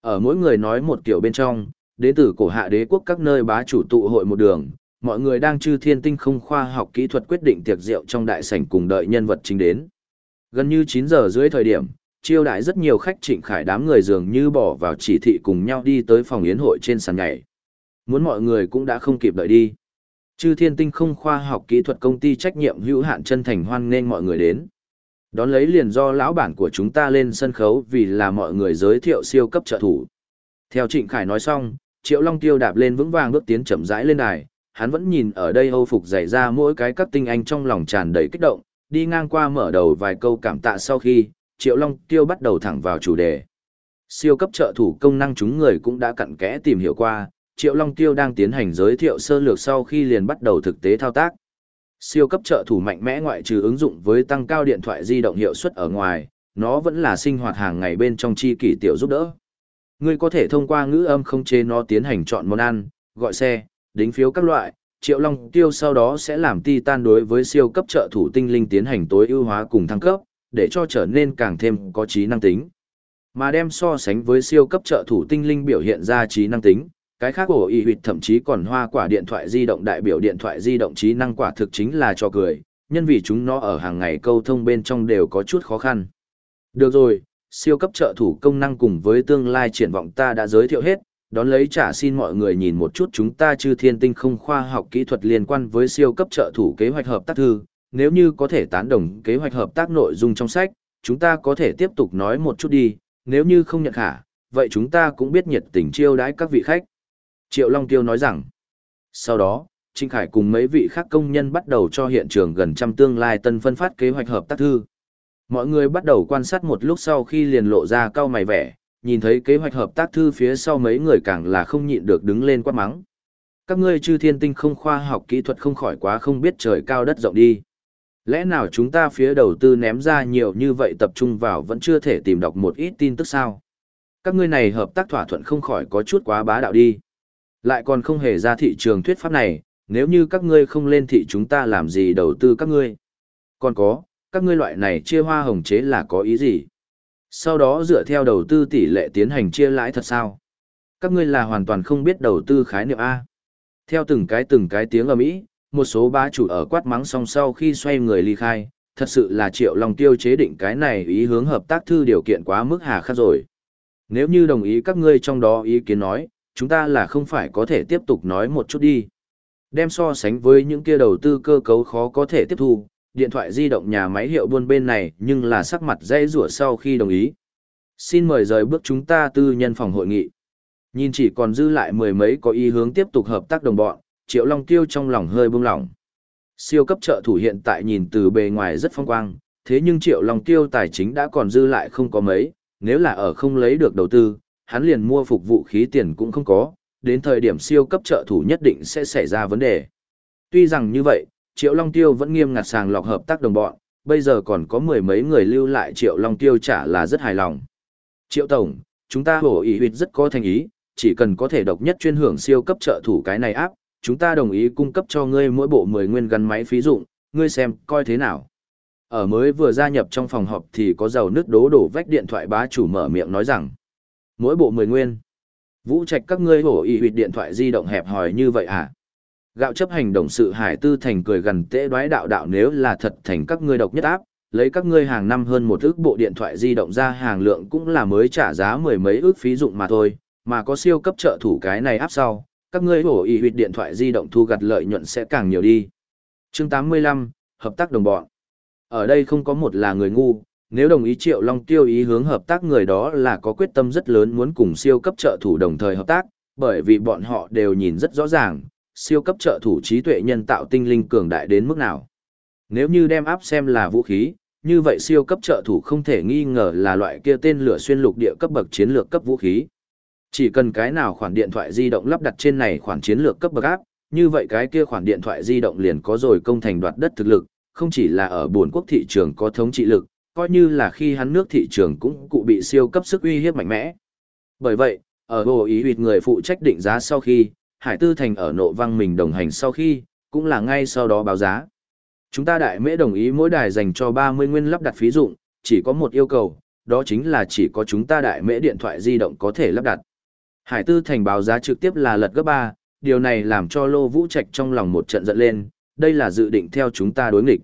Ở mỗi người nói một kiểu bên trong, đến từ cổ hạ đế quốc các nơi bá chủ tụ hội một đường, mọi người đang chư thiên tinh không khoa học kỹ thuật quyết định tiệc rượu trong đại sảnh cùng đợi nhân vật chính đến. Gần như 9 giờ dưới thời điểm, chiêu đại rất nhiều khách trịnh khải đám người dường như bỏ vào chỉ thị cùng nhau đi tới phòng yến hội trên sàn nhảy. Muốn mọi người cũng đã không kịp đợi đi. Chư thiên tinh không khoa học kỹ thuật công ty trách nhiệm hữu hạn chân thành hoan nghênh mọi người đến. Đón lấy liền do lão bản của chúng ta lên sân khấu vì là mọi người giới thiệu siêu cấp trợ thủ. Theo Trịnh Khải nói xong, Triệu Long Tiêu đạp lên vững vàng bước tiến chậm rãi lên đài, hắn vẫn nhìn ở đây Âu phục dày ra mỗi cái các tinh anh trong lòng tràn đầy kích động, đi ngang qua mở đầu vài câu cảm tạ sau khi, Triệu Long Tiêu bắt đầu thẳng vào chủ đề. Siêu cấp trợ thủ công năng chúng người cũng đã cặn kẽ tìm hiểu qua, Triệu Long Tiêu đang tiến hành giới thiệu sơ lược sau khi liền bắt đầu thực tế thao tác. Siêu cấp trợ thủ mạnh mẽ ngoại trừ ứng dụng với tăng cao điện thoại di động hiệu suất ở ngoài, nó vẫn là sinh hoạt hàng ngày bên trong chi kỷ tiểu giúp đỡ. Ngươi có thể thông qua ngữ âm không chế nó tiến hành chọn món ăn, gọi xe, đính phiếu các loại. Triệu Long Tiêu sau đó sẽ làm Titan đối với siêu cấp trợ thủ tinh linh tiến hành tối ưu hóa cùng thăng cấp, để cho trở nên càng thêm có trí năng tính. Mà đem so sánh với siêu cấp trợ thủ tinh linh biểu hiện ra trí năng tính, cái khác của y huyệt thậm chí còn hoa quả điện thoại di động đại biểu điện thoại di động trí năng quả thực chính là cho cười, nhân vì chúng nó ở hàng ngày câu thông bên trong đều có chút khó khăn. Được rồi, siêu cấp trợ thủ công năng cùng với tương lai triển vọng ta đã giới thiệu hết, đón lấy trả xin mọi người nhìn một chút chúng ta chư thiên tinh không khoa học kỹ thuật liên quan với siêu cấp trợ thủ kế hoạch hợp tác thư, nếu như có thể tán đồng kế hoạch hợp tác nội dung trong sách, chúng ta có thể tiếp tục nói một chút đi, nếu như không nhận khả, vậy chúng ta cũng biết nhiệt tình chiêu đãi các vị khách. Triệu Long Tiêu nói rằng, sau đó, Trinh Khải cùng mấy vị khác công nhân bắt đầu cho hiện trường gần trăm tương lai tân phân phát kế hoạch hợp tác thư. Mọi người bắt đầu quan sát một lúc sau khi liền lộ ra cao mày vẻ, nhìn thấy kế hoạch hợp tác thư phía sau mấy người càng là không nhịn được đứng lên quát mắng. Các ngươi chư thiên tinh không khoa học kỹ thuật không khỏi quá không biết trời cao đất rộng đi. Lẽ nào chúng ta phía đầu tư ném ra nhiều như vậy tập trung vào vẫn chưa thể tìm đọc một ít tin tức sao? Các ngươi này hợp tác thỏa thuận không khỏi có chút quá bá đạo đi. Lại còn không hề ra thị trường thuyết pháp này, nếu như các ngươi không lên thị chúng ta làm gì đầu tư các ngươi. Còn có, các ngươi loại này chia hoa hồng chế là có ý gì? Sau đó dựa theo đầu tư tỷ lệ tiến hành chia lãi thật sao? Các ngươi là hoàn toàn không biết đầu tư khái niệm A. Theo từng cái từng cái tiếng ở mỹ một số bá chủ ở quát mắng song sau khi xoay người ly khai, thật sự là triệu lòng tiêu chế định cái này ý hướng hợp tác thư điều kiện quá mức hà khắc rồi. Nếu như đồng ý các ngươi trong đó ý kiến nói, chúng ta là không phải có thể tiếp tục nói một chút đi. Đem so sánh với những kia đầu tư cơ cấu khó có thể tiếp thu, điện thoại di động nhà máy hiệu buôn bên này nhưng là sắc mặt dây rủa sau khi đồng ý. Xin mời rời bước chúng ta tư nhân phòng hội nghị. Nhìn chỉ còn dư lại mười mấy có ý hướng tiếp tục hợp tác đồng bọn, Triệu Long Tiêu trong lòng hơi buông lỏng. Siêu cấp trợ thủ hiện tại nhìn từ bề ngoài rất phong quang, thế nhưng Triệu Long Tiêu tài chính đã còn dư lại không có mấy, nếu là ở không lấy được đầu tư, hắn liền mua phục vụ khí tiền cũng không có, đến thời điểm siêu cấp trợ thủ nhất định sẽ xảy ra vấn đề. Tuy rằng như vậy, Triệu Long Tiêu vẫn nghiêm ngặt sàng lọc hợp tác đồng bọn, bây giờ còn có mười mấy người lưu lại Triệu Long Tiêu trả là rất hài lòng. Triệu Tổng, chúng ta hổ ý huyệt rất có thành ý, chỉ cần có thể độc nhất chuyên hưởng siêu cấp trợ thủ cái này áp, chúng ta đồng ý cung cấp cho ngươi mỗi bộ 10 nguyên gắn máy phí dụng, ngươi xem, coi thế nào. Ở mới vừa gia nhập trong phòng họp thì có dầu nước đố đổ vách điện thoại bá chủ mở miệng nói rằng, mỗi bộ 10 nguyên. Vũ trạch các ngươi hổ y huyệt điện thoại di động hẹp hòi như vậy à? Gạo chấp hành đồng sự hải tư thành cười gần tễ đoái đạo đạo nếu là thật thành các ngươi độc nhất áp, lấy các ngươi hàng năm hơn một ước bộ điện thoại di động ra hàng lượng cũng là mới trả giá mười mấy ước phí dụng mà thôi, mà có siêu cấp trợ thủ cái này áp sau, các ngươi hổ y huyệt điện thoại di động thu gặt lợi nhuận sẽ càng nhiều đi. Chương 85, Hợp tác đồng bọn. Ở đây không có một là người ngu, nếu đồng ý Triệu Long tiêu ý hướng hợp tác người đó là có quyết tâm rất lớn muốn cùng siêu cấp trợ thủ đồng thời hợp tác, bởi vì bọn họ đều nhìn rất rõ ràng, siêu cấp trợ thủ trí tuệ nhân tạo tinh linh cường đại đến mức nào. Nếu như đem áp xem là vũ khí, như vậy siêu cấp trợ thủ không thể nghi ngờ là loại kia tên lửa xuyên lục địa cấp bậc chiến lược cấp vũ khí. Chỉ cần cái nào khoản điện thoại di động lắp đặt trên này khoản chiến lược cấp bậc áp, như vậy cái kia khoản điện thoại di động liền có rồi công thành đoạt đất thực lực, không chỉ là ở buồn quốc thị trường có thống trị lực, coi như là khi hắn nước thị trường cũng cụ bị siêu cấp sức uy hiếp mạnh mẽ. Bởi vậy, ở hồ ý huyệt người phụ trách định giá sau khi, Hải Tư Thành ở nộ văng mình đồng hành sau khi, cũng là ngay sau đó báo giá. Chúng ta đại mễ đồng ý mỗi đài dành cho 30 nguyên lắp đặt phí dụng, chỉ có một yêu cầu, đó chính là chỉ có chúng ta đại mễ điện thoại di động có thể lắp đặt. Hải Tư Thành báo giá trực tiếp là lật gấp 3, điều này làm cho Lô Vũ Trạch trong lòng một trận giận lên, đây là dự định theo chúng ta đối nghịch.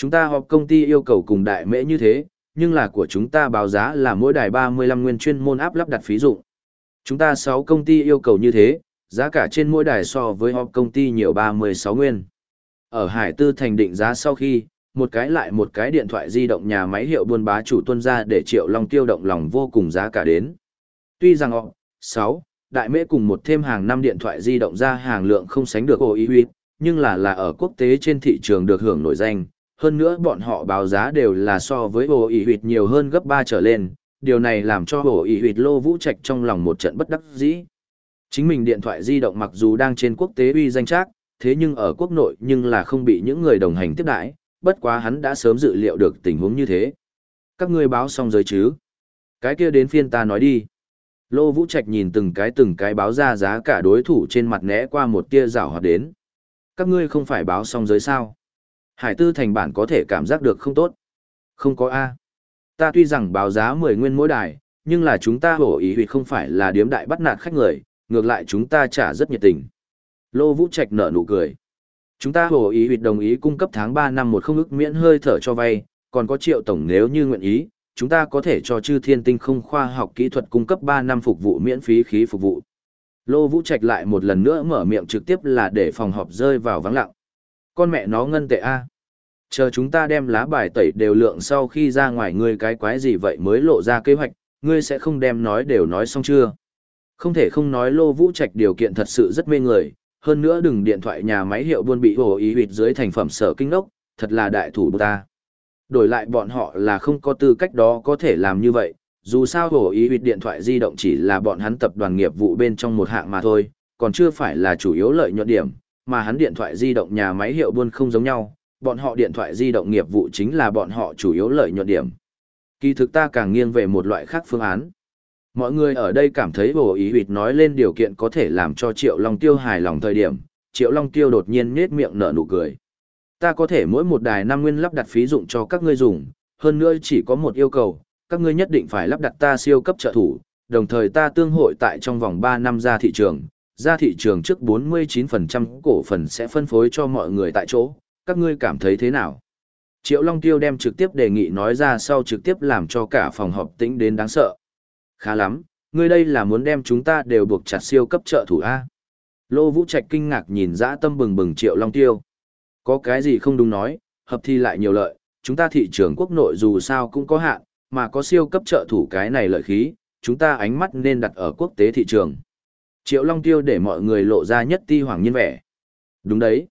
Chúng ta họp công ty yêu cầu cùng đại mễ như thế, nhưng là của chúng ta báo giá là mỗi đài 35 nguyên chuyên môn áp lắp đặt phí dụng. Chúng ta 6 công ty yêu cầu như thế, giá cả trên mỗi đài so với họp công ty nhiều 36 nguyên. Ở Hải Tư thành định giá sau khi, một cái lại một cái điện thoại di động nhà máy hiệu buôn bá chủ tuân ra để Triệu Long tiêu động lòng vô cùng giá cả đến. Tuy rằng họ, 6, đại mễ cùng một thêm hàng năm điện thoại di động ra hàng lượng không sánh được ổ ý huyết, nhưng là là ở quốc tế trên thị trường được hưởng nổi danh. Hơn nữa bọn họ báo giá đều là so với Bồ ý huyệt nhiều hơn gấp 3 trở lên, điều này làm cho Bồ ý huyệt lô vũ trạch trong lòng một trận bất đắc dĩ. Chính mình điện thoại di động mặc dù đang trên quốc tế uy danh trác, thế nhưng ở quốc nội nhưng là không bị những người đồng hành tiếp đãi, bất quá hắn đã sớm dự liệu được tình huống như thế. Các ngươi báo xong rồi chứ? Cái kia đến phiên ta nói đi. Lô Vũ Trạch nhìn từng cái từng cái báo ra giá cả đối thủ trên mặt né qua một tia rảo hoạt đến. Các ngươi không phải báo xong giới sao? Hải tư thành bản có thể cảm giác được không tốt. Không có A. Ta tuy rằng báo giá 10 nguyên mỗi đài, nhưng là chúng ta hổ ý huyệt không phải là điếm đại bắt nạt khách người, ngược lại chúng ta trả rất nhiệt tình. Lô Vũ Trạch nở nụ cười. Chúng ta hổ ý huyệt đồng ý cung cấp tháng 3 năm một không ức miễn hơi thở cho vay, còn có triệu tổng nếu như nguyện ý, chúng ta có thể cho chư thiên tinh không khoa học kỹ thuật cung cấp 3 năm phục vụ miễn phí khí phục vụ. Lô Vũ Trạch lại một lần nữa mở miệng trực tiếp là để phòng họp rơi vào vắng lặng. Con mẹ nó ngân tệ A. Chờ chúng ta đem lá bài tẩy đều lượng sau khi ra ngoài ngươi cái quái gì vậy mới lộ ra kế hoạch, ngươi sẽ không đem nói đều nói xong chưa? Không thể không nói Lô Vũ Trạch điều kiện thật sự rất mê người, hơn nữa đừng điện thoại nhà máy hiệu buôn bị hồ ý huyệt dưới thành phẩm sở kinh ốc, thật là đại thủ ta. Đổi lại bọn họ là không có tư cách đó có thể làm như vậy, dù sao hồ ý huyệt điện thoại di động chỉ là bọn hắn tập đoàn nghiệp vụ bên trong một hạng mà thôi, còn chưa phải là chủ yếu lợi nhuận điểm, mà hắn điện thoại di động nhà máy hiệu buôn không giống nhau, bọn họ điện thoại di động nghiệp vụ chính là bọn họ chủ yếu lợi nhuận điểm. Kỳ thực ta càng nghiêng về một loại khác phương án. Mọi người ở đây cảm thấy bổ ý huyệt nói lên điều kiện có thể làm cho Triệu Long Tiêu hài lòng thời điểm, Triệu Long Tiêu đột nhiên nết miệng nở nụ cười. Ta có thể mỗi một đài năm nguyên lắp đặt phí dụng cho các ngươi dùng, hơn nữa chỉ có một yêu cầu, các ngươi nhất định phải lắp đặt ta siêu cấp trợ thủ, đồng thời ta tương hội tại trong vòng 3 năm ra thị trường, ra thị trường trước 49% cổ phần sẽ phân phối cho mọi người tại chỗ, các ngươi cảm thấy thế nào? Triệu Long Tiêu đem trực tiếp đề nghị nói ra sau trực tiếp làm cho cả phòng họp tĩnh đến đáng sợ. Khá lắm, ngươi đây là muốn đem chúng ta đều buộc chặt siêu cấp trợ thủ A. Lô Vũ Trạch kinh ngạc nhìn dã tâm bừng bừng Triệu Long Tiêu. Có cái gì không đúng nói, hợp thi lại nhiều lợi, chúng ta thị trường quốc nội dù sao cũng có hạn, mà có siêu cấp trợ thủ cái này lợi khí, chúng ta ánh mắt nên đặt ở quốc tế thị trường. Triệu Long Tiêu để mọi người lộ ra nhất ti hoàng nhân vẻ. Đúng đấy.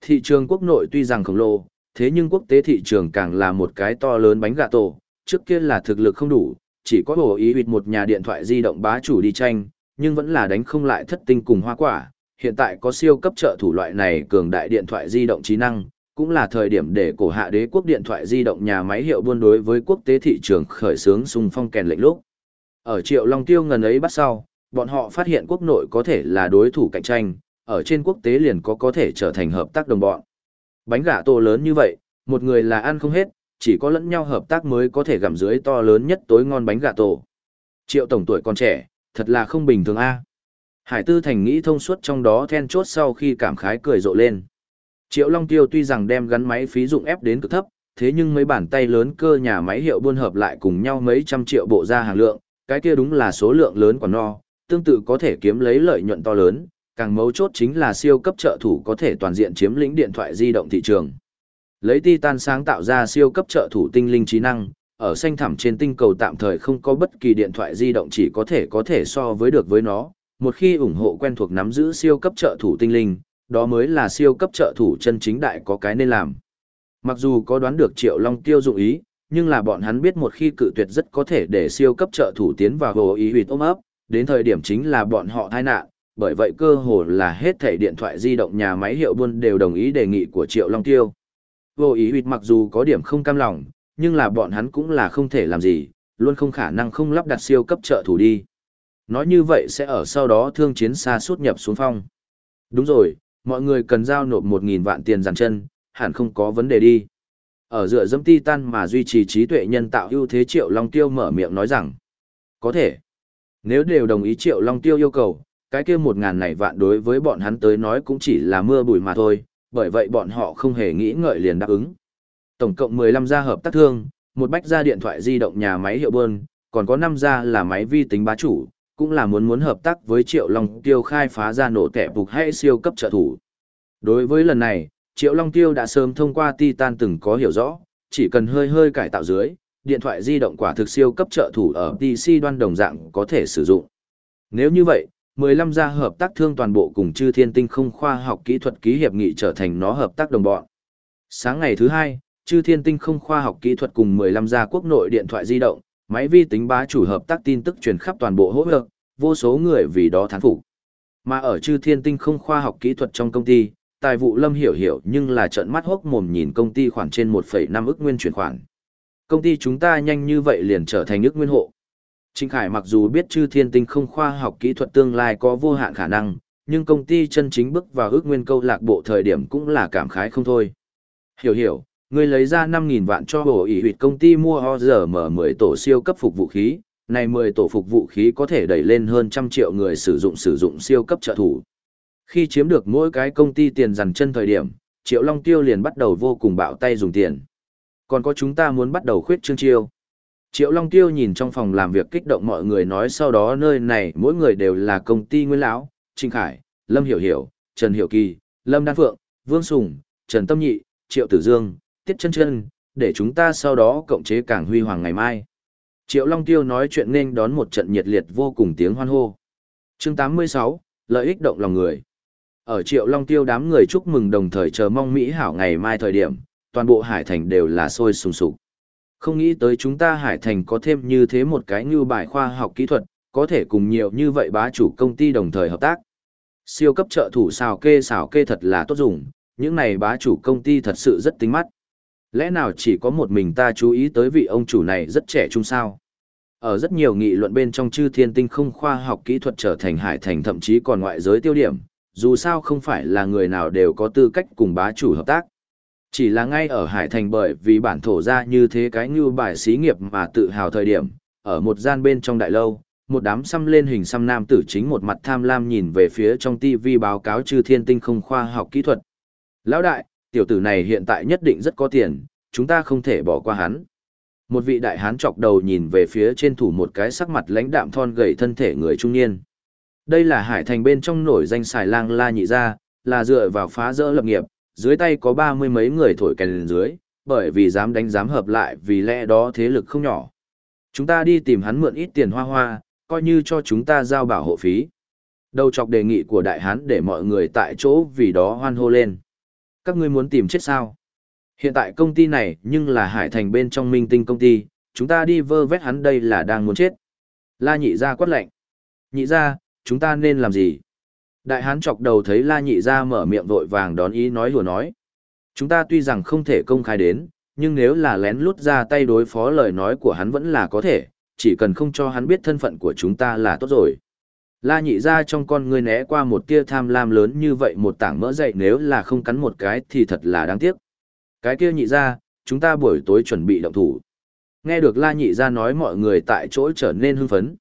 Thị trường quốc nội tuy rằng khổng lồ, thế nhưng quốc tế thị trường càng là một cái to lớn bánh gà tổ, trước kia là thực lực không đủ, chỉ có bổ ý huyệt một nhà điện thoại di động bá chủ đi tranh, nhưng vẫn là đánh không lại thất tinh cùng hoa quả. Hiện tại có siêu cấp trợ thủ loại này cường đại điện thoại di động trí năng, cũng là thời điểm để cổ hạ đế quốc điện thoại di động nhà máy hiệu buôn đối với quốc tế thị trường khởi xướng xung phong kèn lệnh lúc. Ở triệu long tiêu ngần ấy bắt sau, bọn họ phát hiện quốc nội có thể là đối thủ cạnh tranh, ở trên quốc tế liền có có thể trở thành hợp tác đồng bọn. Bánh gà tổ lớn như vậy, một người là ăn không hết, chỉ có lẫn nhau hợp tác mới có thể gặm dưới to lớn nhất tối ngon bánh gà tổ. Triệu tổng tuổi còn trẻ, thật là không bình thường a. Hải Tư Thành nghĩ thông suốt trong đó then chốt sau khi cảm khái cười rộ lên. Triệu Long Tiêu tuy rằng đem gắn máy phí dụng ép đến cực thấp, thế nhưng mấy bàn tay lớn cơ nhà máy hiệu buôn hợp lại cùng nhau mấy trăm triệu bộ ra hàng lượng, cái kia đúng là số lượng lớn quả no, tương tự có thể kiếm lấy lợi nhuận to lớn, càng mấu chốt chính là siêu cấp trợ thủ có thể toàn diện chiếm lĩnh điện thoại di động thị trường. Lấy Titan sáng tạo ra siêu cấp trợ thủ tinh linh trí năng, ở xanh thẳm trên tinh cầu tạm thời không có bất kỳ điện thoại di động chỉ có thể có thể so với được với nó. Một khi ủng hộ quen thuộc nắm giữ siêu cấp trợ thủ tinh linh, đó mới là siêu cấp trợ thủ chân chính đại có cái nên làm. Mặc dù có đoán được Triệu Long tiêu dụng ý, nhưng là bọn hắn biết một khi cự tuyệt rất có thể để siêu cấp trợ thủ tiến vào hồ ý huyệt ôm ấp, đến thời điểm chính là bọn họ tai nạn, bởi vậy cơ hồ là hết thảy điện thoại di động nhà máy hiệu buôn đều đồng ý đề nghị của Triệu Long Tiêu. Vô ý huyệt mặc dù có điểm không cam lòng, nhưng là bọn hắn cũng là không thể làm gì, luôn không khả năng không lắp đặt siêu cấp trợ thủ đi. Nói như vậy sẽ ở sau đó thương chiến xa suốt nhập xuống phong. Đúng rồi, mọi người cần giao nộp 1.000 vạn tiền giàn chân, hẳn không có vấn đề đi. Ở dựa giống ti tan mà duy trì trí tuệ nhân tạo ưu thế Triệu Long Tiêu mở miệng nói rằng, có thể. Nếu đều đồng ý Triệu Long Tiêu yêu cầu, cái kia một ngàn này vạn đối với bọn hắn tới nói cũng chỉ là mưa bụi mà thôi, bởi vậy bọn họ không hề nghĩ ngợi liền đáp ứng. Tổng cộng 15 gia hợp tác thương, một bách gia điện thoại di động nhà máy hiệu bơn, còn có 5 gia là máy vi tính bá chủ, cũng là muốn muốn hợp tác với Triệu Long Tiêu khai phá ra nổ kẻ bục hay siêu cấp trợ thủ. Đối với lần này, Triệu Long Tiêu đã sớm thông qua Titan từng có hiểu rõ, chỉ cần hơi hơi cải tạo dưới, điện thoại di động quả thực siêu cấp trợ thủ ở PC đoan đồng dạng có thể sử dụng. Nếu như vậy, 15 gia hợp tác thương toàn bộ cùng chư thiên tinh không khoa học kỹ thuật ký hiệp nghị trở thành nó hợp tác đồng bọn. Sáng ngày thứ hai, chư thiên tinh không khoa học kỹ thuật cùng 15 gia quốc nội điện thoại di động, máy vi tính bá chủ hợp tác tin tức truyền khắp toàn bộ hỗ trợ, vô số người vì đó thán phục. Mà ở chư thiên tinh không khoa học kỹ thuật trong công ty, tài vụ lâm hiểu hiểu nhưng là trợn mắt hốc mồm nhìn công ty khoảng trên 1,5 ức nguyên chuyển khoản. Công ty chúng ta nhanh như vậy liền trở thành ức nguyên hộ. Trinh Khải mặc dù biết chư thiên tinh không khoa học kỹ thuật tương lai có vô hạn khả năng, nhưng công ty chân chính bước vào ước nguyên câu lạc bộ thời điểm cũng là cảm khái không thôi. Hiểu hiểu, người lấy ra 5.000 vạn cho bộ ủy huyệt công ty mua OZM 10 tổ siêu cấp phục vũ khí, này 10 tổ phục vũ khí có thể đẩy lên hơn trăm triệu người sử dụng sử dụng siêu cấp trợ thủ. Khi chiếm được mỗi cái công ty tiền dằn chân thời điểm, Triệu Long Tiêu liền bắt đầu vô cùng bạo tay dùng tiền. Còn có chúng ta muốn bắt đầu khuyết trương chiêu. Triệu Long Tiêu nhìn trong phòng làm việc kích động mọi người nói sau đó nơi này mỗi người đều là công ty Nguyên Lão, Trinh Khải, Lâm Hiểu Hiểu, Trần Hiểu Kỳ, Lâm Đan Phượng, Vương Sùng, Trần Tâm Nhị, Triệu Tử Dương, Tiết Chân Chân, để chúng ta sau đó cộng chế cảng huy hoàng ngày mai. Triệu Long Tiêu nói chuyện nên đón một trận nhiệt liệt vô cùng tiếng hoan hô. Chương 86, lợi ích động lòng người. Ở Triệu Long Tiêu đám người chúc mừng đồng thời chờ mong Mỹ hảo ngày mai thời điểm, toàn bộ Hải Thành đều là sôi sùng sục. Không nghĩ tới chúng ta Hải Thành có thêm như thế một cái như bài khoa học kỹ thuật, có thể cùng nhiều như vậy bá chủ công ty đồng thời hợp tác. Siêu cấp trợ thủ xào kê xào kê thật là tốt dùng, những này bá chủ công ty thật sự rất tính mắt. Lẽ nào chỉ có một mình ta chú ý tới vị ông chủ này rất trẻ trung sao? Ở rất nhiều nghị luận bên trong chư thiên tinh không khoa học kỹ thuật trở thành hải thành thậm chí còn ngoại giới tiêu điểm, dù sao không phải là người nào đều có tư cách cùng bá chủ hợp tác. Chỉ là ngay ở Hải Thành bởi vì bản thổ ra như thế cái như bài xí nghiệp mà tự hào thời điểm, ở một gian bên trong đại lâu, một đám xăm lên hình xăm nam tử chính một mặt tham lam nhìn về phía trong TV báo cáo chư thiên tinh không khoa học kỹ thuật. Lão đại, tiểu tử này hiện tại nhất định rất có tiền, chúng ta không thể bỏ qua hắn. Một vị đại hán chọc đầu nhìn về phía trên thủ một cái sắc mặt lãnh đạm thon gầy thân thể người trung niên. Đây là hải thành bên trong nổi danh xài lang la nhị gia, là dựa vào phá rỡ lập nghiệp, dưới tay có ba mươi mấy người thổi kèn dưới, bởi vì dám đánh dám hợp lại vì lẽ đó thế lực không nhỏ. Chúng ta đi tìm hắn mượn ít tiền hoa hoa, coi như cho chúng ta giao bảo hộ phí. Đầu chọc đề nghị của đại hán để mọi người tại chỗ vì đó hoan hô lên. Các ngươi muốn tìm chết sao? Hiện tại công ty này nhưng là hải thành bên trong minh tinh công ty, chúng ta đi vơ vét hắn đây là đang muốn chết. La nhị ra quát lệnh. Nhị ra, chúng ta nên làm gì? Đại hán chọc đầu thấy la nhị ra mở miệng vội vàng đón ý nói hùa nói. Chúng ta tuy rằng không thể công khai đến, nhưng nếu là lén lút ra tay đối phó lời nói của hắn vẫn là có thể, chỉ cần không cho hắn biết thân phận của chúng ta là tốt rồi. La nhị ra trong con ngươi né qua một tia tham lam lớn như vậy một tảng mỡ dậy nếu là không cắn một cái thì thật là đáng tiếc. Cái kia nhị ra, chúng ta buổi tối chuẩn bị động thủ. Nghe được la nhị ra nói mọi người tại chỗ trở nên hưng phấn.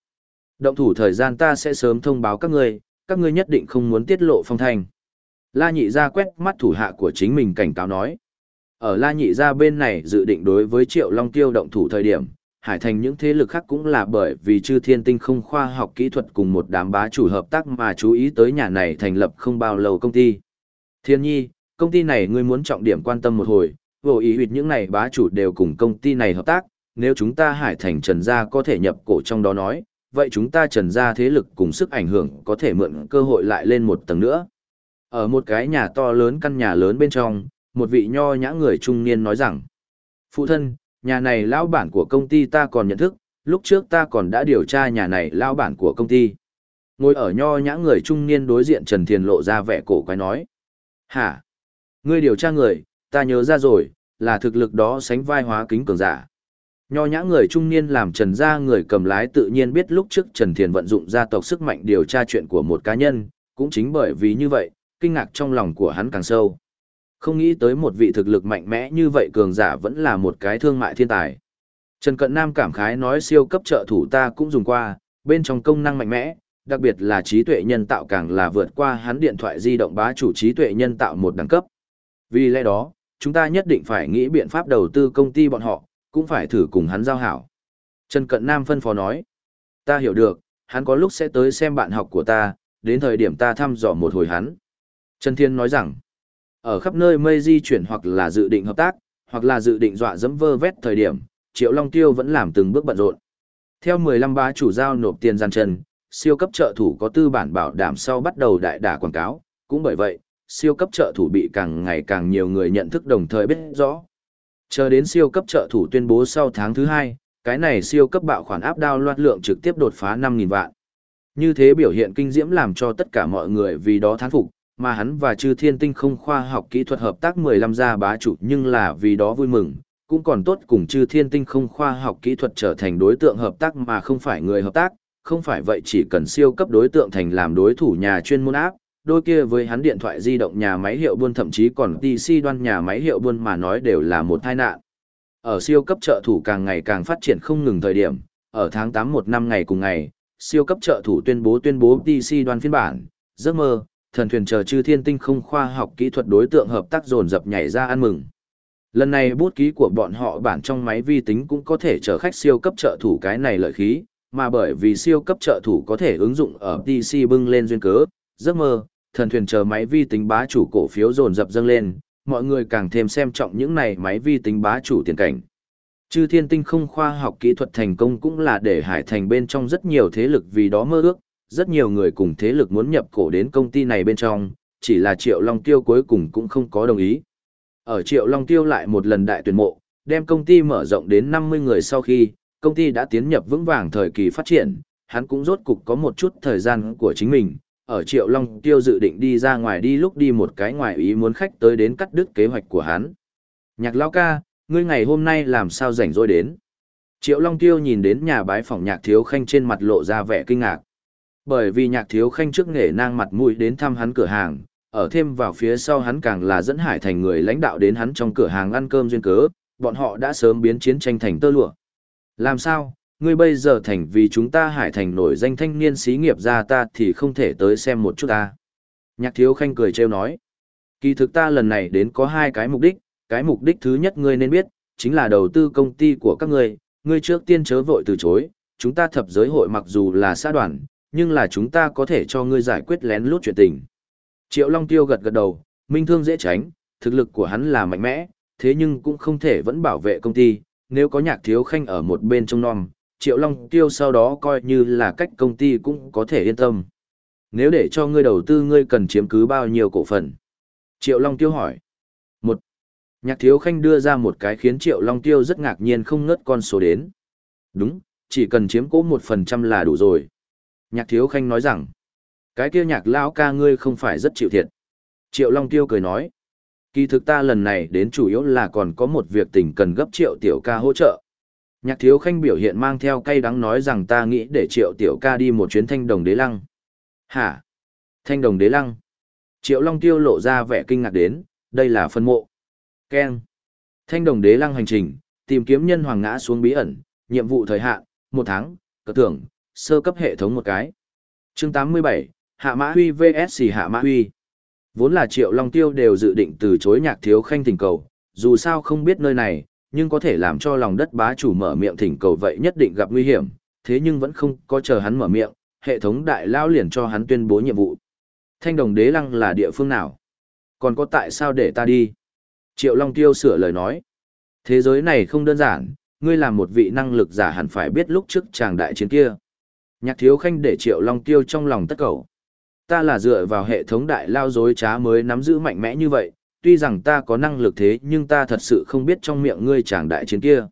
Động thủ thời gian ta sẽ sớm thông báo các ngươi, các ngươi nhất định không muốn tiết lộ phong thanh. La nhị ra quét mắt thủ hạ của chính mình cảnh cáo nói. Ở La nhị ra bên này dự định đối với Triệu Long Tiêu động thủ thời điểm, Hải Thành những thế lực khác cũng là bởi vì chư thiên tinh không khoa học kỹ thuật cùng một đám bá chủ hợp tác mà chú ý tới nhà này thành lập không bao lâu công ty. Thiên nhi, công ty này ngươi muốn trọng điểm quan tâm một hồi, vô ý huyệt những này bá chủ đều cùng công ty này hợp tác, nếu chúng ta Hải Thành Trần Gia có thể nhập cổ trong đó nói, vậy chúng ta trần ra thế lực cùng sức ảnh hưởng có thể mượn cơ hội lại lên một tầng nữa. Ở một cái nhà to lớn căn nhà lớn bên trong, một vị nho nhã người trung niên nói rằng, Phụ thân, nhà này lão bản của công ty ta còn nhận thức, lúc trước ta còn đã điều tra nhà này lão bản của công ty. Ngồi ở nho nhã người trung niên đối diện Trần Thiền lộ ra vẻ cổ quái nói. Hả? Ngươi điều tra người, ta nhớ ra rồi, là thực lực đó sánh vai hóa kính cường giả. Nho nhã người trung niên làm Trần gia người cầm lái tự nhiên biết lúc trước Trần Thiền vận dụng gia tộc sức mạnh điều tra chuyện của một cá nhân, cũng chính bởi vì như vậy, kinh ngạc trong lòng của hắn càng sâu. Không nghĩ tới một vị thực lực mạnh mẽ như vậy cường giả vẫn là một cái thương mại thiên tài. Trần Cận Nam cảm khái nói siêu cấp trợ thủ ta cũng dùng qua, bên trong công năng mạnh mẽ, đặc biệt là trí tuệ nhân tạo càng là vượt qua hắn điện thoại di động bá chủ trí tuệ nhân tạo một đẳng cấp. Vì lẽ đó, chúng ta nhất định phải nghĩ biện pháp đầu tư công ty bọn họ, cũng phải thử cùng hắn giao hảo. Trần Cận Nam phân phó nói, ta hiểu được, hắn có lúc sẽ tới xem bạn học của ta, đến thời điểm ta thăm dò một hồi hắn. Trần Thiên nói rằng, ở khắp nơi mây di chuyển hoặc là dự định hợp tác, hoặc là dự định dọa dẫm vơ vét thời điểm, Triệu Long Tiêu vẫn làm từng bước bận rộn. Theo 15 bá chủ giao nộp tiền gian chân, siêu cấp trợ thủ có tư bản bảo đảm sau bắt đầu đại đả quảng cáo, cũng bởi vậy, siêu cấp trợ thủ bị càng ngày càng nhiều người nhận thức đồng thời biết rõ. Chờ đến siêu cấp trợ thủ tuyên bố sau tháng thứ hai, cái này siêu cấp bạo khoản áp đao loạt lượng trực tiếp đột phá 5.000 vạn. Như thế biểu hiện kinh diễm làm cho tất cả mọi người vì đó thán phục, mà hắn và chư thiên tinh không khoa học kỹ thuật hợp tác 15 gia bá chủ nhưng là vì đó vui mừng, cũng còn tốt cùng chư thiên tinh không khoa học kỹ thuật trở thành đối tượng hợp tác mà không phải người hợp tác, không phải vậy chỉ cần siêu cấp đối tượng thành làm đối thủ nhà chuyên môn áp, đôi kia với hắn điện thoại di động nhà máy hiệu buôn thậm chí còn PC đoan nhà máy hiệu buôn mà nói đều là một tai nạn. Ở siêu cấp trợ thủ càng ngày càng phát triển không ngừng thời điểm, ở tháng 8 một năm ngày cùng ngày, siêu cấp trợ thủ tuyên bố tuyên bố PC đoan phiên bản, giấc mơ, thần thuyền chờ chư thiên tinh không khoa học kỹ thuật đối tượng hợp tác dồn dập nhảy ra ăn mừng. Lần này bút ký của bọn họ bản trong máy vi tính cũng có thể chở khách siêu cấp trợ thủ cái này lợi khí, mà bởi vì siêu cấp trợ thủ có thể ứng dụng ở PC bưng lên duyên cớ, giấc mơ, thần thuyền chờ máy vi tính bá chủ cổ phiếu dồn dập dâng lên, mọi người càng thêm xem trọng những này máy vi tính bá chủ tiền cảnh. Chư thiên tinh không khoa học kỹ thuật thành công cũng là để hải thành bên trong rất nhiều thế lực vì đó mơ ước, rất nhiều người cùng thế lực muốn nhập cổ đến công ty này bên trong, chỉ là Triệu Long Tiêu cuối cùng cũng không có đồng ý. Ở Triệu Long Tiêu lại một lần đại tuyển mộ, đem công ty mở rộng đến 50 người sau khi, công ty đã tiến nhập vững vàng thời kỳ phát triển, hắn cũng rốt cục có một chút thời gian của chính mình. Ở Triệu Long Tiêu dự định đi ra ngoài đi lúc đi một cái ngoài ý muốn khách tới đến cắt đứt kế hoạch của hắn. Nhạc Lao ca, ngươi ngày hôm nay làm sao rảnh rỗi đến? Triệu Long Tiêu nhìn đến nhà bái phòng nhạc thiếu khanh trên mặt lộ ra vẻ kinh ngạc. Bởi vì nhạc thiếu khanh trước nghề nang mặt mũi đến thăm hắn cửa hàng, ở thêm vào phía sau hắn càng là dẫn hải thành người lãnh đạo đến hắn trong cửa hàng ăn cơm duyên cớ, bọn họ đã sớm biến chiến tranh thành tơ lụa. Làm sao, ngươi bây giờ thành vì chúng ta hải thành nổi danh thanh niên xí nghiệp ra ta thì không thể tới xem một chút ta. Nhạc thiếu khanh cười trêu nói. Kỳ thực ta lần này đến có hai cái mục đích, cái mục đích thứ nhất ngươi nên biết, chính là đầu tư công ty của các ngươi, ngươi trước tiên chớ vội từ chối, chúng ta thập giới hội mặc dù là xã đoàn, nhưng là chúng ta có thể cho ngươi giải quyết lén lút chuyện tình. Triệu Long Tiêu gật gật đầu, minh thương dễ tránh, thực lực của hắn là mạnh mẽ, thế nhưng cũng không thể vẫn bảo vệ công ty, nếu có nhạc thiếu khanh ở một bên trong non, Triệu Long Tiêu sau đó coi như là cách công ty cũng có thể yên tâm. Nếu để cho ngươi đầu tư ngươi cần chiếm cứ bao nhiêu cổ phần? Triệu Long Tiêu hỏi. Một. Nhạc thiếu khanh đưa ra một cái khiến Triệu Long Tiêu rất ngạc nhiên không ngớt con số đến. Đúng, chỉ cần chiếm cố một phần trăm là đủ rồi. Nhạc thiếu khanh nói rằng, cái kia nhạc lão ca ngươi không phải rất chịu thiệt. Triệu Long Tiêu cười nói, kỳ thực ta lần này đến chủ yếu là còn có một việc tình cần gấp triệu tiểu ca hỗ trợ. Nhạc thiếu khanh biểu hiện mang theo cay đắng nói rằng ta nghĩ để triệu tiểu ca đi một chuyến thanh đồng đế lăng. Hả? Thanh đồng đế lăng? Triệu Long Tiêu lộ ra vẻ kinh ngạc đến, đây là phân mộ. Ken. Thanh đồng đế lăng hành trình, tìm kiếm nhân hoàng ngã xuống bí ẩn, nhiệm vụ thời hạn, một tháng, cờ tưởng, sơ cấp hệ thống một cái. chương 87, Hạ Mã Huy vs Hạ Mã Huy. Vốn là Triệu Long Tiêu đều dự định từ chối nhạc thiếu khanh tình cầu, dù sao không biết nơi này, nhưng có thể làm cho lòng đất bá chủ mở miệng thỉnh cầu vậy nhất định gặp nguy hiểm, thế nhưng vẫn không có chờ hắn mở miệng, hệ thống đại lao liền cho hắn tuyên bố nhiệm vụ. Thanh đồng đế lăng là địa phương nào? Còn có tại sao để ta đi? Triệu Long Tiêu sửa lời nói. Thế giới này không đơn giản, ngươi là một vị năng lực giả hẳn phải biết lúc trước chàng đại chiến kia. Nhạc thiếu khanh để Triệu Long Tiêu trong lòng tất cầu. Ta là dựa vào hệ thống đại lao dối trá mới nắm giữ mạnh mẽ như vậy, tuy rằng ta có năng lực thế nhưng ta thật sự không biết trong miệng ngươi chàng đại chiến kia.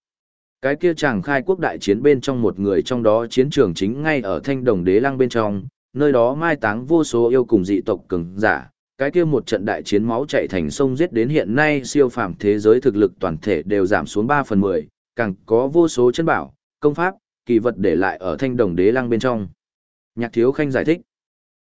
Cái kia chàng khai quốc đại chiến bên trong một người trong đó chiến trường chính ngay ở thanh đồng đế lăng bên trong, nơi đó mai táng vô số yêu cùng dị tộc cường giả. Cái kia một trận đại chiến máu chạy thành sông giết đến hiện nay siêu phàm thế giới thực lực toàn thể đều giảm xuống 3 phần 10, càng có vô số chân bảo, công pháp, kỳ vật để lại ở thanh đồng đế lăng bên trong. Nhạc thiếu khanh giải thích.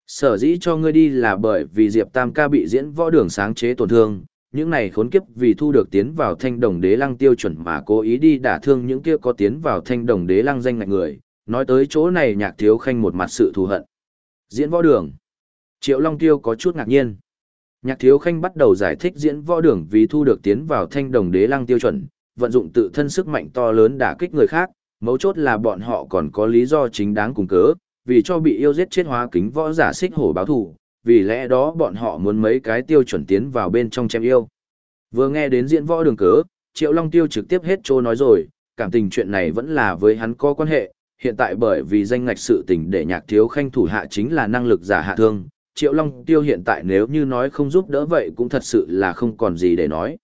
Sở dĩ cho ngươi đi là bởi vì Diệp Tam ca bị diễn võ đường sáng chế tổn thương, những này khốn kiếp vì thu được tiến vào thanh đồng đế lăng tiêu chuẩn mà cố ý đi đả thương những kia có tiến vào thanh đồng đế lăng danh ngạch người, nói tới chỗ này nhạc thiếu khanh một mặt sự thù hận. Diễn võ đường. Triệu Long Tiêu có chút ngạc nhiên. Nhạc thiếu khanh bắt đầu giải thích diễn võ đường vì thu được tiến vào thanh đồng đế lăng tiêu chuẩn, vận dụng tự thân sức mạnh to lớn đả kích người khác, mấu chốt là bọn họ còn có lý do chính đáng cùng cớ, vì cho bị yêu giết chết hóa kính võ giả xích hổ báo thù, vì lẽ đó bọn họ muốn mấy cái tiêu chuẩn tiến vào bên trong chém yêu. Vừa nghe đến diễn võ đường cớ, Triệu Long Tiêu trực tiếp hết trô nói rồi, cảm tình chuyện này vẫn là với hắn có quan hệ, hiện tại bởi vì danh ngạch sự tình để nhạc thiếu khanh thủ hạ chính là năng lực giả hạ thương, Triệu Long Tiêu hiện tại nếu như nói không giúp đỡ vậy cũng thật sự là không còn gì để nói.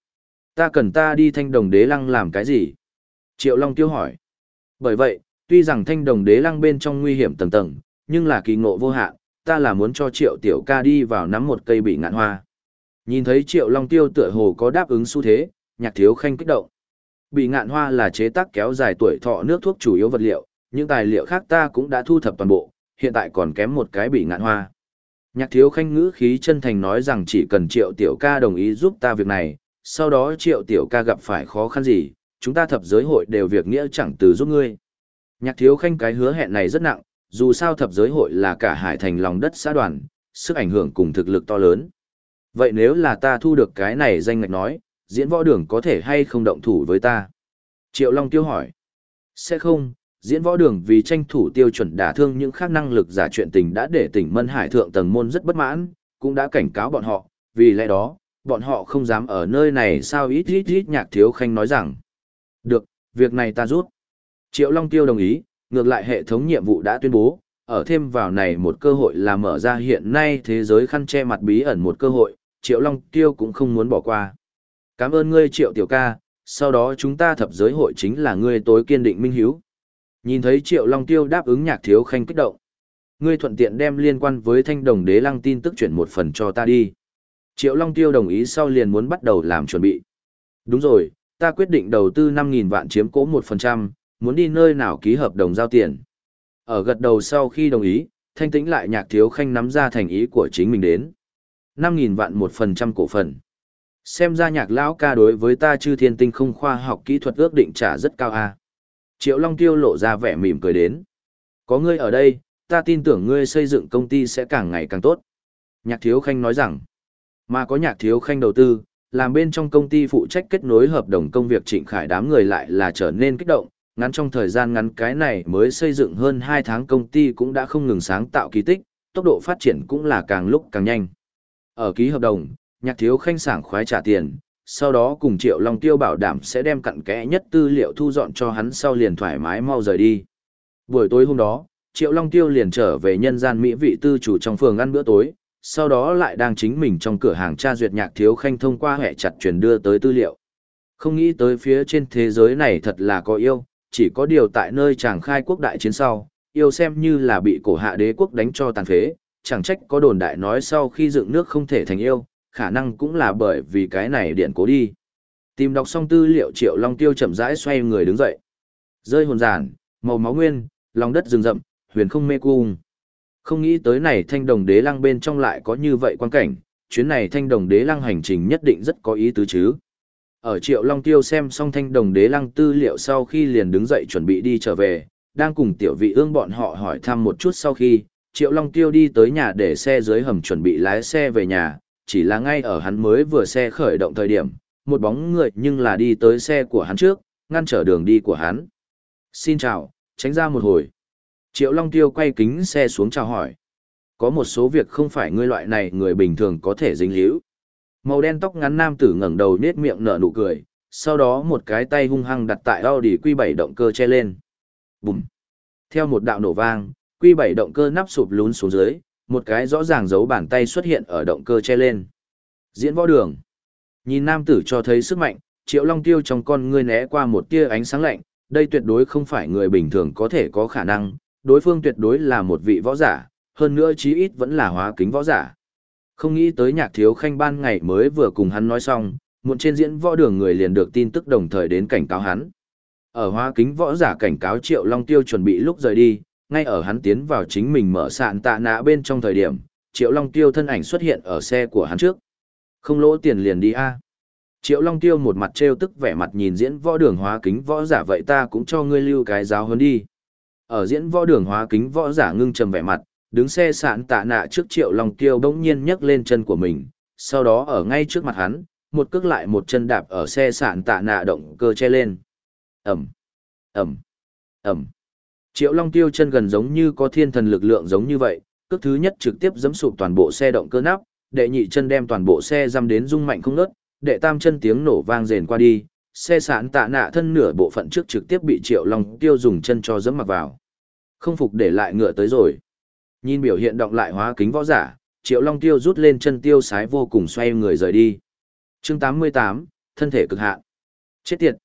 Ta cần ta đi thanh đồng đế lăng làm cái gì? Triệu Long Tiêu hỏi. Bởi vậy, tuy rằng thanh đồng đế lăng bên trong nguy hiểm tầng tầng, nhưng là kỳ ngộ vô hạn, ta là muốn cho Triệu Tiểu ca đi vào nắm một cây bị ngạn hoa. Nhìn thấy Triệu Long Tiêu tựa hồ có đáp ứng xu thế, nhạc thiếu khanh kích động. Bị ngạn hoa là chế tác kéo dài tuổi thọ nước thuốc chủ yếu vật liệu, những tài liệu khác ta cũng đã thu thập toàn bộ, hiện tại còn kém một cái bị ngạn hoa. Nhạc thiếu khanh ngữ khí chân thành nói rằng chỉ cần triệu tiểu ca đồng ý giúp ta việc này, sau đó triệu tiểu ca gặp phải khó khăn gì, chúng ta thập giới hội đều việc nghĩa chẳng từ giúp ngươi. Nhạc thiếu khanh cái hứa hẹn này rất nặng, dù sao thập giới hội là cả hải thành lòng đất xã đoàn, sức ảnh hưởng cùng thực lực to lớn. Vậy nếu là ta thu được cái này danh ngạch nói, diễn võ đường có thể hay không động thủ với ta? Triệu Long tiêu hỏi. Sẽ không, diễn võ đường vì tranh thủ tiêu chuẩn đả thương những khác năng lực giả chuyện tình đã để tỉnh Mân Hải thượng tầng môn rất bất mãn, cũng đã cảnh cáo bọn họ, vì lẽ đó, bọn họ không dám ở nơi này sao ít ít ít nhạc thiếu khanh nói rằng. Được, việc này ta rút. Triệu Long Tiêu đồng ý, ngược lại hệ thống nhiệm vụ đã tuyên bố, ở thêm vào này một cơ hội là mở ra hiện nay thế giới khăn che mặt bí ẩn một cơ hội, Triệu Long Tiêu cũng không muốn bỏ qua. Cảm ơn ngươi Triệu Tiểu ca, sau đó chúng ta thập giới hội chính là ngươi tối kiên định minh hiếu. Nhìn thấy Triệu Long Tiêu đáp ứng nhạc thiếu khanh kích động. Ngươi thuận tiện đem liên quan với thanh đồng đế lăng tin tức chuyển một phần cho ta đi. Triệu Long Tiêu đồng ý sau liền muốn bắt đầu làm chuẩn bị. Đúng rồi, ta quyết định đầu tư 5.000 vạn chiếm cố 1%, muốn đi nơi nào ký hợp đồng giao tiền. Ở gật đầu sau khi đồng ý, thanh tĩnh lại nhạc thiếu khanh nắm ra thành ý của chính mình đến. 5.000 vạn 1% cổ phần. Xem ra nhạc lão ca đối với ta chư thiên tinh không khoa học kỹ thuật ước định trả rất cao a. Triệu Long Tiêu lộ ra vẻ mỉm cười đến. Có ngươi ở đây, ta tin tưởng ngươi xây dựng công ty sẽ càng ngày càng tốt. Nhạc Thiếu Khanh nói rằng, mà có Nhạc Thiếu Khanh đầu tư, làm bên trong công ty phụ trách kết nối hợp đồng công việc trịnh khải đám người lại là trở nên kích động, ngắn trong thời gian ngắn cái này mới xây dựng hơn 2 tháng công ty cũng đã không ngừng sáng tạo kỳ tích, tốc độ phát triển cũng là càng lúc càng nhanh. Ở ký hợp đồng, Nhạc Thiếu Khanh sảng khoái trả tiền, sau đó cùng Triệu Long Tiêu bảo đảm sẽ đem cặn kẽ nhất tư liệu thu dọn cho hắn sau liền thoải mái mau rời đi. Buổi tối hôm đó, Triệu Long Tiêu liền trở về nhân gian Mỹ vị tư chủ trong phường ăn bữa tối, sau đó lại đang chính mình trong cửa hàng tra duyệt nhạc thiếu khanh thông qua hệ chặt truyền đưa tới tư liệu. Không nghĩ tới phía trên thế giới này thật là có yêu, chỉ có điều tại nơi chàng khai quốc đại chiến sau, yêu xem như là bị cổ hạ đế quốc đánh cho tàn phế, chẳng trách có đồn đại nói sau khi dựng nước không thể thành yêu, khả năng cũng là bởi vì cái này điện cố đi. Tìm đọc xong tư liệu Triệu Long Tiêu chậm rãi xoay người đứng dậy. Rơi hồn giản, màu máu nguyên, lòng đất rừng rậm, huyền không mê cung. Không nghĩ tới này thanh đồng đế lăng bên trong lại có như vậy quan cảnh, chuyến này thanh đồng đế lăng hành trình nhất định rất có ý tứ chứ. Ở Triệu Long Tiêu xem xong thanh đồng đế lăng tư liệu sau khi liền đứng dậy chuẩn bị đi trở về, đang cùng tiểu vị ương bọn họ hỏi thăm một chút sau khi, Triệu Long Tiêu đi tới nhà để xe dưới hầm chuẩn bị lái xe về nhà, chỉ là ngay ở hắn mới vừa xe khởi động thời điểm, một bóng người nhưng là đi tới xe của hắn trước, ngăn trở đường đi của hắn. Xin chào, tránh ra một hồi. Triệu Long Tiêu quay kính xe xuống chào hỏi. Có một số việc không phải ngươi loại này người bình thường có thể dính líu. Màu đen tóc ngắn nam tử ngẩng đầu nết miệng nở nụ cười, sau đó một cái tay hung hăng đặt tại Audi Q7 động cơ che lên. Bùm! Theo một đạo nổ vang, Q7 động cơ nắp sụp lún xuống dưới, một cái rõ ràng giấu bàn tay xuất hiện ở động cơ che lên. Diễn võ đường. Nhìn nam tử cho thấy sức mạnh, triệu long tiêu trong con ngươi né qua một tia ánh sáng lạnh, đây tuyệt đối không phải người bình thường có thể có khả năng, đối phương tuyệt đối là một vị võ giả, hơn nữa chí ít vẫn là hóa kính võ giả. Không nghĩ tới nhạc thiếu khanh ban ngày mới vừa cùng hắn nói xong, muộn trên diễn võ đường người liền được tin tức đồng thời đến cảnh cáo hắn. Ở hoa kính võ giả cảnh cáo triệu long tiêu chuẩn bị lúc rời đi, ngay ở hắn tiến vào chính mình mở sạn tạ nạ bên trong thời điểm, Triệu Long Tiêu thân ảnh xuất hiện ở xe của hắn trước. Không lỗ tiền liền đi a. Triệu Long Tiêu một mặt trêu tức vẻ mặt nhìn diễn võ đường hóa kính võ giả vậy ta cũng cho ngươi lưu cái giáo hơn đi. Ở diễn võ đường hóa kính võ giả ngưng trầm vẻ mặt, đứng xe sạn tạ nạ trước Triệu Long Tiêu bỗng nhiên nhấc lên chân của mình, sau đó ở ngay trước mặt hắn, một cước lại một chân đạp ở xe sạn tạ nạ động cơ che lên. Ẩm, Ẩm, Ẩm. Triệu Long Tiêu chân gần giống như có thiên thần lực lượng giống như vậy, cước thứ nhất trực tiếp giẫm sụp toàn bộ xe động cơ nắp, đệ nhị chân đem toàn bộ xe dăm đến rung mạnh không ngớt, đệ tam chân tiếng nổ vang rền qua đi, xe sạn tạ nạ thân nửa bộ phận trước trực tiếp bị Triệu Long Tiêu dùng chân cho giẫm mặc vào. Không phục để lại ngựa tới rồi. Nhìn biểu hiện động lại hóa kính võ giả, Triệu Long Tiêu rút lên chân tiêu sái vô cùng xoay người rời đi. Chương 88, thân thể cực hạn. Chết tiệt.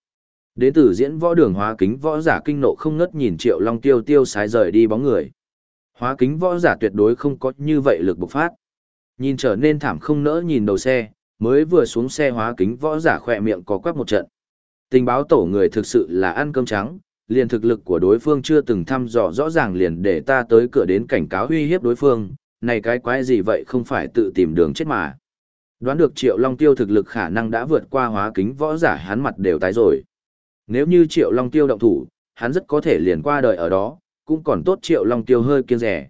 Đến từ diễn võ đường hóa kính võ giả kinh nộ không ngớt nhìn Triệu Long Tiêu tiêu sái rời đi bóng người. Hóa kính võ giả tuyệt đối không có như vậy lực bộc phát. Nhìn trở nên thảm không nỡ nhìn đầu xe, mới vừa xuống xe hóa kính võ giả khỏe miệng có quắc một trận. Tình báo tổ người thực sự là ăn cơm trắng, liền thực lực của đối phương chưa từng thăm dò rõ ràng liền để ta tới cửa đến cảnh cáo uy hiếp đối phương, này cái quái gì vậy không phải tự tìm đường chết mà. Đoán được Triệu Long Tiêu thực lực khả năng đã vượt qua hóa kính võ giả hắn mặt đều tái rồi. Nếu như Triệu Long Tiêu động thủ, hắn rất có thể liền qua đời ở đó, cũng còn tốt Triệu Long Tiêu hơi kiêng rẻ.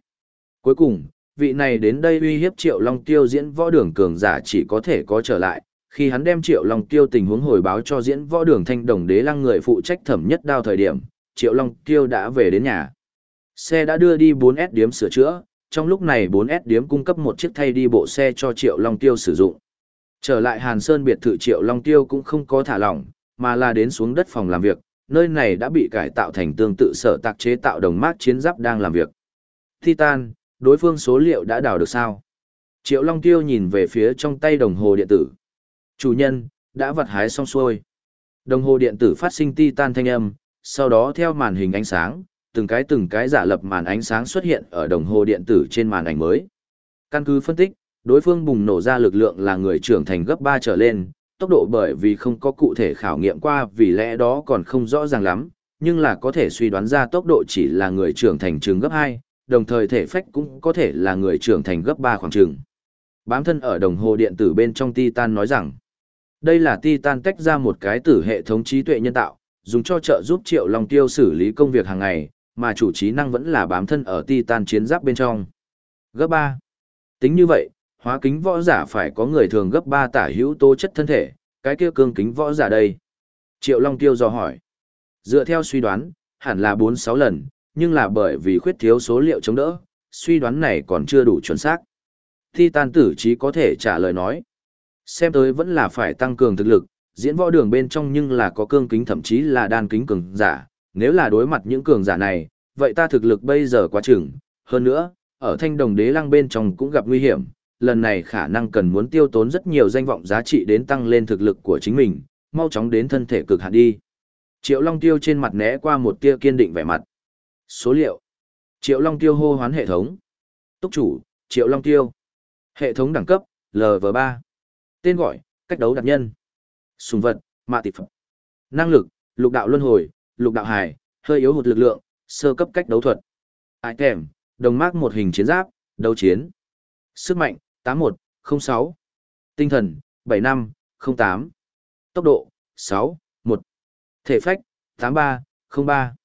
Cuối cùng, vị này đến đây uy hiếp Triệu Long Tiêu diễn võ đường cường giả chỉ có thể có trở lại, khi hắn đem Triệu Long Tiêu tình huống hồi báo cho diễn võ đường thanh đồng đế lăng người phụ trách thẩm nhất đao thời điểm, Triệu Long Tiêu đã về đến nhà. Xe đã đưa đi 4S điếm sửa chữa, trong lúc này 4S điếm cung cấp một chiếc thay đi bộ xe cho Triệu Long Tiêu sử dụng. Trở lại Hàn Sơn biệt thự Triệu Long Tiêu cũng không có thả lỏng, mà là đến xuống đất phòng làm việc, nơi này đã bị cải tạo thành tương tự sở tạc chế tạo đồng mát chiến giáp đang làm việc. Titan, đối phương số liệu đã đào được sao? Triệu Long Tiêu nhìn về phía trong tay đồng hồ điện tử. Chủ nhân, đã vật hái xong xuôi. Đồng hồ điện tử phát sinh Titan thanh âm, sau đó theo màn hình ánh sáng, từng cái từng cái giả lập màn ánh sáng xuất hiện ở đồng hồ điện tử trên màn ảnh mới. Căn cứ phân tích, đối phương bùng nổ ra lực lượng là người trưởng thành gấp 3 trở lên, tốc độ bởi vì không có cụ thể khảo nghiệm qua vì lẽ đó còn không rõ ràng lắm, nhưng là có thể suy đoán ra tốc độ chỉ là người trưởng thành trường gấp 2, đồng thời thể phách cũng có thể là người trưởng thành gấp 3 khoảng trường. Bám thân ở đồng hồ điện tử bên trong Titan nói rằng, đây là Titan tách ra một cái tử hệ thống trí tuệ nhân tạo, dùng cho trợ giúp Triệu Long Tiêu xử lý công việc hàng ngày, mà chủ trí năng vẫn là bám thân ở Titan chiến giáp bên trong. Gấp 3. Tính như vậy, hóa kính võ giả phải có người thường gấp 3 tả hữu tố chất thân thể, cái kia cương kính võ giả đây. Triệu Long Tiêu dò hỏi. Dựa theo suy đoán, hẳn là 4-6 lần, nhưng là bởi vì khuyết thiếu số liệu chống đỡ, suy đoán này còn chưa đủ chuẩn xác. Titan tử trí có thể trả lời nói. Xem tới vẫn là phải tăng cường thực lực, diễn võ đường bên trong nhưng là có cương kính thậm chí là đan kính cường giả, nếu là đối mặt những cường giả này, vậy ta thực lực bây giờ quá chừng, hơn nữa, ở thanh đồng đế lăng bên trong cũng gặp nguy hiểm, lần này khả năng cần muốn tiêu tốn rất nhiều danh vọng giá trị đến tăng lên thực lực của chính mình, mau chóng đến thân thể cực hạn đi. Triệu Long Tiêu trên mặt né qua một tia kiên định vẻ mặt. Số liệu. Triệu Long Tiêu hô hoán hệ thống. Túc chủ, Triệu Long Tiêu. Hệ thống đẳng cấp, LV3. Tên gọi, cách đấu đặc nhân. Sùng vật, mạ tịp phẩm. Năng lực, lục đạo luân hồi, lục đạo hải, hơi yếu hụt lực lượng, sơ cấp cách đấu thuật. Item, đồng mác một hình chiến giáp, đấu chiến. Sức mạnh, 8106. Tinh thần, 7508. Tốc độ, 6, 1. Thể phách, 8303.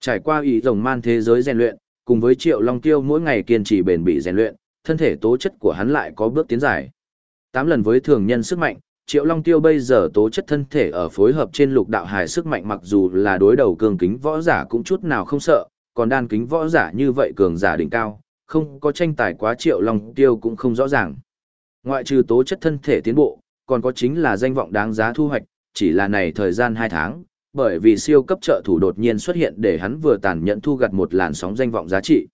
Trải qua ý rồng man thế giới rèn luyện, cùng với triệu long tiêu mỗi ngày kiên trì bền bỉ rèn luyện, thân thể tố chất của hắn lại có bước tiến dài. Tám lần với thường nhân sức mạnh, Triệu Long Tiêu bây giờ tố chất thân thể ở phối hợp trên lục đạo hải sức mạnh mặc dù là đối đầu cường kính võ giả cũng chút nào không sợ, còn đan kính võ giả như vậy cường giả đỉnh cao, không có tranh tài quá Triệu Long Tiêu cũng không rõ ràng. Ngoại trừ tố chất thân thể tiến bộ, còn có chính là danh vọng đáng giá thu hoạch, chỉ là này thời gian 2 tháng, bởi vì siêu cấp trợ thủ đột nhiên xuất hiện để hắn vừa tàn nhẫn thu gặt một làn sóng danh vọng giá trị.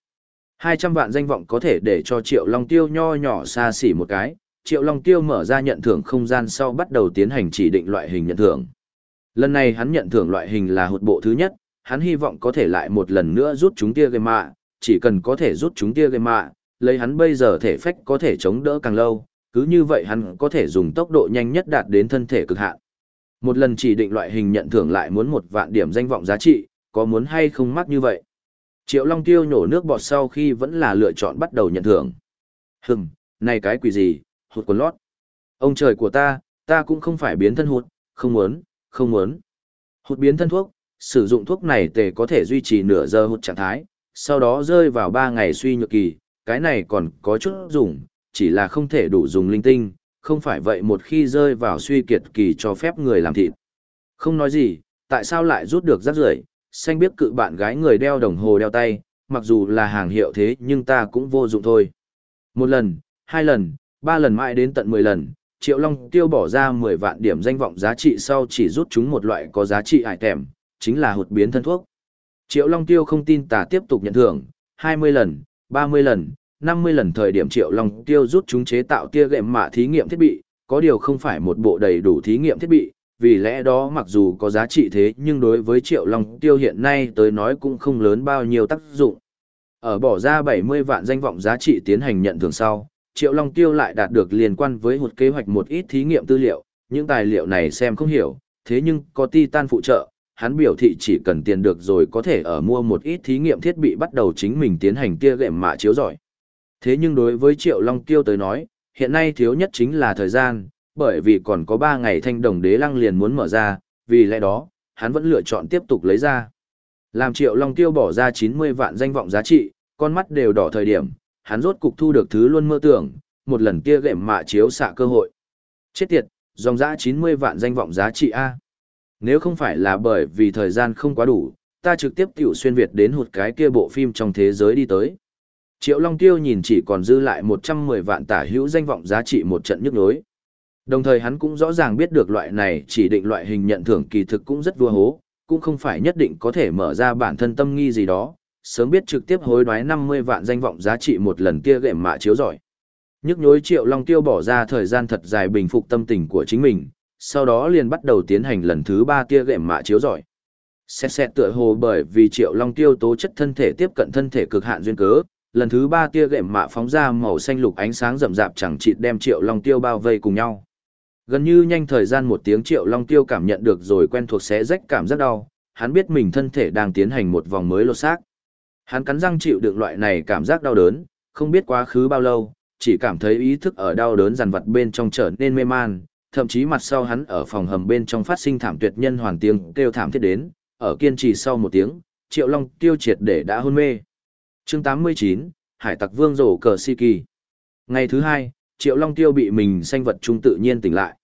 200 vạn danh vọng có thể để cho Triệu Long Tiêu nho nhỏ xa xỉ một cái, Triệu Long Tiêu mở ra nhận thưởng không gian sau bắt đầu tiến hành chỉ định loại hình nhận thưởng. Lần này hắn nhận thưởng loại hình là hụt bộ thứ nhất, hắn hy vọng có thể lại một lần nữa rút chúng tia gây mạ, chỉ cần có thể rút chúng tia gây mạ, lấy hắn bây giờ thể phách có thể chống đỡ càng lâu, cứ như vậy hắn có thể dùng tốc độ nhanh nhất đạt đến thân thể cực hạn. Một lần chỉ định loại hình nhận thưởng lại muốn một vạn điểm danh vọng giá trị, có muốn hay không mắc như vậy. Triệu Long Tiêu nhổ nước bọt sau khi vẫn là lựa chọn bắt đầu nhận thưởng. Hừm, này cái quỷ gì, hụt quần lót. Ông trời của ta, Ta cũng không phải biến thân hụt, không muốn, không muốn. Hụt biến thân thuốc, sử dụng thuốc này tề có thể duy trì nửa giờ hụt trạng thái, sau đó rơi vào 3 ngày suy nhược kỳ, cái này còn có chút dùng, chỉ là không thể đủ dùng linh tinh, không phải vậy một khi rơi vào suy kiệt kỳ cho phép người làm thịt. Không nói gì, tại sao lại rút được rác rưởi xanh biết cự bạn gái người đeo đồng hồ đeo tay, mặc dù là hàng hiệu thế nhưng ta cũng vô dụng thôi. Một lần, hai lần, ba lần mãi đến tận mười lần, Triệu Long tiêu bỏ ra mười vạn điểm danh vọng giá trị sau chỉ rút chúng một loại có giá trị ải tèm, chính là hụt biến thân thuốc. Triệu Long tiêu không tin tà tiếp tục nhận thưởng, hai mươi lần, ba mươi lần, năm mươi lần thời điểm Triệu Long tiêu rút chúng chế tạo tia gệm mạ thí nghiệm thiết bị, có điều không phải một bộ đầy đủ thí nghiệm thiết bị, vì lẽ đó mặc dù có giá trị thế nhưng đối với Triệu Long Tiêu hiện nay tới nói cũng không lớn bao nhiêu tác dụng. Ở bỏ ra 70 vạn danh vọng giá trị tiến hành nhận thưởng sau, Triệu Long Tiêu lại đạt được liên quan với một kế hoạch một ít thí nghiệm tư liệu, những tài liệu này xem không hiểu, thế nhưng có Titan phụ trợ, hắn biểu thị chỉ cần tiền được rồi có thể ở mua một ít thí nghiệm thiết bị bắt đầu chính mình tiến hành tia gệm mạ chiếu giỏi. Thế nhưng đối với Triệu Long Tiêu tới nói, hiện nay thiếu nhất chính là thời gian, bởi vì còn có 3 ngày thanh đồng đế lăng liền muốn mở ra, vì lẽ đó, hắn vẫn lựa chọn tiếp tục lấy ra. Làm triệu long tiêu bỏ ra 90 vạn danh vọng giá trị, con mắt đều đỏ thời điểm, hắn rốt cục thu được thứ luôn mơ tưởng, một lần kia gệm mạ chiếu xạ cơ hội. Chết tiệt, dòng giá 90 vạn danh vọng giá trị A. Nếu không phải là bởi vì thời gian không quá đủ, ta trực tiếp tiểu xuyên Việt đến hụt cái kia bộ phim trong thế giới đi tới. Triệu Long Tiêu nhìn chỉ còn dư lại 110 vạn tả hữu danh vọng giá trị một trận nhức nhối. Đồng thời hắn cũng rõ ràng biết được loại này chỉ định loại hình nhận thưởng kỳ thực cũng rất vua hố, cũng không phải nhất định có thể mở ra bản thân tâm nghi gì đó, sớm biết trực tiếp hối đoái 50 vạn danh vọng giá trị một lần kia gệm mạ chiếu giỏi. Nhức nhối Triệu Long Tiêu bỏ ra thời gian thật dài bình phục tâm tình của chính mình, sau đó liền bắt đầu tiến hành lần thứ ba tia gệm mạ chiếu giỏi. Xét xét tựa hồ bởi vì Triệu Long Tiêu tố chất thân thể tiếp cận thân thể cực hạn duyên cớ, lần thứ ba tia gệm mạ phóng ra màu xanh lục ánh sáng rậm rạp chẳng chịt đem Triệu Long Tiêu bao vây cùng nhau. Gần như nhanh thời gian một tiếng triệu long tiêu cảm nhận được rồi quen thuộc xé rách cảm rất đau, hắn biết mình thân thể đang tiến hành một vòng mới lột xác. Hắn cắn răng chịu đựng loại này cảm giác đau đớn, không biết quá khứ bao lâu, chỉ cảm thấy ý thức ở đau đớn dằn vặt bên trong trở nên mê man, thậm chí mặt sau hắn ở phòng hầm bên trong phát sinh thảm tuyệt nhân hoàn tiếng kêu thảm thiết đến, ở kiên trì sau một tiếng, Triệu Long tiêu triệt để đã hôn mê. Chương 89, Hải Tặc Vương rổ cờ si kỳ. Ngày thứ hai, Triệu Long Tiêu bị mình sanh vật trung tự nhiên tỉnh lại.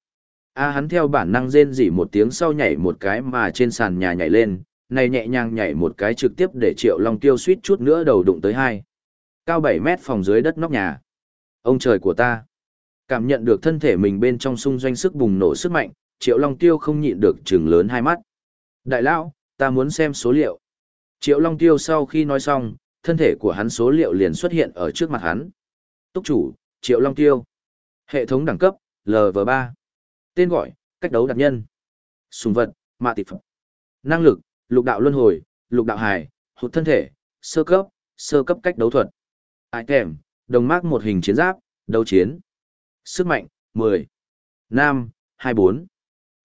A hắn theo bản năng rên rỉ một tiếng sau nhảy một cái mà trên sàn nhà nhảy lên, này nhẹ nhàng nhảy một cái trực tiếp để Triệu Long Tiêu suýt chút nữa đầu đụng tới hai. Cao 7 mét phòng dưới đất nóc nhà. Ông trời của ta. Cảm nhận được thân thể mình bên trong xung doanh sức bùng nổ sức mạnh, Triệu Long Tiêu không nhịn được trừng lớn hai mắt. Đại lão, ta muốn xem số liệu. Triệu Long Tiêu sau khi nói xong, thân thể của hắn số liệu liền xuất hiện ở trước mặt hắn. Túc chủ, Triệu Long Tiêu. Hệ thống đẳng cấp, LV3. Tên gọi, cách đấu đặc nhân. Sùng vật, mạ tịp phẩm. Năng lực, lục đạo luân hồi, lục đạo hải, hụt thân thể, sơ cấp, sơ cấp cách đấu thuật. Item, đồng mác một hình chiến giáp, đấu chiến. Sức mạnh, 10. Nam, 24.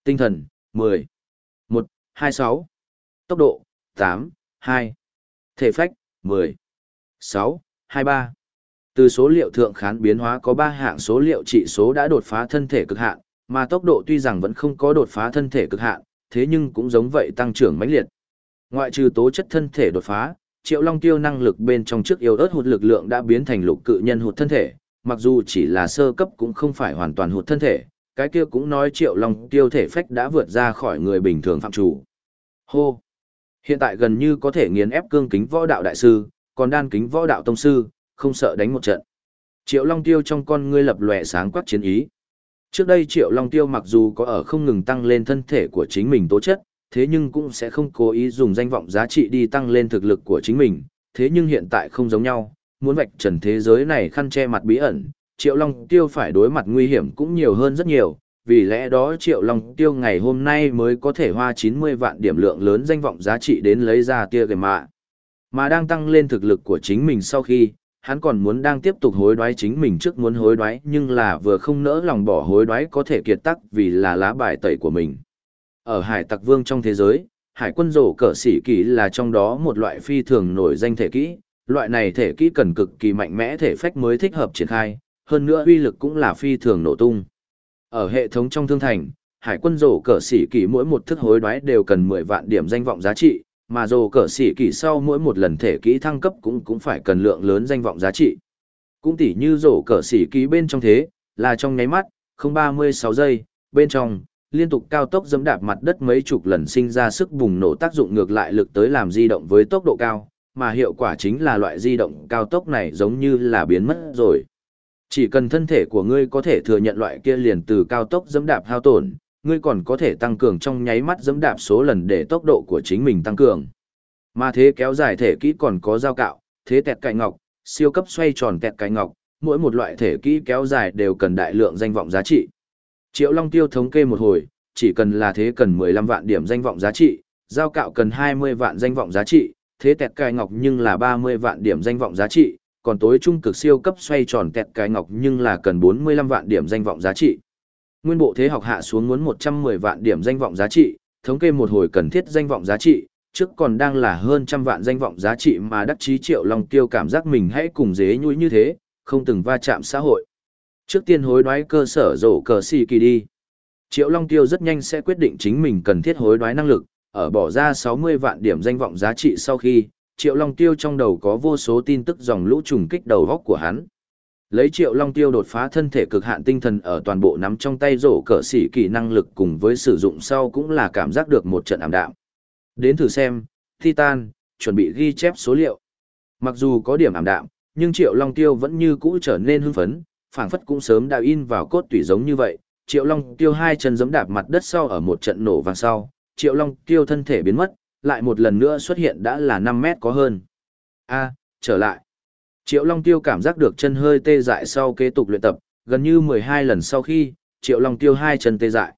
Tinh thần, 10. 1, 26. Tốc độ, 8, 2. Thể phách, 10. 6, 23. Từ số liệu thượng khán biến hóa có 3 hạng số liệu trị số đã đột phá thân thể cực hạn, mà tốc độ tuy rằng vẫn không có đột phá thân thể cực hạn, thế nhưng cũng giống vậy tăng trưởng mãnh liệt. Ngoại trừ tố chất thân thể đột phá, Triệu Long Tiêu năng lực bên trong trước yếu ớt hụt lực lượng đã biến thành lục cự nhân hụt thân thể, mặc dù chỉ là sơ cấp cũng không phải hoàn toàn hụt thân thể, cái kia cũng nói Triệu Long Tiêu thể phách đã vượt ra khỏi người bình thường phạm chủ. Hô! Hiện tại gần như có thể nghiền ép cương kính võ đạo đại sư, còn đan kính võ đạo tông sư, không sợ đánh một trận. Triệu Long Tiêu trong con ngươi lập lòe sáng quắc chiến ý. Trước đây Triệu Long Tiêu mặc dù có ở không ngừng tăng lên thân thể của chính mình tố chất, thế nhưng cũng sẽ không cố ý dùng danh vọng giá trị đi tăng lên thực lực của chính mình, thế nhưng hiện tại không giống nhau, muốn vạch trần thế giới này khăn che mặt bí ẩn, Triệu Long Tiêu phải đối mặt nguy hiểm cũng nhiều hơn rất nhiều, vì lẽ đó Triệu Long Tiêu ngày hôm nay mới có thể hoa 90 vạn điểm lượng lớn danh vọng giá trị đến lấy ra tia gầy mạ. Mà đang tăng lên thực lực của chính mình sau khi, hắn còn muốn đang tiếp tục hối đoái chính mình trước muốn hối đoái nhưng là vừa không nỡ lòng bỏ hối đoái có thể kiệt tắc vì là lá bài tẩy của mình. Ở hải tặc vương trong thế giới, hải quân rổ cỡ sĩ kỹ là trong đó một loại phi thường nổi danh thể kỹ, loại này thể kỹ cần cực kỳ mạnh mẽ thể phách mới thích hợp triển khai, hơn nữa uy lực cũng là phi thường nổ tung. Ở hệ thống trong thương thành, hải quân rổ cờ sĩ kỳ mỗi một thức hối đoái đều cần 10 vạn điểm danh vọng giá trị, mà rổ cờ sĩ kỳ sau mỗi một lần thể kỹ thăng cấp cũng cũng phải cần lượng lớn danh vọng giá trị. Cũng tỉ như rổ cờ sĩ kỳ bên trong thế, là trong nháy mắt, không 36 giây, bên trong, liên tục cao tốc dẫm đạp mặt đất mấy chục lần sinh ra sức bùng nổ tác dụng ngược lại lực tới làm di động với tốc độ cao, mà hiệu quả chính là loại di động cao tốc này giống như là biến mất rồi. Chỉ cần thân thể của ngươi có thể thừa nhận loại kia liền từ cao tốc dẫm đạp hao tổn, ngươi còn có thể tăng cường trong nháy mắt dẫm đạp số lần để tốc độ của chính mình tăng cường. Mà thế kéo dài thể kỹ còn có dao cạo, thế tẹt cạnh ngọc, siêu cấp xoay tròn tẹt cạnh ngọc, mỗi một loại thể kỹ kéo dài đều cần đại lượng danh vọng giá trị. Triệu Long Tiêu thống kê một hồi, chỉ cần là thế cần 15 vạn điểm danh vọng giá trị, giao cạo cần 20 vạn danh vọng giá trị, thế tẹt cài ngọc nhưng là 30 vạn điểm danh vọng giá trị, còn tối trung cực siêu cấp xoay tròn tẹt cài ngọc nhưng là cần 45 vạn điểm danh vọng giá trị. Nguyên bộ thế học hạ xuống muốn 110 vạn điểm danh vọng giá trị, thống kê một hồi cần thiết danh vọng giá trị, trước còn đang là hơn trăm vạn danh vọng giá trị mà đắc chí triệu long tiêu cảm giác mình hãy cùng dế nhũi như thế, không từng va chạm xã hội. Trước tiên hối đoái cơ sở rổ cờ xì kỳ đi. Triệu Long Tiêu rất nhanh sẽ quyết định chính mình cần thiết hối đoái năng lực, ở bỏ ra 60 vạn điểm danh vọng giá trị sau khi, Triệu Long Tiêu trong đầu có vô số tin tức dòng lũ trùng kích đầu góc của hắn. Lấy Triệu Long Tiêu đột phá thân thể cực hạn tinh thần ở toàn bộ nắm trong tay rổ cờ xỉ kỳ năng lực cùng với sử dụng sau cũng là cảm giác được một trận ảm đạm. Đến thử xem, Titan, chuẩn bị ghi chép số liệu. Mặc dù có điểm ảm đạm, nhưng Triệu Long Tiêu vẫn như cũ trở nên hưng phấn, phảng phất cũng sớm đã in vào cốt tủy giống như vậy. Triệu Long Tiêu hai chân giẫm đạp mặt đất sau ở một trận nổ vang sau, Triệu Long Tiêu thân thể biến mất, lại một lần nữa xuất hiện đã là 5 mét có hơn. A, trở lại. Triệu Long Tiêu cảm giác được chân hơi tê dại sau kế tục luyện tập, gần như 12 lần sau khi, Triệu Long Tiêu hai chân tê dại.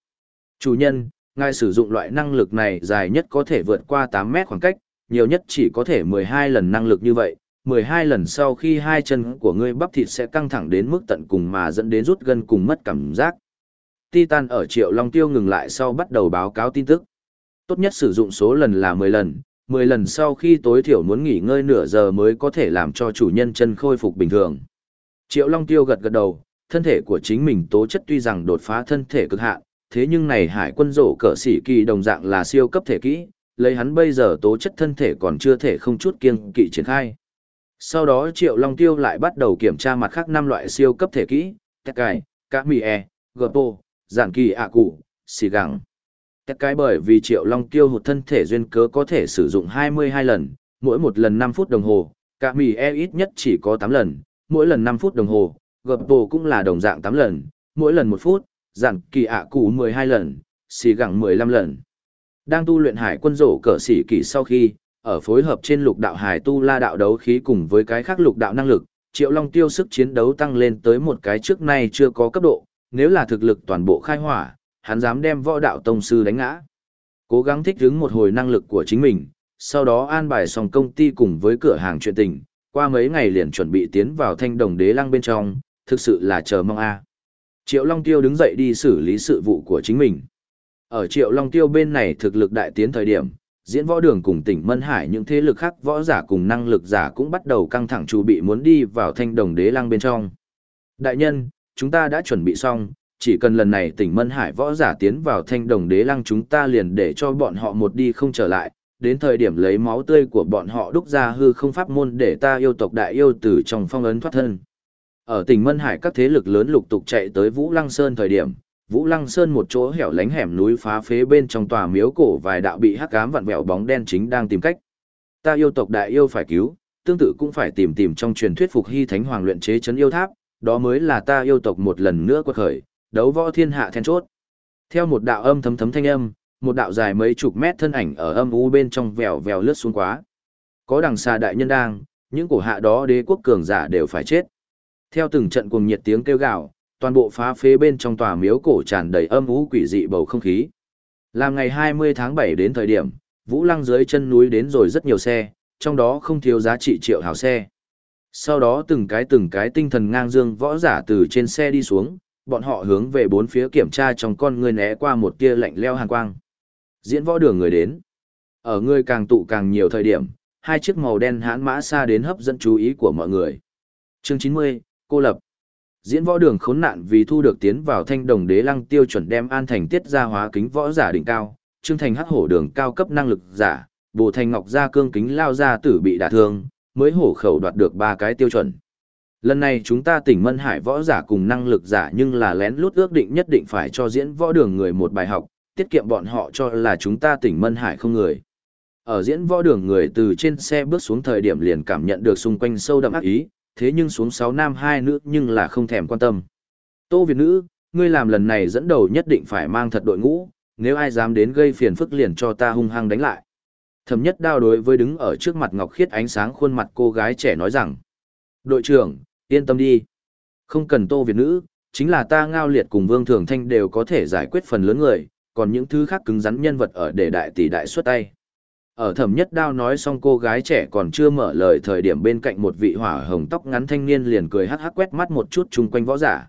Chủ nhân, ngài sử dụng loại năng lực này dài nhất có thể vượt qua 8 mét khoảng cách, nhiều nhất chỉ có thể 12 lần năng lực như vậy, 12 lần sau khi hai chân của ngươi bắp thịt sẽ căng thẳng đến mức tận cùng mà dẫn đến rút gân cùng mất cảm giác. Titan ở Triệu Long Tiêu ngừng lại sau bắt đầu báo cáo tin tức. Tốt nhất sử dụng số lần là 10 lần, 10 lần sau khi tối thiểu muốn nghỉ ngơi nửa giờ mới có thể làm cho chủ nhân chân khôi phục bình thường. Triệu Long Tiêu gật gật đầu, thân thể của chính mình tố chất tuy rằng đột phá thân thể cực hạn, thế nhưng này hải quân rổ cỡ sĩ kỳ đồng dạng là siêu cấp thể kỹ, lấy hắn bây giờ tố chất thân thể còn chưa thể không chút kiêng kỵ triển khai. Sau đó Triệu Long Tiêu lại bắt đầu kiểm tra mặt khác năm loại siêu cấp thể kỹ, Tết cài, cá mì e, gợpo, giản kỳ ạ cụ, xì gẳng. Tết cái bởi vì Triệu Long Tiêu hụt thân thể duyên cớ có thể sử dụng 22 lần, mỗi một lần 5 phút đồng hồ, cá mì e ít nhất chỉ có 8 lần, mỗi lần 5 phút đồng hồ, gợpo cũng là đồng dạng 8 lần, mỗi lần 1 phút, giản kỳ ạ cụ 12 lần, xì gẳng 15 lần. Đang tu luyện hải quân rổ cỡ sĩ kỳ sau khi, ở phối hợp trên lục đạo hải tu la đạo đấu khí cùng với cái khác lục đạo năng lực, Triệu Long tiêu sức chiến đấu tăng lên tới một cái trước nay chưa có cấp độ, nếu là thực lực toàn bộ khai hỏa, hắn dám đem võ đạo tông sư đánh ngã. Cố gắng thích ứng một hồi năng lực của chính mình, sau đó an bài xong công ty cùng với cửa hàng chuyện tình, qua mấy ngày liền chuẩn bị tiến vào thanh đồng đế lăng bên trong, thực sự là chờ mong a. Triệu Long Tiêu đứng dậy đi xử lý sự vụ của chính mình. Ở Triệu Long Tiêu bên này thực lực đại tiến thời điểm, diễn võ đường cùng tỉnh Mân Hải những thế lực khác võ giả cùng năng lực giả cũng bắt đầu căng thẳng chuẩn bị muốn đi vào thanh đồng đế lăng bên trong. Đại nhân, chúng ta đã chuẩn bị xong, chỉ cần lần này tỉnh Mân Hải võ giả tiến vào thanh đồng đế lăng chúng ta liền để cho bọn họ một đi không trở lại, đến thời điểm lấy máu tươi của bọn họ đúc ra hư không pháp môn để ta yêu tộc đại yêu tử trong phong ấn thoát thân. Ở tỉnh Mân Hải các thế lực lớn lục tục chạy tới Vũ Lăng Sơn thời điểm, Vũ Lăng Sơn một chỗ hẻo lánh hẻm núi phá phế bên trong tòa miếu cổ vài đạo bị hắc ám vặn vẹo bóng đen chính đang tìm cách. Ta yêu tộc đại yêu phải cứu, tương tự cũng phải tìm tìm trong truyền thuyết phục hy thánh hoàng luyện chế chấn yêu tháp, đó mới là ta yêu tộc một lần nữa quật khởi, đấu võ thiên hạ then chốt. Theo một đạo âm thấm thấm thanh âm, một đạo dài mấy chục mét thân ảnh ở âm u bên trong vèo vèo lướt xuống quá. Có đằng xa đại nhân đang, những cổ hạ đó đế quốc cường giả đều phải chết. Theo từng trận cuồng nhiệt tiếng kêu gào, toàn bộ phá phế bên trong tòa miếu cổ tràn đầy âm u quỷ dị bầu không khí. Làm ngày 20 tháng 7 đến thời điểm, Vũ Lăng dưới chân núi đến rồi rất nhiều xe, trong đó không thiếu giá trị triệu hào xe. Sau đó từng cái từng cái tinh thần ngang dương võ giả từ trên xe đi xuống, bọn họ hướng về bốn phía kiểm tra trong con người né qua một tia lạnh leo hàn quang. Diễn võ đường người đến. Ở người càng tụ càng nhiều thời điểm, hai chiếc màu đen hãn mã xa đến hấp dẫn chú ý của mọi người. Chương 90, cô lập diễn võ đường khốn nạn vì thu được tiến vào thanh đồng đế lăng tiêu chuẩn đem an thành tiết ra hóa kính võ giả đỉnh cao, trương thành hắc hổ đường cao cấp năng lực giả, bồ thành ngọc gia cương kính lao ra tử bị đả thương, mới hổ khẩu đoạt được ba cái tiêu chuẩn. Lần này chúng ta tỉnh Mân Hải võ giả cùng năng lực giả nhưng là lén lút ước định nhất định phải cho diễn võ đường người một bài học, tiết kiệm bọn họ cho là chúng ta tỉnh Mân Hải không người. Ở diễn võ đường người từ trên xe bước xuống thời điểm liền cảm nhận được xung quanh sâu đậm ác ý, thế nhưng xuống sáu nam hai nữ nhưng là không thèm quan tâm. Tô Việt nữ, ngươi làm lần này dẫn đầu nhất định phải mang thật đội ngũ, nếu ai dám đến gây phiền phức liền cho ta hung hăng đánh lại. Thẩm nhất đao đối với đứng ở trước mặt Ngọc Khiết ánh sáng khuôn mặt cô gái trẻ nói rằng, đội trưởng, yên tâm đi. Không cần Tô Việt nữ, chính là ta ngao liệt cùng Vương Thường Thanh đều có thể giải quyết phần lớn người, còn những thứ khác cứng rắn nhân vật ở để đại tỷ đại xuất tay. Ở thẩm nhất đao nói xong cô gái trẻ còn chưa mở lời thời điểm bên cạnh một vị hỏa hồng tóc ngắn thanh niên liền cười hắc hắc quét mắt một chút chung quanh võ giả.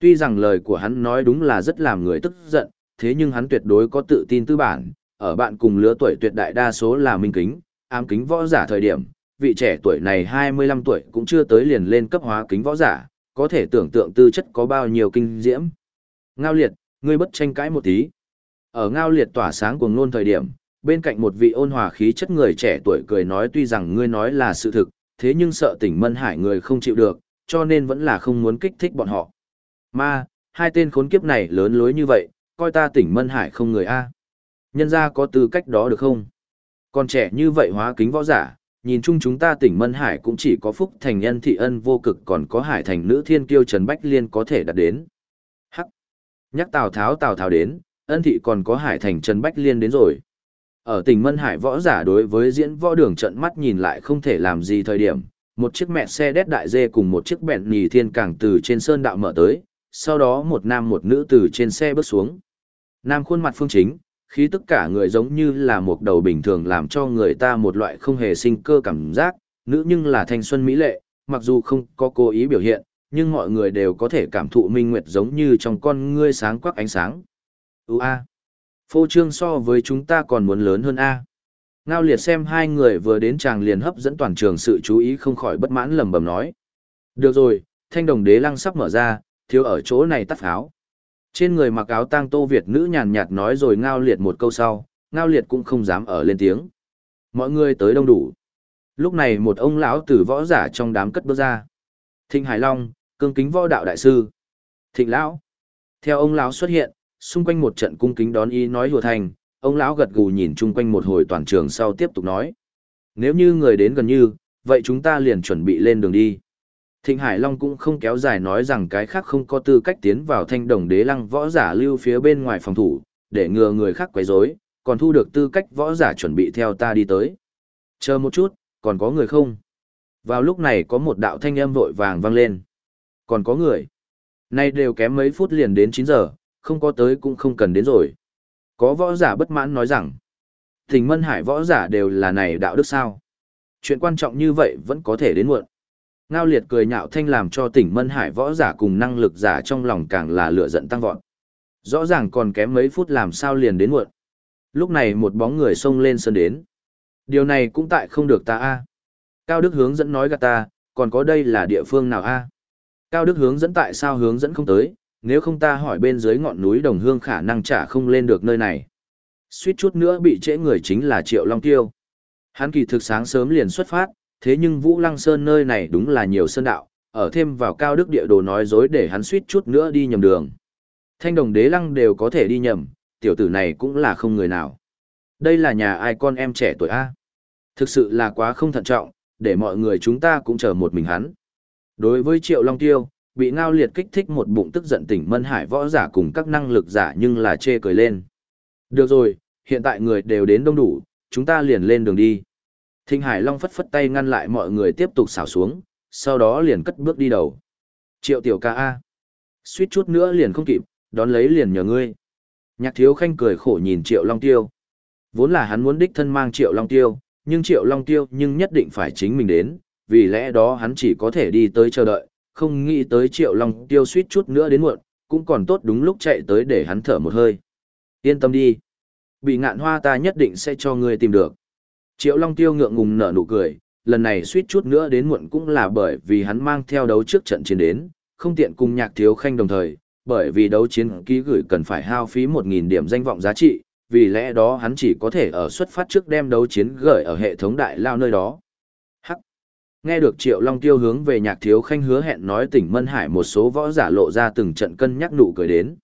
Tuy rằng lời của hắn nói đúng là rất làm người tức giận, thế nhưng hắn tuyệt đối có tự tin tư bản, ở bạn cùng lứa tuổi tuyệt đại đa số là minh kính, ám kính võ giả thời điểm, vị trẻ tuổi này 25 tuổi cũng chưa tới liền lên cấp hóa kính võ giả, có thể tưởng tượng tư chất có bao nhiêu kinh diễm. Ngao liệt, ngươi bất tranh cãi một tí. Ở ngao liệt tỏa sáng cuồng nôn thời điểm, bên cạnh một vị ôn hòa khí chất người trẻ tuổi cười nói tuy rằng ngươi nói là sự thực, thế nhưng sợ tỉnh Mân Hải người không chịu được, cho nên vẫn là không muốn kích thích bọn họ. Ma, hai tên khốn kiếp này lớn lối như vậy, coi ta tỉnh Mân Hải không người A. Nhân ra có tư cách đó được không? Còn trẻ như vậy hóa kính võ giả, nhìn chung chúng ta tỉnh Mân Hải cũng chỉ có phúc thành nhân thị ân vô cực còn có hải thành nữ thiên kiêu Trần Bách Liên có thể đạt đến. Hắc. Nhắc Tào Tháo Tào Tháo đến, ân thị còn có hải thành Trần Bách Liên đến rồi. Ở tỉnh Mân Hải võ giả đối với diễn võ đường trận mắt nhìn lại không thể làm gì thời điểm, một chiếc mẹ xe đét đại dê cùng một chiếc bẹn nhì thiên cảng từ trên sơn đạo mở tới, sau đó một nam một nữ từ trên xe bước xuống. Nam khuôn mặt phương chính, khí tất cả người giống như là một đầu bình thường làm cho người ta một loại không hề sinh cơ cảm giác, nữ nhưng là thanh xuân mỹ lệ, mặc dù không có cố ý biểu hiện, nhưng mọi người đều có thể cảm thụ minh nguyệt giống như trong con ngươi sáng quắc ánh sáng. Ua! a. Phô trương so với chúng ta còn muốn lớn hơn A. Ngao liệt xem hai người vừa đến chàng liền hấp dẫn toàn trường sự chú ý không khỏi bất mãn lầm bầm nói. Được rồi, thanh đồng đế lăng sắp mở ra, thiếu ở chỗ này tắt áo. Trên người mặc áo tang tô Việt nữ nhàn nhạt nói rồi ngao liệt một câu sau, ngao liệt cũng không dám ở lên tiếng. Mọi người tới đông đủ. Lúc này một ông lão tử võ giả trong đám cất bước ra. Thịnh Hải Long, cương kính võ đạo đại sư. Thịnh lão. Theo ông lão xuất hiện, xung quanh một trận cung kính đón ý nói hùa thành, ông lão gật gù nhìn chung quanh một hồi toàn trường sau tiếp tục nói. Nếu như người đến gần như, vậy chúng ta liền chuẩn bị lên đường đi. Thịnh Hải Long cũng không kéo dài nói rằng cái khác không có tư cách tiến vào thanh đồng đế lăng võ giả lưu phía bên ngoài phòng thủ, để ngừa người khác quấy rối, còn thu được tư cách võ giả chuẩn bị theo ta đi tới. Chờ một chút, còn có người không? Vào lúc này có một đạo thanh âm vội vàng vang lên. Còn có người. Nay đều kém mấy phút liền đến 9 giờ, không có tới cũng không cần đến rồi. Có võ giả bất mãn nói rằng, thỉnh mân hải võ giả đều là này đạo đức sao. Chuyện quan trọng như vậy vẫn có thể đến muộn. Ngao liệt cười nhạo thanh làm cho tỉnh mân hải võ giả cùng năng lực giả trong lòng càng là lửa giận tăng vọt. Rõ ràng còn kém mấy phút làm sao liền đến muộn. Lúc này một bóng người xông lên sân đến. Điều này cũng tại không được ta a. Cao Đức hướng dẫn nói gạt ta, còn có đây là địa phương nào a? Cao Đức hướng dẫn tại sao hướng dẫn không tới, nếu không ta hỏi bên dưới ngọn núi đồng hương khả năng trả không lên được nơi này. Suýt chút nữa bị trễ người chính là Triệu Long Tiêu. Hắn kỳ thực sáng sớm liền xuất phát, thế nhưng Vũ Lăng Sơn nơi này đúng là nhiều sơn đạo, ở thêm vào cao đức địa đồ nói dối để hắn suýt chút nữa đi nhầm đường. Thanh đồng đế lăng đều có thể đi nhầm, tiểu tử này cũng là không người nào. Đây là nhà ai con em trẻ tuổi A. Thực sự là quá không thận trọng, để mọi người chúng ta cũng chờ một mình hắn. Đối với Triệu Long Tiêu, bị ngao liệt kích thích một bụng tức giận tỉnh mân hải võ giả cùng các năng lực giả nhưng là chê cười lên. Được rồi, hiện tại người đều đến đông đủ, chúng ta liền lên đường đi. Thinh Hải Long phất phất tay ngăn lại mọi người tiếp tục xảo xuống, sau đó liền cất bước đi đầu. Triệu tiểu ca A. Suýt chút nữa liền không kịp, đón lấy liền nhờ ngươi. Nhạc thiếu khanh cười khổ nhìn Triệu Long Tiêu. Vốn là hắn muốn đích thân mang Triệu Long Tiêu, nhưng Triệu Long Tiêu nhưng nhất định phải chính mình đến, vì lẽ đó hắn chỉ có thể đi tới chờ đợi, không nghĩ tới triệu long tiêu suýt chút nữa đến muộn, cũng còn tốt đúng lúc chạy tới để hắn thở một hơi. Yên tâm đi. Bị ngạn hoa ta nhất định sẽ cho ngươi tìm được. Triệu long tiêu ngượng ngùng nở nụ cười, lần này suýt chút nữa đến muộn cũng là bởi vì hắn mang theo đấu trước trận chiến đến, không tiện cùng nhạc thiếu khanh đồng thời, bởi vì đấu chiến ký gửi cần phải hao phí 1.000 điểm danh vọng giá trị, vì lẽ đó hắn chỉ có thể ở xuất phát trước đem đấu chiến gửi ở hệ thống đại lao nơi đó. Nghe được Triệu Long Tiêu hướng về nhạc thiếu khanh hứa hẹn nói tỉnh Mân Hải một số võ giả lộ ra từng trận cân nhắc nụ cười đến.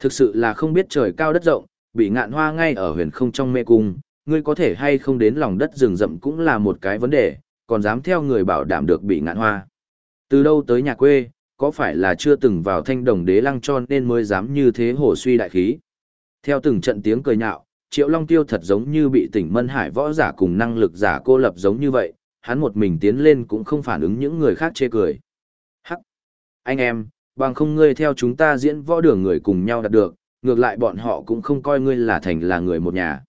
Thực sự là không biết trời cao đất rộng, bị ngạn hoa ngay ở huyền không trong mê cung, ngươi có thể hay không đến lòng đất rừng rậm cũng là một cái vấn đề, còn dám theo người bảo đảm được bị ngạn hoa. Từ đâu tới nhà quê, có phải là chưa từng vào thanh đồng đế lăng tròn nên mới dám như thế hổ suy đại khí. Theo từng trận tiếng cười nhạo, Triệu Long Tiêu thật giống như bị tỉnh Mân Hải võ giả cùng năng lực giả cô lập giống như vậy, hắn một mình tiến lên cũng không phản ứng những người khác chê cười. Hắc! Anh em, bằng không ngươi theo chúng ta diễn võ đường người cùng nhau đạt được, ngược lại bọn họ cũng không coi ngươi là thành là người một nhà.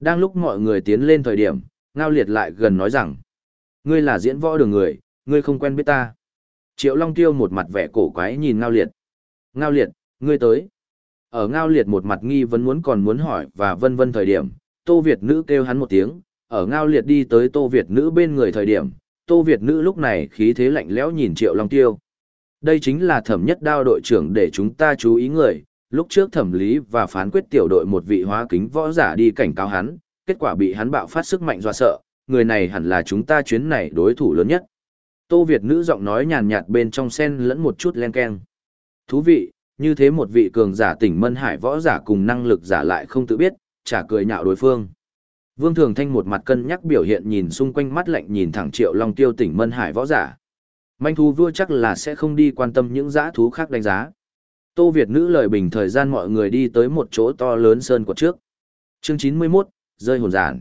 Đang lúc mọi người tiến lên thời điểm, Ngao Liệt lại gần nói rằng, ngươi là diễn võ đường người, ngươi không quen biết ta. Triệu Long Tiêu một mặt vẻ cổ quái nhìn Ngao Liệt. Ngao Liệt, ngươi tới. Ở Ngao Liệt một mặt nghi vấn muốn còn muốn hỏi và vân vân thời điểm, Tô Việt nữ kêu hắn một tiếng, ở Ngao Liệt đi tới Tô Việt nữ bên người thời điểm, Tô Việt nữ lúc này khí thế lạnh lẽo nhìn Triệu Long Tiêu. Đây chính là thẩm nhất đao đội trưởng để chúng ta chú ý người, lúc trước thẩm lý và phán quyết tiểu đội một vị hóa kính võ giả đi cảnh cáo hắn, kết quả bị hắn bạo phát sức mạnh dọa sợ, người này hẳn là chúng ta chuyến này đối thủ lớn nhất. Tô Việt nữ giọng nói nhàn nhạt bên trong sen lẫn một chút len keng. Thú vị, như thế một vị cường giả tỉnh mân hải võ giả cùng năng lực giả lại không tự biết, chả cười nhạo đối phương. Vương Thường Thanh một mặt cân nhắc biểu hiện nhìn xung quanh mắt lạnh nhìn thẳng Triệu Long Tiêu tỉnh mân hải võ giả. Manh thú vua chắc là sẽ không đi quan tâm những giã thú khác đánh giá. Tô Việt nữ lời bình thời gian mọi người đi tới một chỗ to lớn sơn của trước. Chương 91, rơi hồn giản.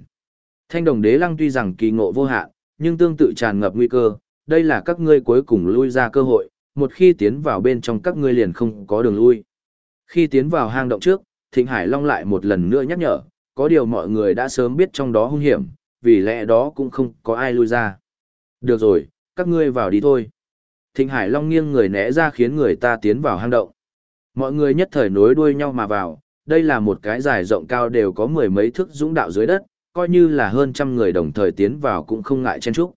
Thanh đồng đế lăng tuy rằng kỳ ngộ vô hạn, nhưng tương tự tràn ngập nguy cơ, đây là các ngươi cuối cùng lui ra cơ hội, một khi tiến vào bên trong các ngươi liền không có đường lui. Khi tiến vào hang động trước, Thịnh Hải Long lại một lần nữa nhắc nhở, có điều mọi người đã sớm biết trong đó hung hiểm, vì lẽ đó cũng không có ai lui ra. Được rồi, các ngươi vào đi thôi. Thịnh Hải Long nghiêng người né ra khiến người ta tiến vào hang động. Mọi người nhất thời nối đuôi nhau mà vào, đây là một cái dài rộng cao đều có mười mấy thước dũng đạo dưới đất, coi như là hơn trăm người đồng thời tiến vào cũng không ngại chen chúc.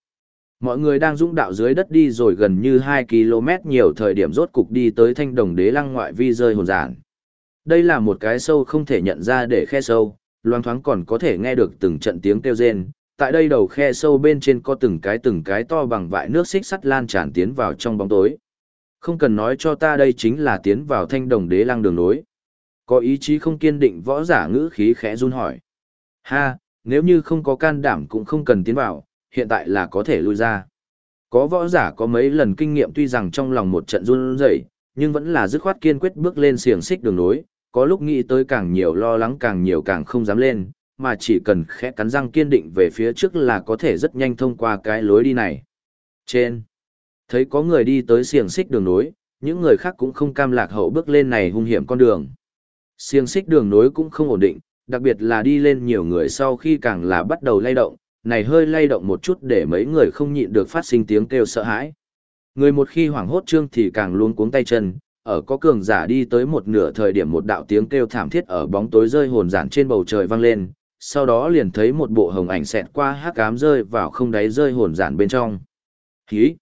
Mọi người đang dũng đạo dưới đất đi rồi gần như 2 km nhiều thời điểm rốt cục đi tới thanh đồng đế lăng ngoại vi rơi hồn giản. Đây là một cái sâu không thể nhận ra để khe sâu, loang thoáng còn có thể nghe được từng trận tiếng kêu rên. Tại đây đầu khe sâu bên trên có từng cái từng cái to bằng vại nước xích sắt lan tràn tiến vào trong bóng tối. Không cần nói cho ta đây chính là tiến vào thanh đồng đế lăng đường nối. Có ý chí không kiên định võ giả ngữ khí khẽ run hỏi. Ha, nếu như không có can đảm cũng không cần tiến vào, hiện tại là có thể lui ra. Có võ giả có mấy lần kinh nghiệm tuy rằng trong lòng một trận run rẩy, nhưng vẫn là dứt khoát kiên quyết bước lên xiềng xích đường nối, có lúc nghĩ tới càng nhiều lo lắng càng nhiều càng không dám lên, mà chỉ cần khẽ cắn răng kiên định về phía trước là có thể rất nhanh thông qua cái lối đi này. Trên, thấy có người đi tới xiềng xích đường nối, những người khác cũng không cam lạc hậu bước lên này hung hiểm con đường. Xiềng xích đường nối cũng không ổn định, đặc biệt là đi lên nhiều người sau khi càng là bắt đầu lay động, này hơi lay động một chút để mấy người không nhịn được phát sinh tiếng kêu sợ hãi. Người một khi hoảng hốt trương thì càng luôn cuống tay chân, ở có cường giả đi tới một nửa thời điểm một đạo tiếng kêu thảm thiết ở bóng tối rơi hồn giản trên bầu trời vang lên, sau đó liền thấy một bộ hồng ảnh xẹt qua hắc ám rơi vào không đáy rơi hồn giản bên trong. Hí!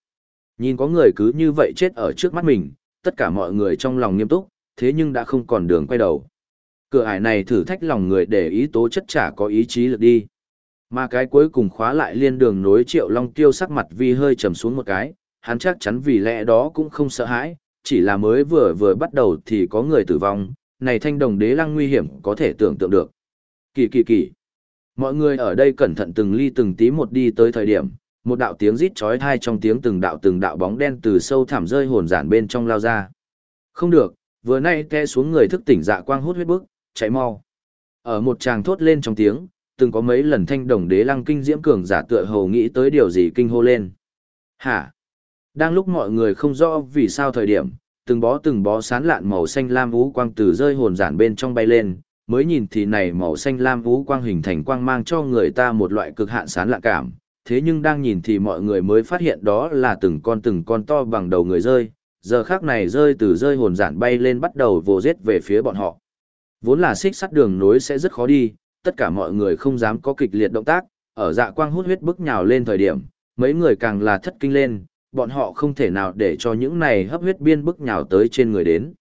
Nhìn có người cứ như vậy chết ở trước mắt mình, tất cả mọi người trong lòng nghiêm túc, thế nhưng đã không còn đường quay đầu. Cửa ải này thử thách lòng người để ý tố chất trả có ý chí lực đi. Mà cái cuối cùng khóa lại liên đường nối triệu long tiêu sắc mặt vi hơi trầm xuống một cái, hắn chắc chắn vì lẽ đó cũng không sợ hãi, chỉ là mới vừa vừa bắt đầu thì có người tử vong, này thanh đồng đế lăng nguy hiểm có thể tưởng tượng được. Kỳ kỳ kỳ. Mọi người ở đây cẩn thận từng ly từng tí một đi tới thời điểm, một đạo tiếng rít chói tai trong tiếng từng đạo từng đạo bóng đen từ sâu thẳm rơi hồn giản bên trong lao ra. Không được, vừa nay té xuống người thức tỉnh dạ quang hút huyết bức, chạy mau. Ở một tràng thốt lên trong tiếng, từng có mấy lần thanh đồng đế lăng kinh diễm cường giả tựa hồ nghĩ tới điều gì kinh hô lên. Hả? Đang lúc mọi người không rõ vì sao thời điểm, từng bó từng bó sán lạn màu xanh lam vũ quang từ rơi hồn giản bên trong bay lên, mới nhìn thì này màu xanh lam vũ quang hình thành quang mang cho người ta một loại cực hạn sán lạ cảm, thế nhưng đang nhìn thì mọi người mới phát hiện đó là từng con từng con to bằng đầu người rơi, giờ khác này rơi từ rơi hồn giản bay lên bắt đầu vồ giết về phía bọn họ. Vốn là xích sắt đường nối sẽ rất khó đi, tất cả mọi người không dám có kịch liệt động tác, ở dạ quang hút huyết bức nhào lên thời điểm, mấy người càng là thất kinh lên, bọn họ không thể nào để cho những này hấp huyết biên bức nhào tới trên người đến.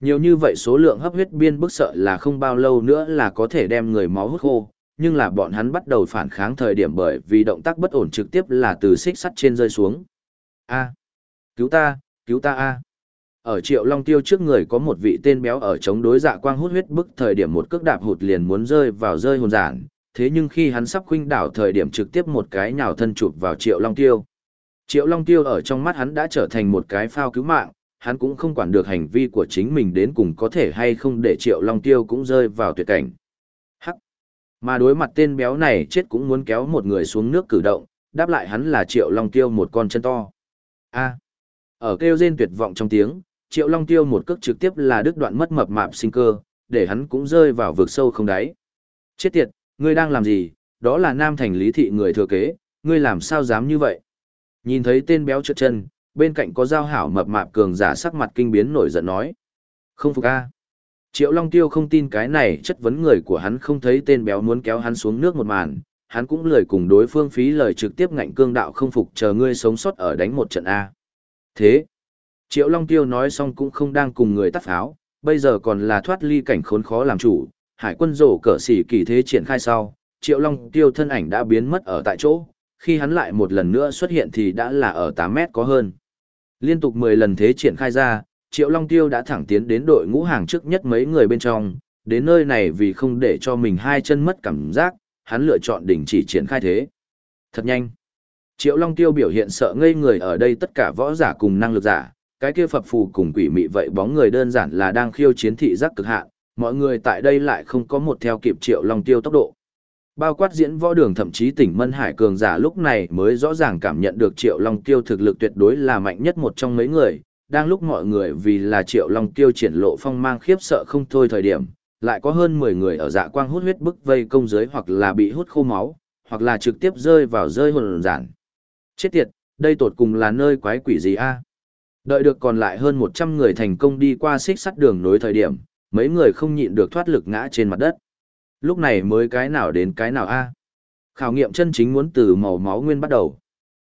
Nhiều như vậy số lượng hấp huyết biên bức sợ là không bao lâu nữa là có thể đem người máu hút khô, nhưng là bọn hắn bắt đầu phản kháng thời điểm bởi vì động tác bất ổn trực tiếp là từ xích sắt trên rơi xuống. A, cứu ta, cứu ta a. Ở Triệu Long Tiêu trước người có một vị tên béo ở chống đối dạ quang hút huyết bức thời điểm một cước đạp hụt liền muốn rơi vào rơi hồn giản, thế nhưng khi hắn sắp khuynh đảo thời điểm trực tiếp một cái nhào thân chụp vào Triệu Long Tiêu. Triệu Long Tiêu ở trong mắt hắn đã trở thành một cái phao cứu mạng, hắn cũng không quản được hành vi của chính mình đến cùng có thể hay không để Triệu Long Tiêu cũng rơi vào tuyệt cảnh. Hắc! Mà đối mặt tên béo này chết cũng muốn kéo một người xuống nước cử động, đáp lại hắn là Triệu Long Tiêu một con chân to. A! Ở kêu rên tuyệt vọng trong tiếng, Triệu Long Tiêu một cước trực tiếp là đứt đoạn mất mập mạp sinh cơ, để hắn cũng rơi vào vực sâu không đáy. Chết tiệt, ngươi đang làm gì? Đó là Nam Thành Lý Thị người thừa kế, ngươi làm sao dám như vậy? Nhìn thấy tên béo trượt chân, bên cạnh có giao hảo mập mạp cường giả sắc mặt kinh biến nổi giận nói. Không phục a. Triệu Long Tiêu không tin cái này chất vấn người của hắn không thấy tên béo muốn kéo hắn xuống nước một màn, hắn cũng lười cùng đối phương phí lời trực tiếp ngạnh cương đạo không phục chờ ngươi sống sót ở đánh một trận A. Thế, Triệu Long Tiêu nói xong cũng không đang cùng người tắt áo bây giờ còn là thoát ly cảnh khốn khó làm chủ, hải quân rổ cỡ xỉ kỳ thế triển khai sau, Triệu Long Tiêu thân ảnh đã biến mất ở tại chỗ, khi hắn lại một lần nữa xuất hiện thì đã là ở 8 mét có hơn. Liên tục 10 lần thế triển khai ra, Triệu Long Tiêu đã thẳng tiến đến đội ngũ hàng trước nhất mấy người bên trong, đến nơi này vì không để cho mình hai chân mất cảm giác, hắn lựa chọn đình chỉ triển khai thế. Thật nhanh. Triệu Long Tiêu biểu hiện sợ ngây người ở đây tất cả võ giả cùng năng lực giả, cái kia phập phù cùng quỷ mị vậy bóng người đơn giản là đang khiêu chiến thị giác cực hạn, mọi người tại đây lại không có một theo kịp Triệu Long Tiêu tốc độ. Bao quát diễn võ đường thậm chí tỉnh Mân Hải cường giả lúc này mới rõ ràng cảm nhận được Triệu Long Tiêu thực lực tuyệt đối là mạnh nhất một trong mấy người, đang lúc mọi người vì là Triệu Long Tiêu triển lộ phong mang khiếp sợ không thôi thời điểm, lại có hơn 10 người ở dạ quang hút huyết bức vây công giới hoặc là bị hút khô máu, hoặc là trực tiếp rơi vào rơi hồn giản. Chết tiệt, đây tột cùng là nơi quái quỷ gì a? Đợi được còn lại hơn 100 người thành công đi qua xích sắt đường nối thời điểm, mấy người không nhịn được thoát lực ngã trên mặt đất. Lúc này mới cái nào đến cái nào a? Khảo nghiệm chân chính muốn từ màu máu nguyên bắt đầu.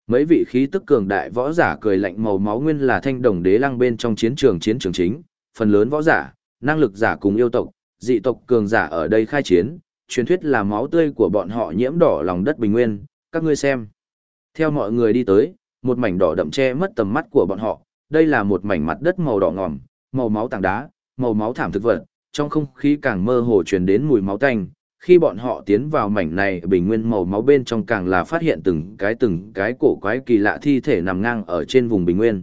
Mấy vị khí tức cường đại võ giả cười lạnh màu máu nguyên là thanh đồng đế lăng bên trong chiến trường chiến trường chính, phần lớn võ giả, năng lực giả cùng yêu tộc, dị tộc cường giả ở đây khai chiến, truyền thuyết là máu tươi của bọn họ nhiễm đỏ lòng đất bình nguyên, các ngươi xem. Theo mọi người đi tới, một mảnh đỏ đậm che mất tầm mắt của bọn họ, đây là một mảnh mặt đất màu đỏ ngòm, màu máu tảng đá, màu máu thảm thực vật, trong không khí càng mơ hồ truyền đến mùi máu tanh. Khi bọn họ tiến vào mảnh này bình nguyên màu máu bên trong càng là phát hiện từng cái từng cái cổ quái kỳ lạ thi thể nằm ngang ở trên vùng bình nguyên.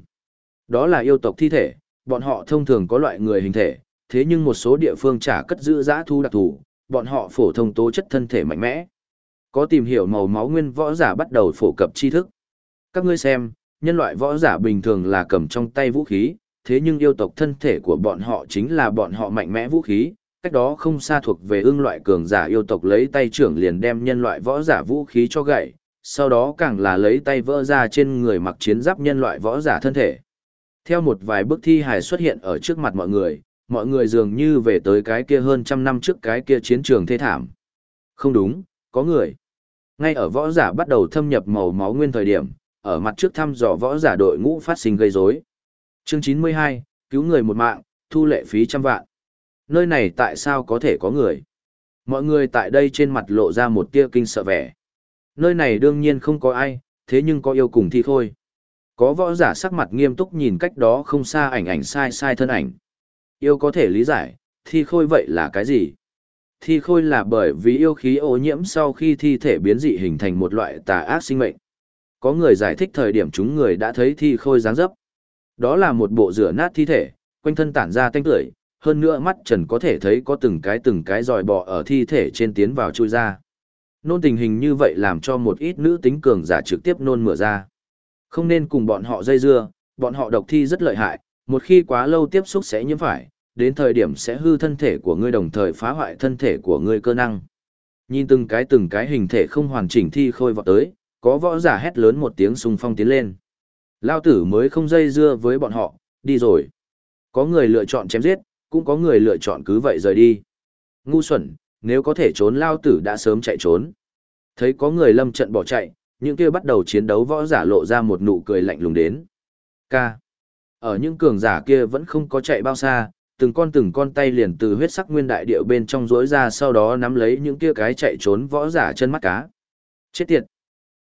Đó là yêu tộc thi thể, bọn họ thông thường có loại người hình thể, thế nhưng một số địa phương chả cất giữ giã thu đặc thù, bọn họ phổ thông tố chất thân thể mạnh mẽ. Có tìm hiểu màu máu nguyên võ giả bắt đầu phổ cập tri thức. Các ngươi xem, nhân loại võ giả bình thường là cầm trong tay vũ khí, thế nhưng yêu tộc thân thể của bọn họ chính là bọn họ mạnh mẽ vũ khí, cách đó không xa thuộc về ương loại cường giả yêu tộc lấy tay trưởng liền đem nhân loại võ giả vũ khí cho gậy, sau đó càng là lấy tay vỡ ra trên người mặc chiến giáp nhân loại võ giả thân thể. Theo một vài bước thi hài xuất hiện ở trước mặt mọi người, mọi người dường như về tới cái kia hơn trăm năm trước cái kia chiến trường thê thảm. Không đúng, có người. Ngay ở võ giả bắt đầu thâm nhập màu máu nguyên thời điểm, ở mặt trước thăm dò võ giả đội ngũ phát sinh gây rối. Chương 92, cứu người một mạng, thu lệ phí trăm vạn. Nơi này tại sao có thể có người? Mọi người tại đây trên mặt lộ ra một tia kinh sợ vẻ. Nơi này đương nhiên không có ai, thế nhưng có yêu cùng thi thôi. Có võ giả sắc mặt nghiêm túc nhìn cách đó không xa ảnh ảnh sai sai thân ảnh. Yêu có thể lý giải, thi khôi vậy là cái gì? Thi khôi là bởi vì yêu khí ô nhiễm sau khi thi thể biến dị hình thành một loại tà ác sinh mệnh có người giải thích thời điểm chúng người đã thấy thi khôi dáng dấp. Đó là một bộ rửa nát thi thể, quanh thân tản ra tanh tưởi, hơn nữa mắt trần có thể thấy có từng cái từng cái dòi bọ ở thi thể trên tiến vào chui ra. Nôn tình hình như vậy làm cho một ít nữ tính cường giả trực tiếp nôn mửa ra. Không nên cùng bọn họ dây dưa, bọn họ độc thi rất lợi hại, một khi quá lâu tiếp xúc sẽ nhiễm phải, đến thời điểm sẽ hư thân thể của ngươi đồng thời phá hoại thân thể của ngươi cơ năng. Nhìn từng cái từng cái hình thể không hoàn chỉnh thi khôi vọt tới, có võ giả hét lớn một tiếng xung phong tiến lên. Lao tử mới không dây dưa với bọn họ, đi rồi. Có người lựa chọn chém giết, cũng có người lựa chọn cứ vậy rời đi. Ngu xuẩn, nếu có thể trốn Lao tử đã sớm chạy trốn. Thấy có người lâm trận bỏ chạy, những kia bắt đầu chiến đấu võ giả lộ ra một nụ cười lạnh lùng đến. K. Ở những cường giả kia vẫn không có chạy bao xa, từng con từng con tay liền từ huyết sắc nguyên đại điệu bên trong rối ra sau đó nắm lấy những kia cái chạy trốn võ giả chân mắt cá. Chết tiệt!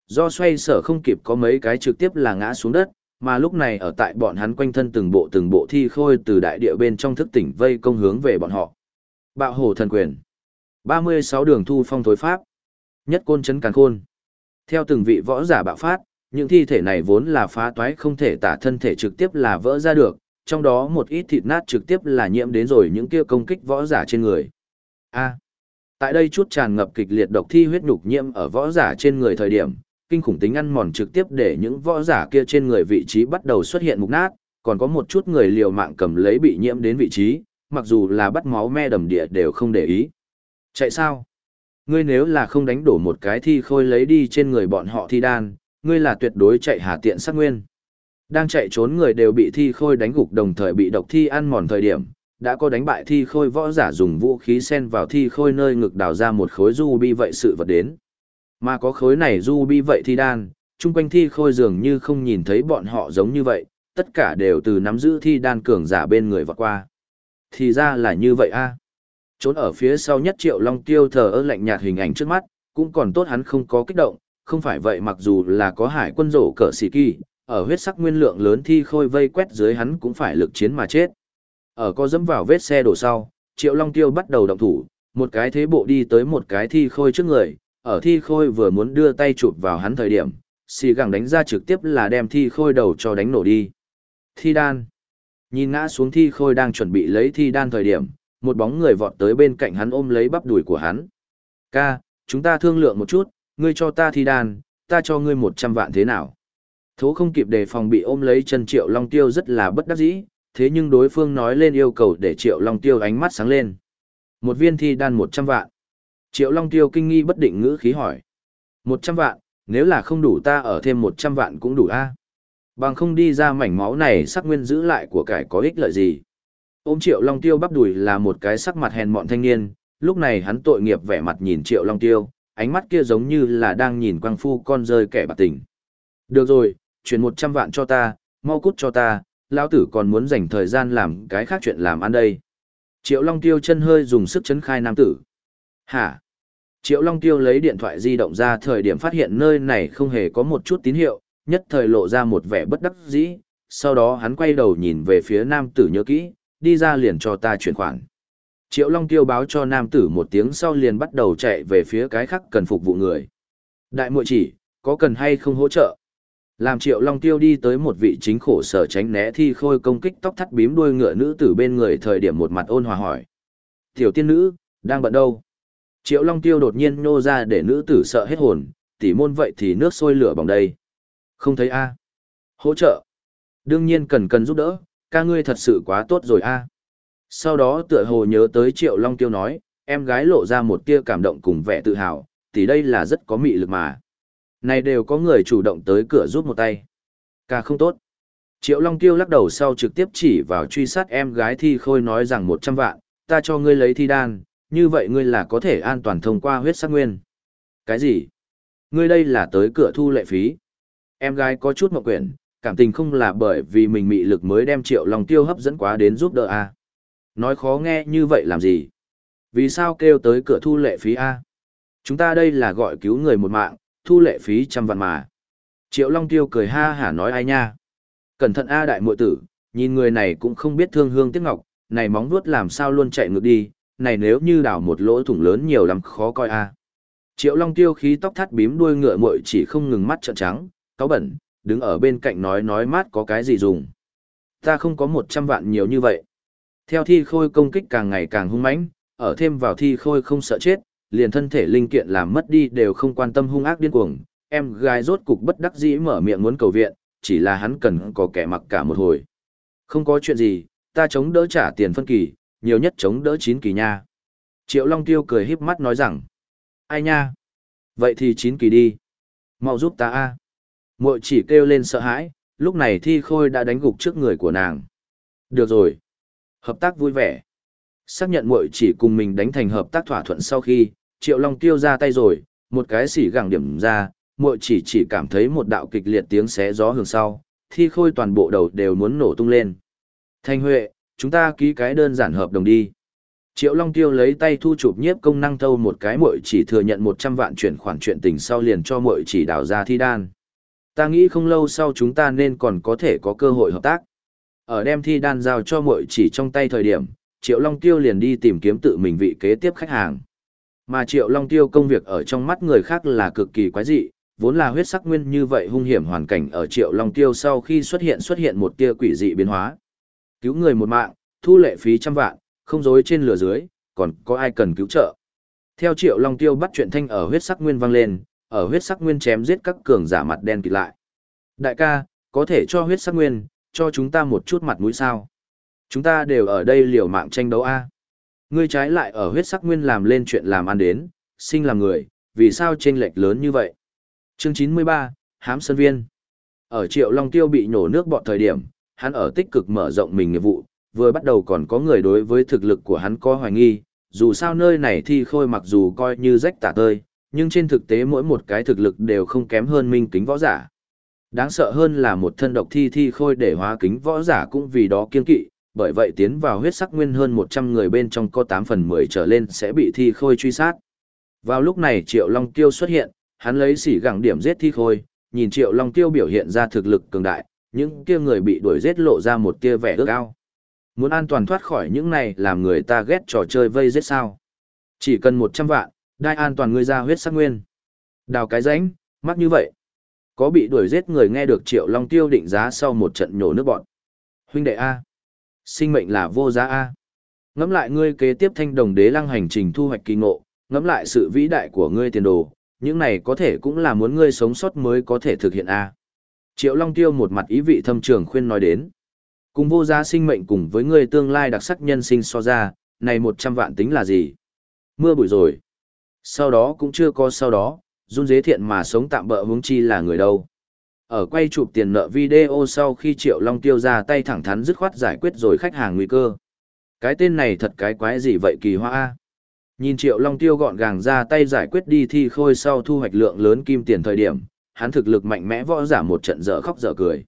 Do xoay sở không kịp có mấy cái trực tiếp là ngã xuống đất, mà lúc này ở tại bọn hắn quanh thân từng bộ từng bộ thi khôi từ đại địa bên trong thức tỉnh vây công hướng về bọn họ. Bạo hổ thần quyền. 36 đường thu phong thối pháp. Nhất côn chấn càn khôn. Theo từng vị võ giả bạo phát, những thi thể này vốn là phá toái không thể tả thân thể trực tiếp là vỡ ra được, trong đó một ít thịt nát trực tiếp là nhiễm đến rồi những kia công kích võ giả trên người. A. tại đây chút tràn ngập kịch liệt độc thi huyết nhục nhiễm ở võ giả trên người thời điểm, kinh khủng tính ăn mòn trực tiếp để những võ giả kia trên người vị trí bắt đầu xuất hiện mục nát, còn có một chút người liều mạng cầm lấy bị nhiễm đến vị trí, mặc dù là bắt máu me đầm địa đều không để ý. Chạy sao? Ngươi nếu là không đánh đổ một cái thi khôi lấy đi trên người bọn họ thi đan, ngươi là tuyệt đối chạy hà tiện sát nguyên. Đang chạy trốn người đều bị thi khôi đánh gục đồng thời bị độc thi ăn mòn thời điểm, đã có đánh bại thi khôi võ giả dùng vũ khí sen vào thi khôi nơi ngực đào ra một khối du bi vậy sự vật đến. Mà có khối này du bi vậy thi đan, chung quanh thi khôi dường như không nhìn thấy bọn họ giống như vậy, tất cả đều từ nắm giữ thi đan cường giả bên người vọt qua. Thì ra là như vậy a. Trốn ở phía sau nhất triệu long tiêu thờ ơ lạnh nhạt hình ảnh trước mắt, cũng còn tốt hắn không có kích động, không phải vậy mặc dù là có hải quân rổ cỡ xì kỳ, ở huyết sắc nguyên lượng lớn thi khôi vây quét dưới hắn cũng phải lực chiến mà chết. Ở có dẫm vào vết xe đổ sau, triệu long tiêu bắt đầu động thủ, một cái thế bộ đi tới một cái thi khôi trước người, ở thi khôi vừa muốn đưa tay chụp vào hắn thời điểm, xì gẳng đánh ra trực tiếp là đem thi khôi đầu cho đánh nổ đi. Thi đan. Nhìn ngã xuống thi khôi đang chuẩn bị lấy thi đan thời điểm, một bóng người vọt tới bên cạnh hắn ôm lấy bắp đùi của hắn. Ca, chúng ta thương lượng một chút, ngươi cho ta thi đan, ta cho ngươi một trăm vạn thế nào? Thố không kịp đề phòng bị ôm lấy chân triệu long tiêu rất là bất đắc dĩ, thế nhưng đối phương nói lên yêu cầu để triệu long tiêu ánh mắt sáng lên. Một viên thi đan một trăm vạn. Triệu long tiêu kinh nghi bất định ngữ khí hỏi. Một trăm vạn, nếu là không đủ ta ở thêm một trăm vạn cũng đủ a Bằng không đi ra mảnh máu này sắc nguyên giữ lại của cải có ích lợi gì. Ôm Triệu Long Tiêu bắp đùi là một cái sắc mặt hèn mọn thanh niên, lúc này hắn tội nghiệp vẻ mặt nhìn Triệu Long Tiêu, ánh mắt kia giống như là đang nhìn quang phu con rơi kẻ bạc tình. Được rồi, chuyển một trăm vạn cho ta, mau cút cho ta, lão tử còn muốn dành thời gian làm cái khác chuyện làm ăn đây. Triệu Long Tiêu chân hơi dùng sức chấn khai nam tử. Hả? Triệu Long Tiêu lấy điện thoại di động ra thời điểm phát hiện nơi này không hề có một chút tín hiệu, nhất thời lộ ra một vẻ bất đắc dĩ, sau đó hắn quay đầu nhìn về phía nam tử nhớ kỹ, đi ra liền cho ta chuyển khoản. Triệu Long Tiêu báo cho nam tử một tiếng sau liền bắt đầu chạy về phía cái khác cần phục vụ người. Đại muội chỉ, có cần hay không hỗ trợ? Làm Triệu Long Tiêu đi tới một vị chính khổ sở tránh né thi khôi công kích tóc thắt bím đuôi ngựa nữ tử bên người thời điểm một mặt ôn hòa hỏi. Tiểu tiên nữ, đang bận đâu? Triệu Long Tiêu đột nhiên nô ra để nữ tử sợ hết hồn, tỉ môn vậy thì nước sôi lửa bỏng đây. Không thấy a Hỗ trợ. Đương nhiên cần cần giúp đỡ, ca ngươi thật sự quá tốt rồi a Sau đó tựa hồ nhớ tới Triệu Long Tiêu nói, em gái lộ ra một tia cảm động cùng vẻ tự hào, tỷ đây là rất có mị lực mà. Này đều có người chủ động tới cửa giúp một tay. Ca không tốt. Triệu Long Tiêu lắc đầu sau trực tiếp chỉ vào truy sát em gái thi khôi nói rằng một trăm vạn, ta cho ngươi lấy thi đan, như vậy ngươi là có thể an toàn thông qua huyết sắc nguyên. Cái gì? Ngươi đây là tới cửa thu lệ phí. Em gái có chút mộng quyển, cảm tình không là bởi vì mình mị lực mới đem triệu long tiêu hấp dẫn quá đến giúp đỡ a nói khó nghe như vậy làm gì vì sao kêu tới cửa thu lệ phí a chúng ta đây là gọi cứu người một mạng thu lệ phí trăm vạn mà triệu long tiêu cười ha hả nói ai nha cẩn thận a đại muội tử nhìn người này cũng không biết thương hương tiếc ngọc này móng vuốt làm sao luôn chạy ngược đi này nếu như đào một lỗ thủng lớn nhiều lắm khó coi a triệu long tiêu khí tóc thắt bím đuôi ngựa muội chỉ không ngừng mắt trợn trắng cáu bẩn đứng ở bên cạnh nói nói mát có cái gì dùng. Ta không có một trăm vạn nhiều như vậy. Theo thi khôi công kích càng ngày càng hung mãnh, ở thêm vào thi khôi không sợ chết, liền thân thể linh kiện làm mất đi đều không quan tâm hung ác điên cuồng. Em gái rốt cục bất đắc dĩ mở miệng muốn cầu viện, chỉ là hắn cần có kẻ mặc cả một hồi. Không có chuyện gì, ta chống đỡ trả tiền phân kỳ, nhiều nhất chống đỡ chín kỳ nha. Triệu Long Tiêu cười híp mắt nói rằng, ai nha? Vậy thì chín kỳ đi. Mau giúp ta a muội chỉ kêu lên sợ hãi, lúc này thi khôi đã đánh gục trước người của nàng. Được rồi. Hợp tác vui vẻ. Xác nhận muội chỉ cùng mình đánh thành hợp tác thỏa thuận sau khi, Triệu Long tiêu ra tay rồi, một cái xỉ gẳng điểm ra, muội chỉ chỉ cảm thấy một đạo kịch liệt tiếng xé gió hướng sau, thi khôi toàn bộ đầu đều muốn nổ tung lên. Thanh Huệ, chúng ta ký cái đơn giản hợp đồng đi. Triệu Long Tiêu lấy tay thu chụp nhiếp công năng thâu một cái muội chỉ thừa nhận 100 vạn chuyển khoản chuyện tình sau liền cho muội chỉ đào ra thi đan. Ta nghĩ không lâu sau chúng ta nên còn có thể có cơ hội hợp tác. Ở đem thi đan giao cho muội chỉ trong tay thời điểm, Triệu Long Tiêu liền đi tìm kiếm tự mình vị kế tiếp khách hàng. Mà Triệu Long Tiêu công việc ở trong mắt người khác là cực kỳ quái dị, vốn là huyết sắc nguyên như vậy hung hiểm hoàn cảnh ở Triệu Long Tiêu sau khi xuất hiện xuất hiện một tia quỷ dị biến hóa. Cứu người một mạng, thu lệ phí trăm vạn, không dối trên lửa dưới, còn có ai cần cứu trợ. Theo Triệu Long Tiêu bắt chuyện thanh ở huyết sắc nguyên vang lên, ở huyết sắc nguyên chém giết các cường giả mặt đen kịt lại. Đại ca, có thể cho huyết sắc nguyên, cho chúng ta một chút mặt mũi sao? Chúng ta đều ở đây liều mạng tranh đấu a. Ngươi trái lại ở huyết sắc nguyên làm lên chuyện làm ăn đến, sinh làm người, vì sao chênh lệch lớn như vậy? Chương 93, Hám Sơn Viên Ở Triệu Long Tiêu bị nổ nước bọt thời điểm, hắn ở tích cực mở rộng mình nghiệp vụ, vừa bắt đầu còn có người đối với thực lực của hắn có hoài nghi, dù sao nơi này thi khôi mặc dù coi như rách tả tơi, nhưng trên thực tế mỗi một cái thực lực đều không kém hơn minh kính võ giả. Đáng sợ hơn là một thân độc thi thi khôi để hóa kính võ giả cũng vì đó kiên kỵ, bởi vậy tiến vào huyết sắc nguyên hơn 100 người bên trong có 8 phần 10 trở lên sẽ bị thi khôi truy sát. Vào lúc này Triệu Long Tiêu xuất hiện, hắn lấy sỉ gẳng điểm giết thi khôi, nhìn Triệu Long Tiêu biểu hiện ra thực lực cường đại, những kia người bị đuổi giết lộ ra một tia vẻ ước ao. Muốn an toàn thoát khỏi những này làm người ta ghét trò chơi vây giết sao. Chỉ cần 100 vạn, đai an toàn ngươi ra huyết sắc nguyên. Đào cái rãnh, mắc như vậy. Có bị đuổi giết người nghe được Triệu Long Tiêu định giá sau một trận nhổ nước bọn. Huynh đệ A. Sinh mệnh là vô giá A. Ngắm lại ngươi kế tiếp thanh đồng đế lăng hành trình thu hoạch kỳ ngộ, ngắm lại sự vĩ đại của ngươi tiền đồ, những này có thể cũng là muốn ngươi sống sót mới có thể thực hiện A. Triệu Long Tiêu một mặt ý vị thâm trường khuyên nói đến. Cùng vô giá sinh mệnh cùng với ngươi tương lai đặc sắc nhân sinh so ra, này một trăm vạn tính là gì? Mưa bụi rồi. Sau đó cũng chưa có sau đó, run dế thiện mà sống tạm bỡ hướng chi là người đâu. Ở quay chụp tiền nợ video sau khi Triệu Long Tiêu ra tay thẳng thắn dứt khoát giải quyết rồi khách hàng nguy cơ. Cái tên này thật cái quái gì vậy kỳ hoa a. Nhìn Triệu Long Tiêu gọn gàng ra tay giải quyết đi thi khôi sau thu hoạch lượng lớn kim tiền thời điểm, hắn thực lực mạnh mẽ võ giả một trận dở khóc dở cười.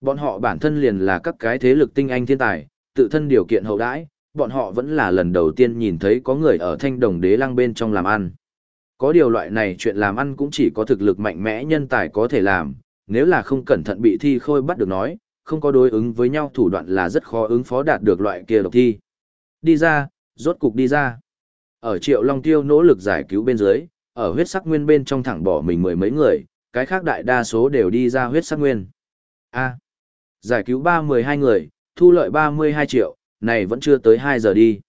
Bọn họ bản thân liền là các cái thế lực tinh anh thiên tài, tự thân điều kiện hậu đãi, bọn họ vẫn là lần đầu tiên nhìn thấy có người ở thanh đồng đế lăng bên trong làm ăn. Có điều loại này chuyện làm ăn cũng chỉ có thực lực mạnh mẽ nhân tài có thể làm, nếu là không cẩn thận bị thi khôi bắt được nói, không có đối ứng với nhau thủ đoạn là rất khó ứng phó đạt được loại kia độc thi. Đi ra, rốt cục đi ra. Ở triệu long tiêu nỗ lực giải cứu bên dưới, ở huyết sắc nguyên bên trong thẳng bỏ mình mười mấy người, cái khác đại đa số đều đi ra huyết sắc nguyên. A. giải cứu ba mười hai người, thu lợi ba mươi hai triệu, này vẫn chưa tới hai giờ đi.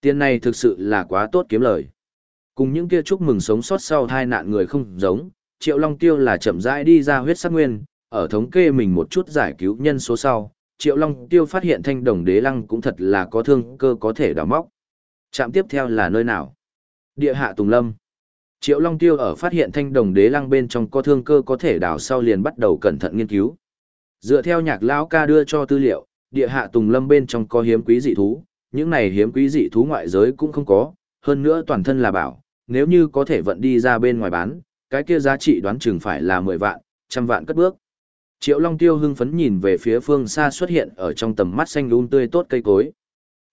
Tiền này thực sự là quá tốt kiếm lời. Cùng những kia chúc mừng sống sót sau hai nạn người không giống, Triệu Long Tiêu là chậm rãi đi ra huyết sắc nguyên, ở thống kê mình một chút giải cứu nhân số sau, Triệu Long Tiêu phát hiện thanh đồng đế lăng cũng thật là có thương cơ có thể đào móc. Trạm tiếp theo là nơi nào? Địa hạ Tùng Lâm. Triệu Long Tiêu ở phát hiện thanh đồng đế lăng bên trong có thương cơ có thể đào sau liền bắt đầu cẩn thận nghiên cứu. Dựa theo nhạc lão ca đưa cho tư liệu, địa hạ Tùng Lâm bên trong có hiếm quý dị thú, những này hiếm quý dị thú ngoại giới cũng không có, hơn nữa toàn thân là bảo, nếu như có thể vận đi ra bên ngoài bán, cái kia giá trị đoán chừng phải là 10 vạn, trăm vạn cất bước. Triệu Long Tiêu hưng phấn nhìn về phía phương xa xuất hiện ở trong tầm mắt xanh um tươi tốt cây cối.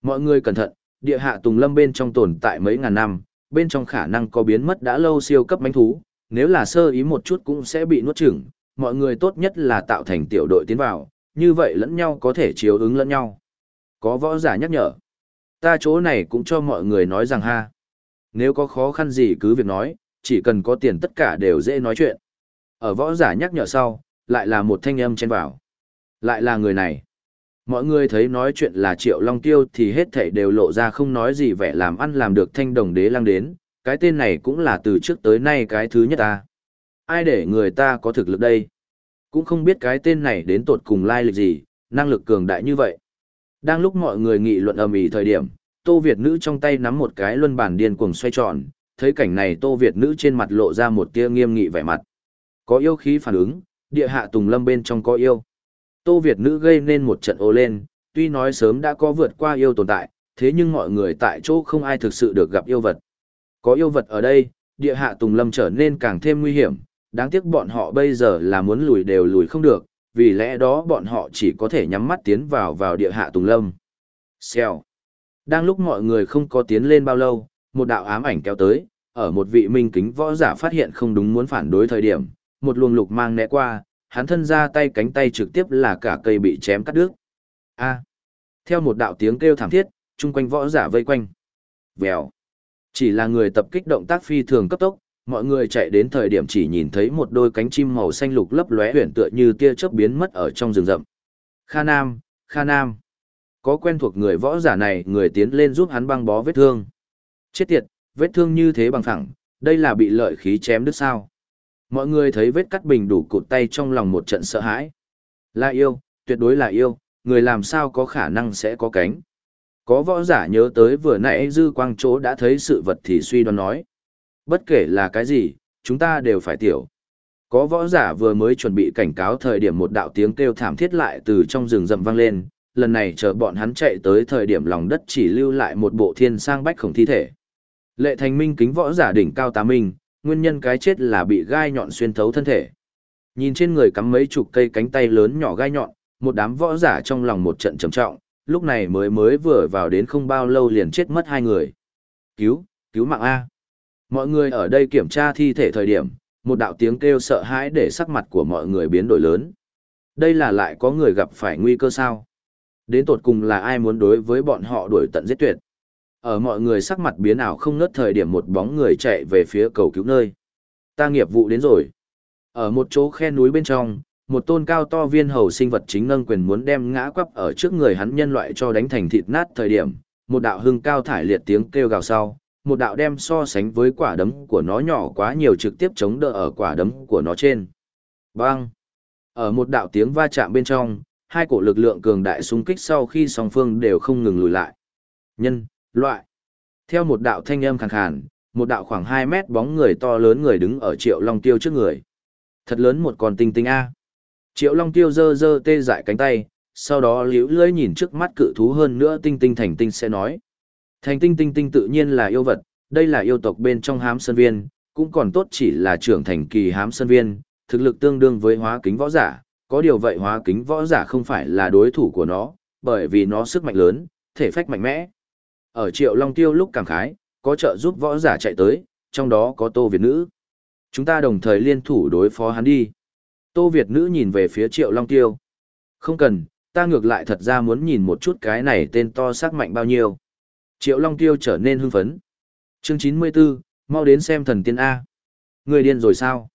Mọi người cẩn thận, địa hạ Tùng Lâm bên trong tồn tại mấy ngàn năm, bên trong khả năng có biến mất đã lâu siêu cấp manh thú, nếu là sơ ý một chút cũng sẽ bị nuốt chửng, mọi người tốt nhất là tạo thành tiểu đội tiến vào, như vậy lẫn nhau có thể chiếu ứng lẫn nhau. Có võ giả nhắc nhở. Ta chỗ này cũng cho mọi người nói rằng ha. Nếu có khó khăn gì cứ việc nói, chỉ cần có tiền tất cả đều dễ nói chuyện. Ở võ giả nhắc nhở sau, lại là một thanh âm chen vào. Lại là người này. Mọi người thấy nói chuyện là Triệu Long Tiêu thì hết thảy đều lộ ra không nói gì vẻ làm ăn làm được thanh đồng đế lăng đến, cái tên này cũng là từ trước tới nay cái thứ nhất ta. Ai để người ta có thực lực đây? Cũng không biết cái tên này đến tột cùng lai lịch gì, năng lực cường đại như vậy. Đang lúc mọi người nghị luận ầm ĩ thời điểm, Tô Việt nữ trong tay nắm một cái luân bản điên cuồng xoay tròn, thấy cảnh này Tô Việt nữ trên mặt lộ ra một tia nghiêm nghị vẻ mặt. Có yêu khí phản ứng, địa hạ tùng lâm bên trong có yêu. Tô Việt nữ gây nên một trận ô lên, tuy nói sớm đã có vượt qua yêu tồn tại, thế nhưng mọi người tại chỗ không ai thực sự được gặp yêu vật. Có yêu vật ở đây, địa hạ tùng lâm trở nên càng thêm nguy hiểm, đáng tiếc bọn họ bây giờ là muốn lùi đều lùi không được, vì lẽ đó bọn họ chỉ có thể nhắm mắt tiến vào vào địa hạ tùng lâm. Xèo. Đang lúc mọi người không có tiến lên bao lâu, một đạo ám ảnh kéo tới, ở một vị minh kính võ giả phát hiện không đúng muốn phản đối thời điểm, một luồng lục mang né qua, hắn thân ra tay cánh tay trực tiếp là cả cây bị chém cắt đứt. A. Theo một đạo tiếng kêu thảm thiết, chung quanh võ giả vây quanh. Vèo. Chỉ là người tập kích động tác phi thường cấp tốc, mọi người chạy đến thời điểm chỉ nhìn thấy một đôi cánh chim màu xanh lục lấp lóe huyền tựa như tia chớp biến mất ở trong rừng rậm. Kha Nam, Kha Nam. Có quen thuộc người võ giả này, người tiến lên giúp hắn băng bó vết thương. Chết tiệt, vết thương như thế bằng phẳng, đây là bị lợi khí chém đứt sao. Mọi người thấy vết cắt bình đủ cụt tay trong lòng một trận sợ hãi. Là yêu, tuyệt đối là yêu, người làm sao có khả năng sẽ có cánh. Có võ giả nhớ tới vừa nãy dư quang chỗ đã thấy sự vật thì suy đoán nói. Bất kể là cái gì, chúng ta đều phải tiểu. Có võ giả vừa mới chuẩn bị cảnh cáo thời điểm một đạo tiếng kêu thảm thiết lại từ trong rừng rậm vang lên, lần này chờ bọn hắn chạy tới thời điểm lòng đất chỉ lưu lại một bộ thiên sang bách khổng thi thể. Lệ thành minh kính võ giả đỉnh cao tá minh, nguyên nhân cái chết là bị gai nhọn xuyên thấu thân thể. Nhìn trên người cắm mấy chục cây cánh tay lớn nhỏ gai nhọn, một đám võ giả trong lòng một trận trầm trọng, lúc này mới mới vừa vào đến không bao lâu liền chết mất hai người. Cứu, cứu mạng A. Mọi người ở đây kiểm tra thi thể thời điểm, một đạo tiếng kêu sợ hãi để sắc mặt của mọi người biến đổi lớn. Đây là lại có người gặp phải nguy cơ sao? Đến tột cùng là ai muốn đối với bọn họ đuổi tận giết tuyệt? Ở mọi người sắc mặt biến ảo không ngớt thời điểm một bóng người chạy về phía cầu cứu nơi. Ta nghiệp vụ đến rồi. Ở một chỗ khe núi bên trong, một tôn cao to viên hầu sinh vật chính nâng quyền muốn đem ngã quắp ở trước người hắn nhân loại cho đánh thành thịt nát thời điểm, một đạo hưng cao thải liệt tiếng kêu gào sau, một đạo đem so sánh với quả đấm của nó nhỏ quá nhiều trực tiếp chống đỡ ở quả đấm của nó trên. Bang! Ở một đạo tiếng va chạm bên trong, hai cổ lực lượng cường đại xung kích sau khi song phương đều không ngừng lùi lại. Nhân, loại. Theo một đạo thanh âm khàn khàn, một đạo khoảng 2 mét bóng người to lớn người đứng ở Triệu Long Tiêu trước người. Thật lớn một con tinh tinh A. Triệu Long Tiêu dơ dơ tê dại cánh tay, sau đó liễu lưỡi nhìn trước mắt cự thú hơn nữa tinh tinh thành tinh sẽ nói. Thành tinh tinh tinh tự nhiên là yêu vật, đây là yêu tộc bên trong hám sơn viên, cũng còn tốt chỉ là trưởng thành kỳ hám sơn viên, thực lực tương đương với hóa kính võ giả, có điều vậy hóa kính võ giả không phải là đối thủ của nó, bởi vì nó sức mạnh lớn, thể phách mạnh mẽ. Ở triệu long tiêu lúc cảm khái, có trợ giúp võ giả chạy tới, trong đó có tô Việt nữ. Chúng ta đồng thời liên thủ đối phó hắn đi. Tô Việt nữ nhìn về phía triệu long tiêu. Không cần, ta ngược lại thật ra muốn nhìn một chút cái này tên to sắc mạnh bao nhiêu. Triệu long tiêu trở nên hưng phấn. Chương 94, mau đến xem thần tiên A. Người điên rồi sao?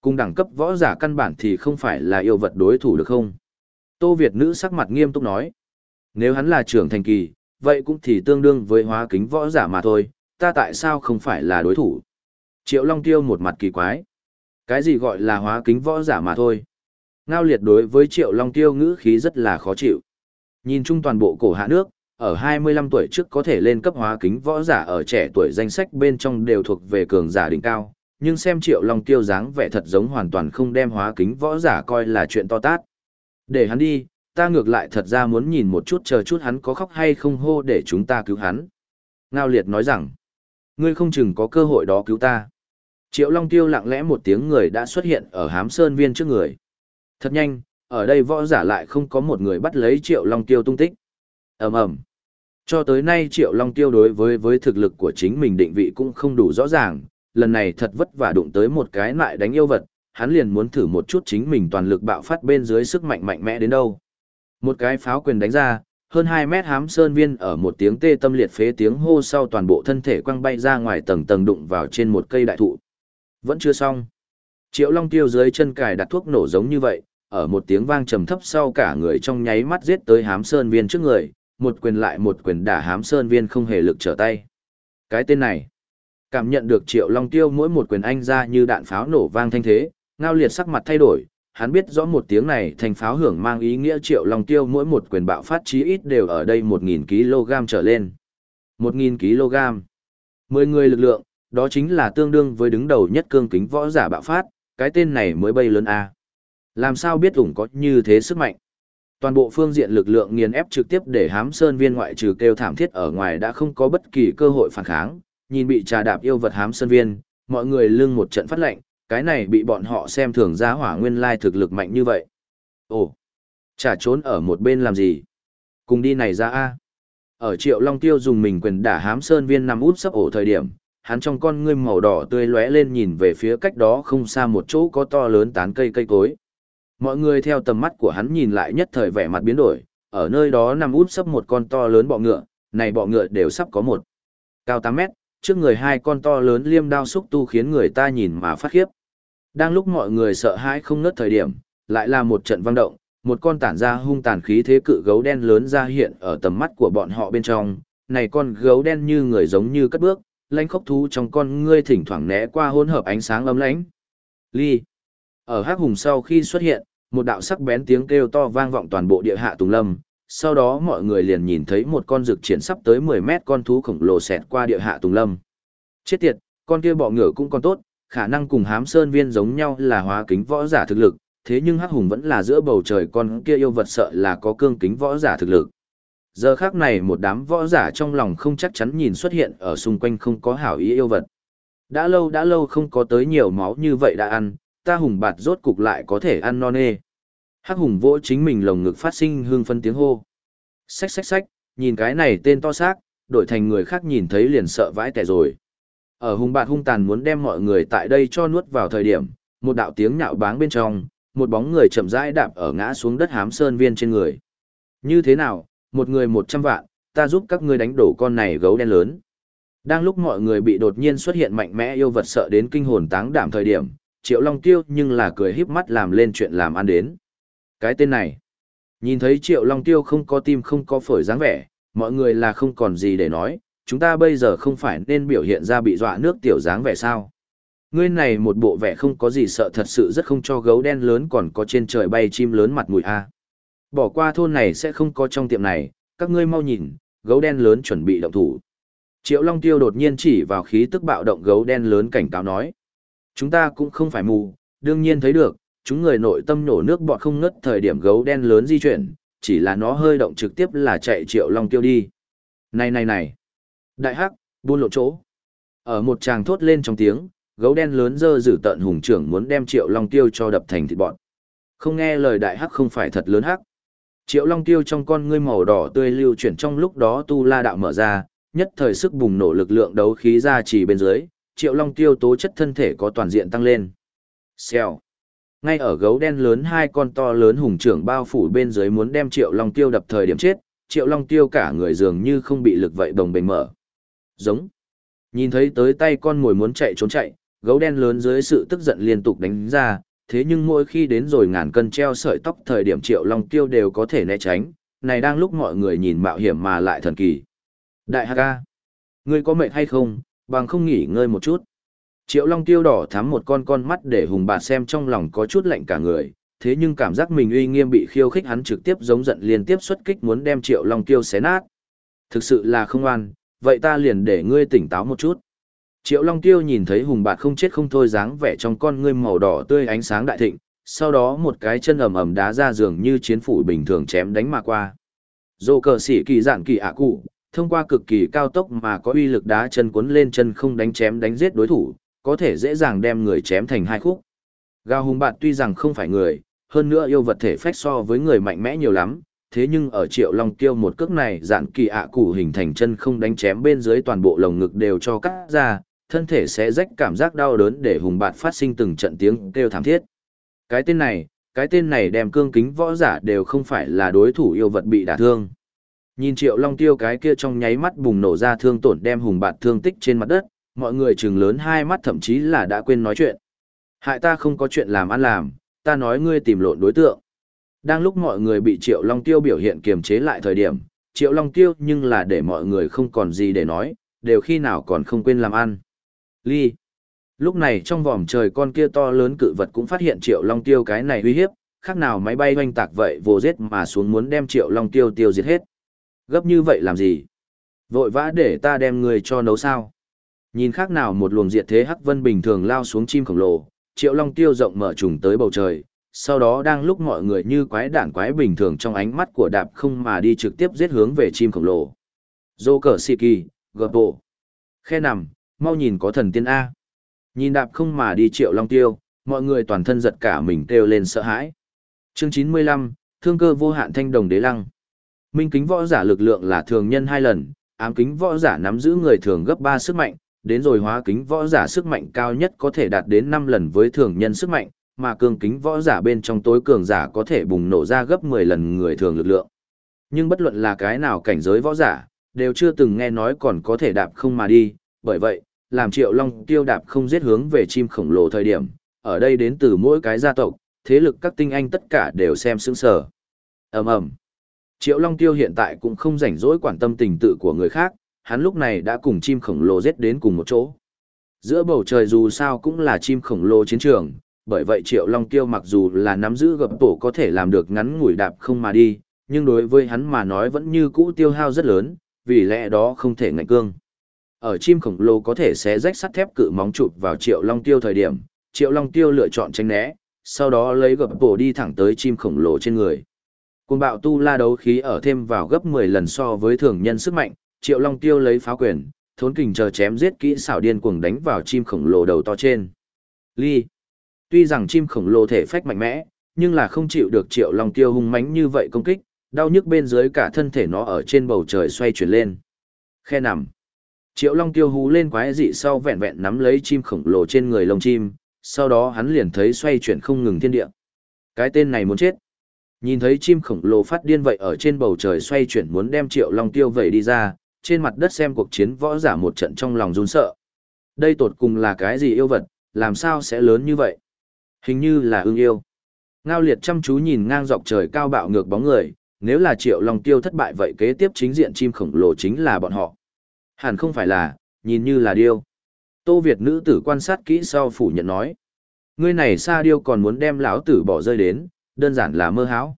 Cùng đẳng cấp võ giả căn bản thì không phải là yêu vật đối thủ được không? Tô Việt nữ sắc mặt nghiêm túc nói. Nếu hắn là trưởng thành kỳ, vậy cũng thì tương đương với hóa kính võ giả mà thôi, ta tại sao không phải là đối thủ? Triệu Long Tiêu một mặt kỳ quái. Cái gì gọi là hóa kính võ giả mà thôi? Ngao liệt đối với Triệu Long Tiêu ngữ khí rất là khó chịu. Nhìn chung toàn bộ cổ hạ nước, ở 25 tuổi trước có thể lên cấp hóa kính võ giả ở trẻ tuổi danh sách bên trong đều thuộc về cường giả đỉnh cao, nhưng xem Triệu Long Tiêu dáng vẻ thật giống hoàn toàn không đem hóa kính võ giả coi là chuyện to tát. Để hắn đi, ta ngược lại thật ra muốn nhìn một chút chờ chút hắn có khóc hay không hô để chúng ta cứu hắn. Ngao liệt nói rằng, ngươi không chừng có cơ hội đó cứu ta. Triệu Long Tiêu lặng lẽ một tiếng người đã xuất hiện ở hám sơn viên trước người. Thật nhanh, ở đây võ giả lại không có một người bắt lấy Triệu Long Tiêu tung tích. ầm ầm Cho tới nay Triệu Long Tiêu đối với với thực lực của chính mình định vị cũng không đủ rõ ràng, lần này thật vất vả đụng tới một cái lại đánh yêu vật, hắn liền muốn thử một chút chính mình toàn lực bạo phát bên dưới sức mạnh mạnh mẽ đến đâu. Một cái pháo quyền đánh ra, hơn 2 mét hám sơn viên ở một tiếng tê tâm liệt phế tiếng hô sau toàn bộ thân thể quăng bay ra ngoài tầng tầng đụng vào trên một cây đại thụ. Vẫn chưa xong. Triệu Long Tiêu dưới chân cài đặt thuốc nổ giống như vậy, ở một tiếng vang trầm thấp sau cả người trong nháy mắt giết tới hám sơn viên trước người, một quyền lại một quyền đả hám sơn viên không hề lực trở tay. Cái tên này, cảm nhận được Triệu Long Tiêu mỗi một quyền anh ra như đạn pháo nổ vang thanh thế, ngao liệt sắc mặt thay đổi, hắn biết rõ một tiếng này thành pháo hưởng mang ý nghĩa triệu long tiêu mỗi một quyền bạo phát chí ít đều ở đây 1.000 kg trở lên. 1.000 kg. 10 người lực lượng, đó chính là tương đương với đứng đầu nhất cương kính võ giả bạo phát, cái tên này mới bay lớn A. Làm sao biết ủng có như thế sức mạnh? Toàn bộ phương diện lực lượng nghiền ép trực tiếp để hám sơn viên ngoại trừ kêu thảm thiết ở ngoài đã không có bất kỳ cơ hội phản kháng, nhìn bị trà đạp yêu vật hám sơn viên, mọi người lưng một trận phát lệnh, cái này bị bọn họ xem thường ra hỏa nguyên lai thực lực mạnh như vậy. Ồ, chả trốn ở một bên làm gì? Cùng đi này ra a. Ở Triệu Long Tiêu dùng mình quyền đả hám sơn viên nằm út sấp ổ thời điểm, hắn trong con ngươi màu đỏ tươi lóe lên nhìn về phía cách đó không xa một chỗ có to lớn tán cây cây cối. Mọi người theo tầm mắt của hắn nhìn lại nhất thời vẻ mặt biến đổi, ở nơi đó nằm út sấp một con to lớn bọ ngựa, này bọ ngựa đều sắp có một cao 8 mét, trước người hai con to lớn liêm đao xúc tu khiến người ta nhìn mà phát khiếp. Đang lúc mọi người sợ hãi không ngớt thời điểm, lại là một trận vang động, một con tản ra hung tàn khí thế cự gấu đen lớn ra hiện ở tầm mắt của bọn họ bên trong, này con gấu đen như người giống như cất bước, lánh khốc thú trong con ngươi thỉnh thoảng né qua hỗn hợp ánh sáng ấm lánh. Ly. Ở hắc hùng sau khi xuất hiện, một đạo sắc bén tiếng kêu to vang vọng toàn bộ địa hạ tùng lâm, sau đó mọi người liền nhìn thấy một con rực triển sắp tới 10 mét con thú khổng lồ xẹt qua địa hạ tùng lâm. Chết tiệt, con kia bọ ngựa cũng còn tốt, khả năng cùng hám sơn viên giống nhau là hóa kính võ giả thực lực, thế nhưng hắc hùng vẫn là giữa bầu trời con kia yêu vật sợ là có cương kính võ giả thực lực. Giờ khác này một đám võ giả trong lòng không chắc chắn nhìn xuất hiện ở xung quanh không có hảo ý yêu vật. Đã lâu đã lâu không có tới nhiều máu như vậy đã ăn, ta hùng bạt rốt cục lại có thể ăn non nê. Hắc hùng vỗ chính mình lồng ngực phát sinh hương phân tiếng hô. Xách xách xách, nhìn cái này tên to xác, đổi thành người khác nhìn thấy liền sợ vãi tẻ rồi. Ở hung bạt hung tàn muốn đem mọi người tại đây cho nuốt vào thời điểm, một đạo tiếng nhạo báng bên trong, một bóng người chậm rãi đạp ở ngã xuống đất hám sơn viên trên người. Như thế nào, một người một trăm vạn, ta giúp các ngươi đánh đổ con này gấu đen lớn. Đang lúc mọi người bị đột nhiên xuất hiện mạnh mẽ yêu vật sợ đến kinh hồn táng đảm thời điểm, Triệu Long Tiêu nhưng là cười híp mắt làm lên chuyện làm ăn đến. Cái tên này, nhìn thấy Triệu Long Tiêu không có tim không có phổi dáng vẻ, mọi người là không còn gì để nói, chúng ta bây giờ không phải nên biểu hiện ra bị dọa nước tiểu dáng vẻ sao. Ngươi này một bộ vẻ không có gì sợ thật sự rất không cho gấu đen lớn còn có trên trời bay chim lớn mặt mũi a. Bỏ qua thôn này sẽ không có trong tiệm này, các ngươi mau nhìn, gấu đen lớn chuẩn bị động thủ. Triệu Long Tiêu đột nhiên chỉ vào khí tức bạo động gấu đen lớn cảnh cáo nói. Chúng ta cũng không phải mù, đương nhiên thấy được, chúng người nội tâm nổ nước bọt không ngất thời điểm gấu đen lớn di chuyển, chỉ là nó hơi động trực tiếp là chạy Triệu Long Tiêu đi. Này này này, đại hắc, buôn lộ chỗ. Ở một tràng thốt lên trong tiếng, gấu đen lớn dơ dữ tận hùng trưởng muốn đem Triệu Long Tiêu cho đập thành thịt bọn. Không nghe lời đại hắc không phải thật lớn hắc. Triệu Long Tiêu trong con ngươi màu đỏ tươi lưu chuyển trong lúc đó tu la đạo mở ra, nhất thời sức bùng nổ lực lượng đấu khí ra chỉ bên dưới, Triệu Long Tiêu tố chất thân thể có toàn diện tăng lên. Xèo. Ngay ở gấu đen lớn hai con to lớn hùng trưởng bao phủ bên dưới muốn đem Triệu Long Tiêu đập thời điểm chết, Triệu Long Tiêu cả người dường như không bị lực vậy đồng bền mở. Giống. Nhìn thấy tới tay con mồi muốn chạy trốn chạy, gấu đen lớn dưới sự tức giận liên tục đánh ra, thế nhưng mỗi khi đến rồi ngàn cân treo sợi tóc thời điểm triệu long tiêu đều có thể né tránh, này đang lúc mọi người nhìn mạo hiểm mà lại thần kỳ. Đại Hà ca, ngươi có mệt hay không, bằng không nghỉ ngơi một chút. Triệu long tiêu đỏ thắm một con con mắt để hùng bà xem trong lòng có chút lạnh cả người, thế nhưng cảm giác mình uy nghiêm bị khiêu khích hắn trực tiếp giống giận liên tiếp xuất kích muốn đem triệu long tiêu xé nát. Thực sự là không an, vậy ta liền để ngươi tỉnh táo một chút. Triệu Long Tiêu nhìn thấy hùng bạt không chết không thôi dáng vẻ trong con ngươi màu đỏ tươi ánh sáng đại thịnh, sau đó một cái chân ầm ầm đá ra giường như chiến phủ bình thường chém đánh mà qua. Dô cờ sĩ kỳ dạn kỳ ạ cụ, thông qua cực kỳ cao tốc mà có uy lực đá chân cuốn lên chân không đánh chém đánh giết đối thủ, có thể dễ dàng đem người chém thành hai khúc. Gao hùng bạt tuy rằng không phải người, hơn nữa yêu vật thể phách so với người mạnh mẽ nhiều lắm, thế nhưng ở triệu long tiêu một cước này dạn kỳ ạ cụ hình thành chân không đánh chém bên dưới toàn bộ lồng ngực đều cho cắt ra, thân thể sẽ rách cảm giác đau đớn để hùng bạt phát sinh từng trận tiếng kêu thảm thiết. Cái tên này, cái tên này đem cương kính võ giả đều không phải là đối thủ yêu vật bị đả thương. Nhìn triệu long tiêu cái kia trong nháy mắt bùng nổ ra thương tổn đem hùng bạt thương tích trên mặt đất, mọi người chừng lớn hai mắt thậm chí là đã quên nói chuyện. Hại ta không có chuyện làm ăn làm, ta nói ngươi tìm lộn đối tượng. Đang lúc mọi người bị triệu long tiêu biểu hiện kiềm chế lại thời điểm, triệu long tiêu nhưng là để mọi người không còn gì để nói, đều khi nào còn không quên làm ăn. Ly. Lúc này trong vòm trời con kia to lớn cự vật cũng phát hiện Triệu Long Tiêu cái này uy hiếp, khác nào máy bay hoanh tạc vậy vô giết mà xuống muốn đem Triệu Long Tiêu tiêu diệt hết. Gấp như vậy làm gì? Vội vã để ta đem người cho nấu sao? Nhìn khác nào một luồng diệt thế hắc vân bình thường lao xuống chim khổng lồ, Triệu Long Tiêu rộng mở trùng tới bầu trời, sau đó đang lúc mọi người như quái đản quái bình thường trong ánh mắt của đạp không mà đi trực tiếp giết hướng về chim khổng lồ. Dô cờ xì kỳ, gợp bộ. Khe nằm, mau nhìn có thần tiên A. Nhìn đạp không mà đi triệu long tiêu, mọi người toàn thân giật cả mình kêu lên sợ hãi. Chương 95, Thương cơ vô hạn thanh đồng đế lăng. Minh kính võ giả lực lượng là thường nhân hai lần, ám kính võ giả nắm giữ người thường gấp 3 sức mạnh, đến rồi hóa kính võ giả sức mạnh cao nhất có thể đạt đến 5 lần với thường nhân sức mạnh, mà cường kính võ giả bên trong tối cường giả có thể bùng nổ ra gấp 10 lần người thường lực lượng. Nhưng bất luận là cái nào cảnh giới võ giả, đều chưa từng nghe nói còn có thể đạp không mà đi, bởi vậy, làm triệu long tiêu đạp không giết hướng về chim khổng lồ thời điểm, ở đây đến từ mỗi cái gia tộc, thế lực các tinh anh tất cả đều xem sững sờ. ầm ầm Triệu Long Tiêu hiện tại cũng không rảnh rỗi quan tâm tình tự của người khác, hắn lúc này đã cùng chim khổng lồ giết đến cùng một chỗ. Giữa bầu trời dù sao cũng là chim khổng lồ chiến trường, bởi vậy Triệu Long Tiêu mặc dù là nắm giữ gập tổ có thể làm được ngắn ngủi đạp không mà đi, nhưng đối với hắn mà nói vẫn như cũ tiêu hao rất lớn, vì lẽ đó không thể ngạnh cương. Ở chim khổng lồ có thể xé rách sắt thép cự móng chụp vào Triệu Long Tiêu thời điểm, Triệu Long Tiêu lựa chọn tránh né, sau đó lấy gập tổ đi thẳng tới chim khổng lồ trên người. Cùng bạo tu la đấu khí ở thêm vào gấp 10 lần so với thường nhân sức mạnh, Triệu Long Tiêu lấy phá quyền, thốn kình chờ chém giết kỹ xảo điên cuồng đánh vào chim khổng lồ đầu to trên. Ly. Tuy rằng chim khổng lồ thể phách mạnh mẽ, nhưng là không chịu được Triệu Long Tiêu hung mãnh như vậy công kích, đau nhức bên dưới cả thân thể nó ở trên bầu trời xoay chuyển lên. Khe nằm. Triệu Long Tiêu hú lên quái dị sau vẹn vẹn nắm lấy chim khổng lồ trên người lông chim, sau đó hắn liền thấy xoay chuyển không ngừng thiên địa. Cái tên này muốn chết. Nhìn thấy chim khổng lồ phát điên vậy ở trên bầu trời xoay chuyển muốn đem Triệu Long Tiêu vẩy đi ra, trên mặt đất xem cuộc chiến võ giả một trận trong lòng run sợ. Đây tột cùng là cái gì yêu vật, làm sao sẽ lớn như vậy? Hình như là ưng yêu. Ngao liệt chăm chú nhìn ngang dọc trời cao bạo ngược bóng người, nếu là Triệu Long Tiêu thất bại vậy kế tiếp chính diện chim khổng lồ chính là bọn họ. Hẳn không phải là, nhìn như là điêu. Tô Việt nữ tử quan sát kỹ sau phủ nhận nói. Ngươi này xa điêu còn muốn đem lão tử bỏ rơi đến, đơn giản là mơ hão.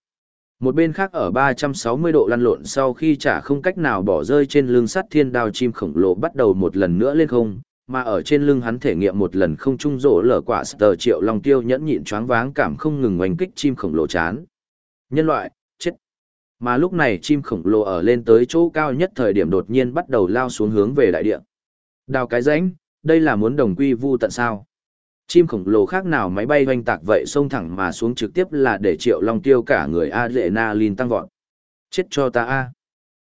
Một bên khác ở 360 độ lăn lộn sau khi chả không cách nào bỏ rơi trên lưng sắt thiên đao chim khổng lồ bắt đầu một lần nữa lên không, mà ở trên lưng hắn thể nghiệm một lần không trung rỗ lở quả sờ triệu long tiêu nhẫn nhịn choáng váng cảm không ngừng oanh kích chim khổng lồ chán. Nhân loại, chết. Mà lúc này chim khổng lồ ở lên tới chỗ cao nhất thời điểm đột nhiên bắt đầu lao xuống hướng về đại địa. Đào cái rãnh, đây là muốn đồng quy vu tận sao. Chim khổng lồ khác nào máy bay oanh tạc vậy xông thẳng mà xuống trực tiếp là để triệu long tiêu cả người adrenaline tăng vọt. Chết cho ta a.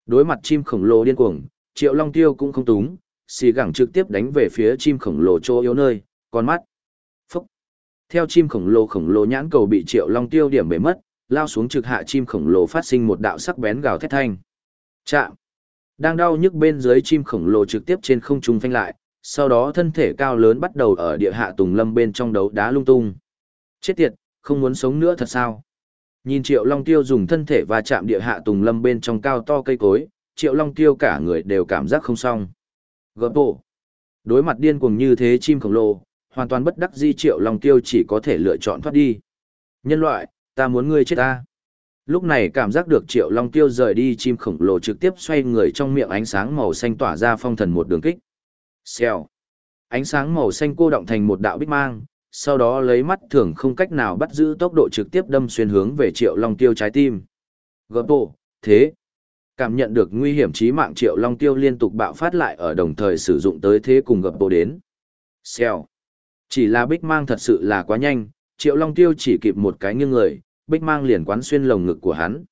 Đối mặt chim khổng lồ điên cuồng, triệu long tiêu cũng không túng, xì gẳng trực tiếp đánh về phía chim khổng lồ chỗ yếu nơi, con mắt. Phúc. Theo chim khổng lồ khổng lồ nhãn cầu bị triệu long tiêu điểm bể mất, lao xuống trực hạ chim khổng lồ phát sinh một đạo sắc bén gào thét thanh. Chạm. Đang đau nhức bên dưới chim khổng lồ trực tiếp trên không trung phanh lại, sau đó thân thể cao lớn bắt đầu ở địa hạ tùng lâm bên trong đấu đá lung tung. Chết tiệt, không muốn sống nữa thật sao? Nhìn Triệu Long Tiêu dùng thân thể và chạm địa hạ tùng lâm bên trong cao to cây cối, Triệu Long Tiêu cả người đều cảm giác không xong. Gợp bộ. Đối mặt điên cuồng như thế chim khổng lồ, hoàn toàn bất đắc di Triệu Long Tiêu chỉ có thể lựa chọn thoát đi. Nhân loại, ta muốn ngươi chết ta. Lúc này cảm giác được Triệu Long Tiêu rời đi chim khổng lồ trực tiếp xoay người trong miệng ánh sáng màu xanh tỏa ra phong thần một đường kích. Xèo. Ánh sáng màu xanh cô động thành một đạo bích mang, sau đó lấy mắt thường không cách nào bắt giữ tốc độ trực tiếp đâm xuyên hướng về Triệu Long Tiêu trái tim. Gợp bộ, thế. Cảm nhận được nguy hiểm chí mạng Triệu Long Tiêu liên tục bạo phát lại ở đồng thời sử dụng tới thế cùng gập bộ đến. Xèo. Chỉ là bích mang thật sự là quá nhanh, Triệu Long Tiêu chỉ kịp một cái nghiêng người, bích mang liền quán xuyên lồng ngực của hắn.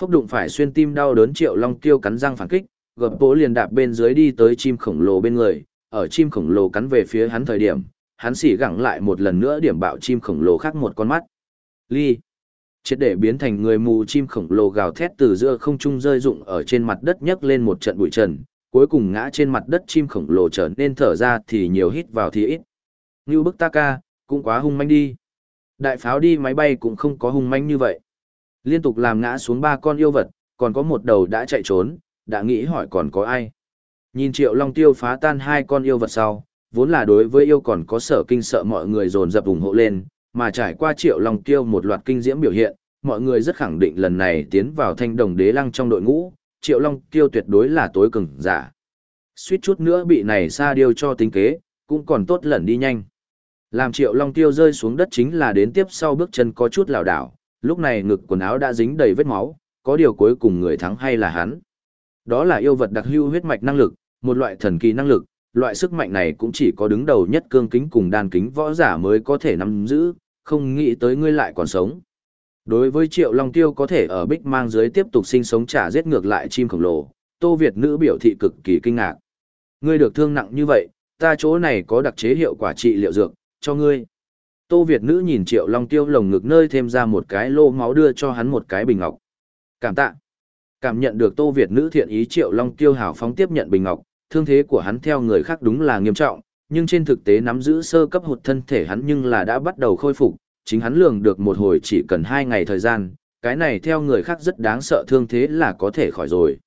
Phốc đụng phải xuyên tim đau đớn Triệu Long Tiêu cắn răng phản kích, gập bộ liền đạp bên dưới đi tới chim khổng lồ bên người, ở chim khổng lồ cắn về phía hắn thời điểm, hắn xỉ gẳng lại một lần nữa điểm bạo chim khổng lồ khác một con mắt. Ly. Chết để biến thành người mù chim khổng lồ gào thét từ giữa không trung rơi rụng ở trên mặt đất nhấc lên một trận bụi trần, cuối cùng ngã trên mặt đất chim khổng lồ trở nên thở ra thì nhiều hít vào thì ít. Như bức ta ca, cũng quá hung manh đi. Đại pháo đi máy bay cũng không có hung manh như vậy. Liên tục làm ngã xuống ba con yêu vật, còn có một đầu đã chạy trốn, đã nghĩ hỏi còn có ai. Nhìn triệu long tiêu phá tan hai con yêu vật sau, vốn là đối với yêu còn có sở kinh sợ mọi người dồn dập ủng hộ lên, mà trải qua triệu long tiêu một loạt kinh diễm biểu hiện, mọi người rất khẳng định lần này tiến vào thanh đồng đế lăng trong đội ngũ, triệu long tiêu tuyệt đối là tối cường giả. Suýt chút nữa bị này xa điêu cho tính kế, cũng còn tốt lần đi nhanh. Làm triệu long tiêu rơi xuống đất chính là đến tiếp sau bước chân có chút lảo đảo, lúc này ngực quần áo đã dính đầy vết máu, có điều cuối cùng người thắng hay là hắn. Đó là yêu vật đặc hữu huyết mạch năng lực, một loại thần kỳ năng lực, loại sức mạnh này cũng chỉ có đứng đầu nhất cương kính cùng đan kính võ giả mới có thể nắm giữ, không nghĩ tới ngươi lại còn sống. Đối với Triệu Long Tiêu có thể ở Bích Mang dưới tiếp tục sinh sống trả giết ngược lại chim khổng lồ, Tô Việt nữ biểu thị cực kỳ kinh ngạc. Ngươi được thương nặng như vậy, ta chỗ này có đặc chế hiệu quả trị liệu dược, cho ngươi. Tô Việt nữ nhìn Triệu Long Tiêu lồng ngực nơi thêm ra một cái lô máu đưa cho hắn một cái bình ngọc. Cảm tạ. Cảm nhận được Tô Việt nữ thiện ý Triệu Long Tiêu hào phóng tiếp nhận bình ngọc, thương thế của hắn theo người khác đúng là nghiêm trọng, nhưng trên thực tế nắm giữ sơ cấp hụt thân thể hắn nhưng là đã bắt đầu khôi phục, chính hắn lường được một hồi chỉ cần hai ngày thời gian, cái này theo người khác rất đáng sợ thương thế là có thể khỏi rồi.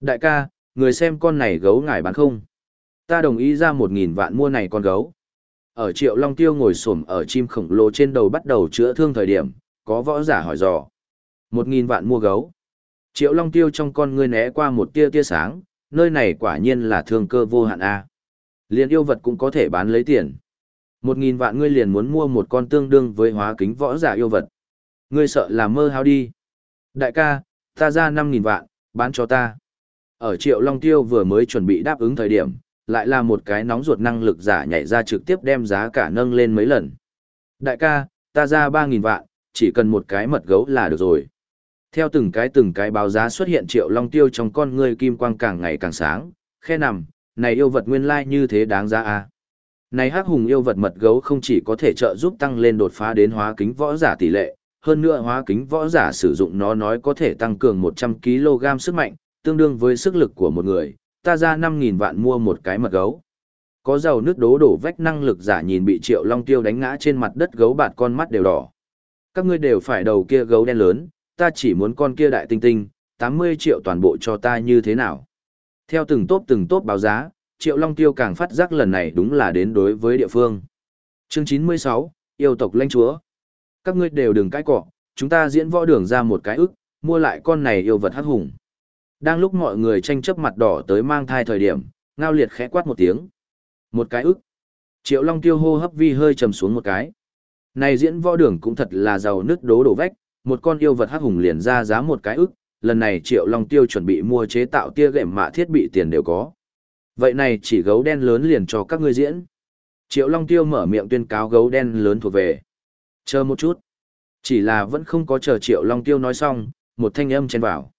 Đại ca, người xem con này gấu ngài bán không? Ta đồng ý ra một nghìn vạn mua này con gấu. Ở triệu long tiêu ngồi xổm ở chim khổng lồ trên đầu bắt đầu chữa thương thời điểm, có võ giả hỏi dò. Một nghìn vạn mua gấu. Triệu long tiêu trong con ngươi né qua một tia tia sáng, nơi này quả nhiên là thương cơ vô hạn A liền yêu vật cũng có thể bán lấy tiền. Một nghìn vạn ngươi liền muốn mua một con tương đương với hóa kính võ giả yêu vật. Ngươi sợ là mơ hao đi. Đại ca, ta ra năm nghìn vạn, bán cho ta. Ở triệu long tiêu vừa mới chuẩn bị đáp ứng thời điểm, lại là một cái nóng ruột năng lực giả nhảy ra trực tiếp đem giá cả nâng lên mấy lần. Đại ca, ta ra ba nghìn vạn, chỉ cần một cái mật gấu là được rồi. Theo từng cái từng cái báo giá xuất hiện triệu long tiêu trong con ngươi kim quang càng ngày càng sáng, khe nằm, này yêu vật nguyên lai như thế đáng giá à. Này hắc hùng yêu vật mật gấu không chỉ có thể trợ giúp tăng lên đột phá đến hóa kính võ giả tỷ lệ, hơn nữa hóa kính võ giả sử dụng nó nói có thể tăng cường 100kg sức mạnh, tương đương với sức lực của một người, ta ra 5.000 vạn mua một cái mật gấu. Có giàu nước đố đổ vách năng lực giả nhìn bị triệu long tiêu đánh ngã trên mặt đất gấu bạt con mắt đều đỏ. Các ngươi đều phải đầu kia gấu đen lớn, ta chỉ muốn con kia đại tinh tinh, 80 triệu toàn bộ cho ta như thế nào. Theo từng tốt từng tốt báo giá, triệu long tiêu càng phát giác lần này đúng là đến đối với địa phương. Chương 96, yêu tộc lãnh chúa. Các ngươi đều đừng cãi cọ, chúng ta diễn võ đường ra một cái ức, mua lại con này yêu vật hắc hùng. Đang lúc mọi người tranh chấp mặt đỏ tới mang thai thời điểm, ngao liệt khẽ quát một tiếng. Một cái ức. Triệu Long tiêu hô hấp vi hơi trầm xuống một cái. Này diễn võ đường cũng thật là giàu nứt đố đổ vách, một con yêu vật hắc hùng liền ra giá một cái ức, lần này Triệu Long tiêu chuẩn bị mua chế tạo tia gệm mạ thiết bị tiền đều có. Vậy này chỉ gấu đen lớn liền cho các ngươi diễn. Triệu Long tiêu mở miệng tuyên cáo gấu đen lớn thuộc về. Chờ một chút. Chỉ là vẫn không có chờ Triệu Long tiêu nói xong, một thanh âm chen vào.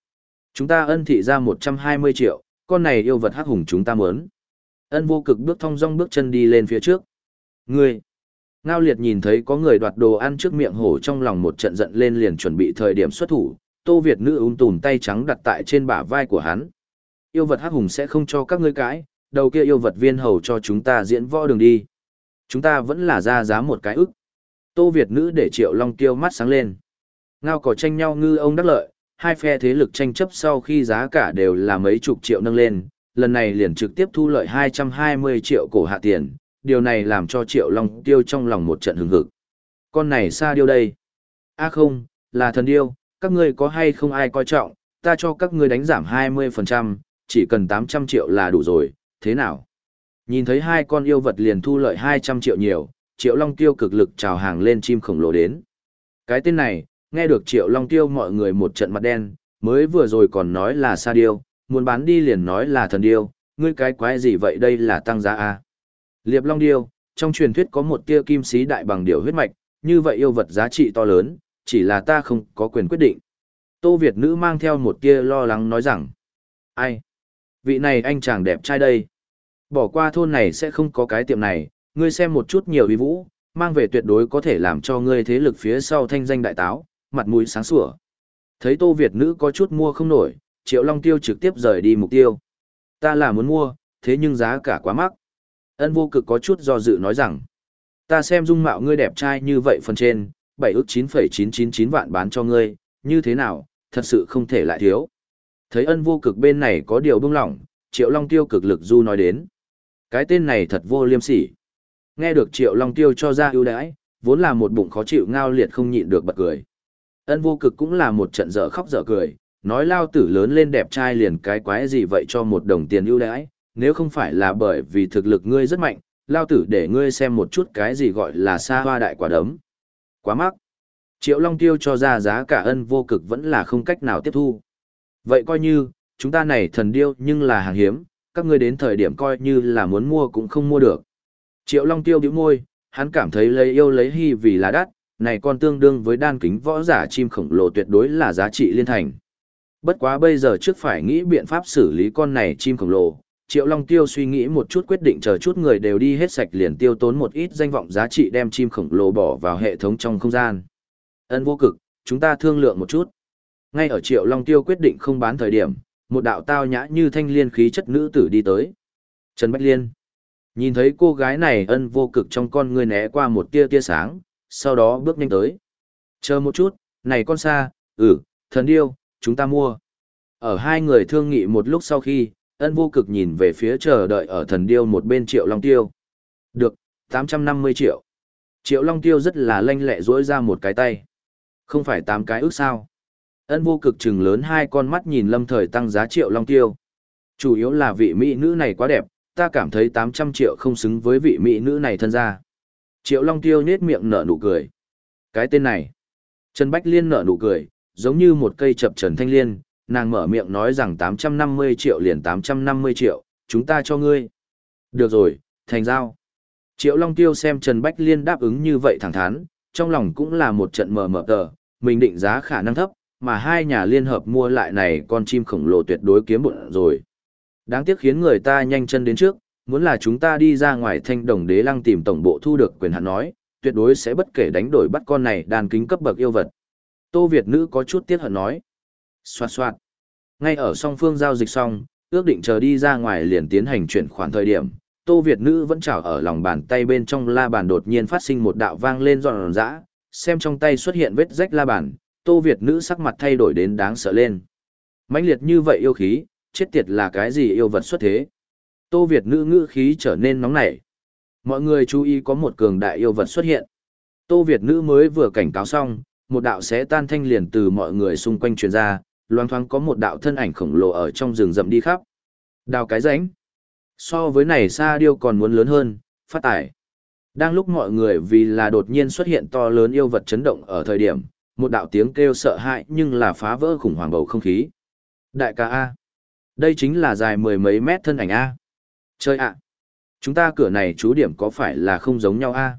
Chúng ta ân thị ra 120 triệu, con này yêu vật hắc hùng chúng ta muốn. Ân vô cực bước thong dong bước chân đi lên phía trước. Ngươi! Ngao liệt nhìn thấy có người đoạt đồ ăn trước miệng hổ trong lòng một trận giận lên liền chuẩn bị thời điểm xuất thủ. Tô Việt nữ ung tùm tay trắng đặt tại trên bả vai của hắn. Yêu vật hắc hùng sẽ không cho các ngươi cãi, đầu kia yêu vật viên hầu cho chúng ta diễn võ đường đi. Chúng ta vẫn là ra giá một cái ức. Tô Việt nữ để triệu long tiêu mắt sáng lên. Ngao cỏ tranh nhau ngư ông đắc lợi, hai phe thế lực tranh chấp sau khi giá cả đều là mấy chục triệu nâng lên, lần này liền trực tiếp thu lợi 220 triệu cổ hạ tiền, điều này làm cho triệu long tiêu trong lòng một trận hừng hực. Con này xa điêu đây? a không, là thần điêu, các ngươi có hay không ai coi trọng, ta cho các ngươi đánh giảm 20%, chỉ cần 800 triệu là đủ rồi, thế nào? Nhìn thấy hai con yêu vật liền thu lợi 200 triệu nhiều, triệu long tiêu cực lực chào hàng lên chim khổng lồ đến. Cái tên này, nghe được triệu long tiêu mọi người một trận mặt đen, mới vừa rồi còn nói là sa điêu, muốn bán đi liền nói là thần điêu, ngươi cái quái gì vậy đây là tăng giá a Liệp long điêu, trong truyền thuyết có một tia kim sĩ đại bằng điểu huyết mạch, như vậy yêu vật giá trị to lớn, chỉ là ta không có quyền quyết định. Tô Việt nữ mang theo một tia lo lắng nói rằng, ai? Vị này anh chàng đẹp trai đây. Bỏ qua thôn này sẽ không có cái tiệm này, ngươi xem một chút nhiều uy vũ, mang về tuyệt đối có thể làm cho ngươi thế lực phía sau thanh danh đại táo, mặt mũi sáng sủa. Thấy Tô Việt nữ có chút mua không nổi, Triệu Long Tiêu trực tiếp rời đi mục tiêu. Ta là muốn mua, thế nhưng giá cả quá mắc. Ân vô cực có chút do dự nói rằng, ta xem dung mạo ngươi đẹp trai như vậy phần trên, 7 ức 9,999 vạn bán cho ngươi, như thế nào, thật sự không thể lại thiếu. Thấy ân vô cực bên này có điều bưng lỏng, Triệu Long Tiêu cực lực du nói đến. Cái tên này thật vô liêm sỉ. Nghe được Triệu Long Tiêu cho ra ưu đãi, vốn là một bụng khó chịu ngao liệt không nhịn được bật cười. Ân vô cực cũng là một trận dở khóc dở cười, nói lao tử lớn lên đẹp trai liền cái quái gì vậy cho một đồng tiền ưu đãi, nếu không phải là bởi vì thực lực ngươi rất mạnh, lao tử để ngươi xem một chút cái gì gọi là xa hoa đại quả đấm. Quá mắc. Triệu Long Tiêu cho ra giá cả ân vô cực vẫn là không cách nào tiếp thu. Vậy coi như, chúng ta này thần điêu nhưng là hàng hiếm, các ngươi đến thời điểm coi như là muốn mua cũng không mua được. Triệu Long Tiêu bĩu môi, hắn cảm thấy lấy yêu lấy hy vì là đắt, này còn tương đương với đan kính võ giả chim khổng lồ tuyệt đối là giá trị liên thành. Bất quá bây giờ trước phải nghĩ biện pháp xử lý con này chim khổng lồ, Triệu Long Tiêu suy nghĩ một chút quyết định chờ chút người đều đi hết sạch liền tiêu tốn một ít danh vọng giá trị đem chim khổng lồ bỏ vào hệ thống trong không gian. Ân vô cực, chúng ta thương lượng một chút. Ngay ở Triệu Long Tiêu quyết định không bán thời điểm, một đạo tao nhã như thanh liên khí chất nữ tử đi tới. Trần Bách Liên. Nhìn thấy cô gái này ân vô cực trong con người né qua một tia tia sáng, sau đó bước nhanh tới. Chờ một chút, này con xa, ừ, thần điêu, chúng ta mua. Ở hai người thương nghị một lúc sau khi, ân vô cực nhìn về phía chờ đợi ở thần điêu một bên triệu long tiêu. Được, 850 triệu. Triệu long tiêu rất là lanh lẹ dỗi ra một cái tay. Không phải tám cái ước sao. Ân vô cực chừng lớn hai con mắt nhìn lâm thời tăng giá triệu long tiêu. Chủ yếu là vị mỹ nữ này quá đẹp, ta cảm thấy 800 triệu không xứng với vị mỹ nữ này thân ra. Triệu long tiêu nết miệng nở nụ cười. Cái tên này. Trần Bách Liên nở nụ cười, giống như một cây chập trần thanh liên, nàng mở miệng nói rằng 850 triệu liền 850 triệu, chúng ta cho ngươi. Được rồi, thành giao. Triệu Long Tiêu xem Trần Bách Liên đáp ứng như vậy thẳng thắn, trong lòng cũng là một trận mờ mờ tờ, mình định giá khả năng thấp, mà hai nhà liên hợp mua lại này con chim khổng lồ tuyệt đối kiếm bụng rồi. Đáng tiếc khiến người ta nhanh chân đến trước, muốn là chúng ta đi ra ngoài thanh đồng đế lăng tìm tổng bộ thu được quyền hạn nói, tuyệt đối sẽ bất kể đánh đổi bắt con này đàn kính cấp bậc yêu vật. Tô Việt nữ có chút tiếc hận nói. Xoạt xoạt. Ngay ở song phương giao dịch xong, ước định chờ đi ra ngoài liền tiến hành chuyển khoản thời điểm, Tô Việt nữ vẫn chảo ở lòng bàn tay bên trong la bàn đột nhiên phát sinh một đạo vang lên giòn giã, xem trong tay xuất hiện vết rách la bàn, Tô Việt nữ sắc mặt thay đổi đến đáng sợ lên. mãnh liệt như vậy yêu khí, chết tiệt là cái gì yêu vật xuất thế? Tô Việt nữ ngữ khí trở nên nóng nảy. Mọi người chú ý có một cường đại yêu vật xuất hiện. Tô Việt nữ mới vừa cảnh cáo xong, một đạo xé tan thanh liền từ mọi người xung quanh truyền ra, loang thoáng có một đạo thân ảnh khổng lồ ở trong rừng rậm đi khắp. Đào cái rãnh. So với này xa điêu còn muốn lớn hơn, phát tải. Đang lúc mọi người vì là đột nhiên xuất hiện to lớn yêu vật chấn động ở thời điểm, một đạo tiếng kêu sợ hãi nhưng là phá vỡ khủng hoảng bầu không khí. Đại ca A. Đây chính là dài mười mấy mét thân ảnh A. Chơi ạ. Chúng ta cửa này chú điểm có phải là không giống nhau A?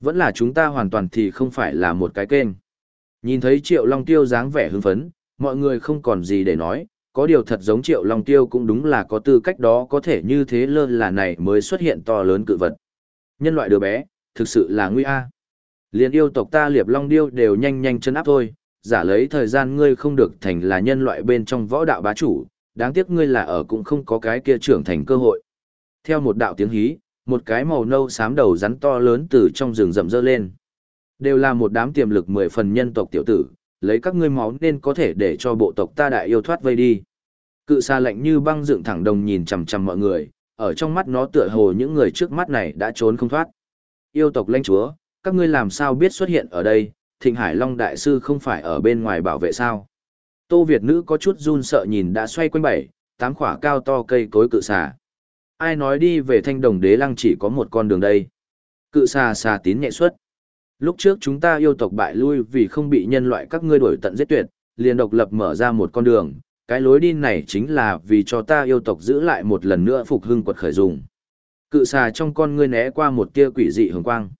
Vẫn là chúng ta hoàn toàn thì không phải là một cái kênh. Nhìn thấy Triệu Long Tiêu dáng vẻ hưng phấn, mọi người không còn gì để nói, có điều thật giống Triệu Long Tiêu cũng đúng là có tư cách đó có thể như thế lơ là này mới xuất hiện to lớn cự vật. Nhân loại đứa bé, thực sự là nguy a. Liên yêu tộc ta liệp Long Điêu đều nhanh nhanh chân áp thôi, giả lấy thời gian ngươi không được thành là nhân loại bên trong võ đạo bá chủ, đáng tiếc ngươi là ở cũng không có cái kia trưởng thành cơ hội. Theo một đạo tiếng hí, một cái màu nâu xám đầu rắn to lớn từ trong rừng rậm rơ lên. Đều là một đám tiềm lực mười phần nhân tộc tiểu tử, lấy các ngươi máu nên có thể để cho bộ tộc ta đại yêu thoát vây đi. Cự xa lạnh như băng dựng thẳng đồng nhìn chằm chằm mọi người, ở trong mắt nó tựa hồ những người trước mắt này đã trốn không thoát. Yêu tộc lãnh chúa, các ngươi làm sao biết xuất hiện ở đây, Thịnh Hải Long Đại Sư không phải ở bên ngoài bảo vệ sao? Tô Việt nữ có chút run sợ nhìn đã xoay quanh bảy, tám khỏa cao to cây cối cự xà. Ai nói đi về thanh đồng đế lăng chỉ có một con đường đây? Cự xà xà tín nhẹ suất. Lúc trước chúng ta yêu tộc bại lui vì không bị nhân loại các ngươi đuổi tận giết tuyệt, liền độc lập mở ra một con đường, cái lối đi này chính là vì cho ta yêu tộc giữ lại một lần nữa phục hưng quật khởi dùng. Cự xà trong con ngươi né qua một tia quỷ dị hồng quang.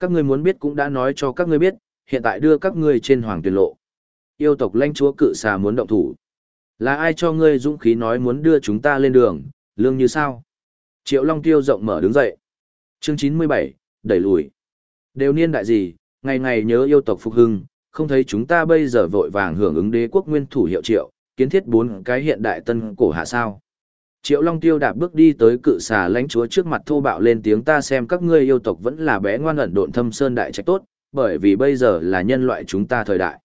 Các ngươi muốn biết cũng đã nói cho các ngươi biết, hiện tại đưa các ngươi trên hoàng tuyển lộ. Yêu tộc lãnh chúa cự xà muốn động thủ. Là ai cho ngươi dũng khí nói muốn đưa chúng ta lên đường, lương như sao? Triệu Long Tiêu rộng mở đứng dậy. Chương 97, đẩy lùi. Đều niên đại gì, ngày ngày nhớ yêu tộc phục hưng, không thấy chúng ta bây giờ vội vàng hưởng ứng đế quốc nguyên thủ hiệu triệu, kiến thiết bốn cái hiện đại tân cổ hạ sao. Triệu Long Tiêu đạp bước đi tới cự xà lãnh chúa trước mặt thô bạo lên tiếng ta xem các ngươi yêu tộc vẫn là bé ngoan ẩn độn thâm sơn đại trạch tốt, bởi vì bây giờ là nhân loại chúng ta thời đại.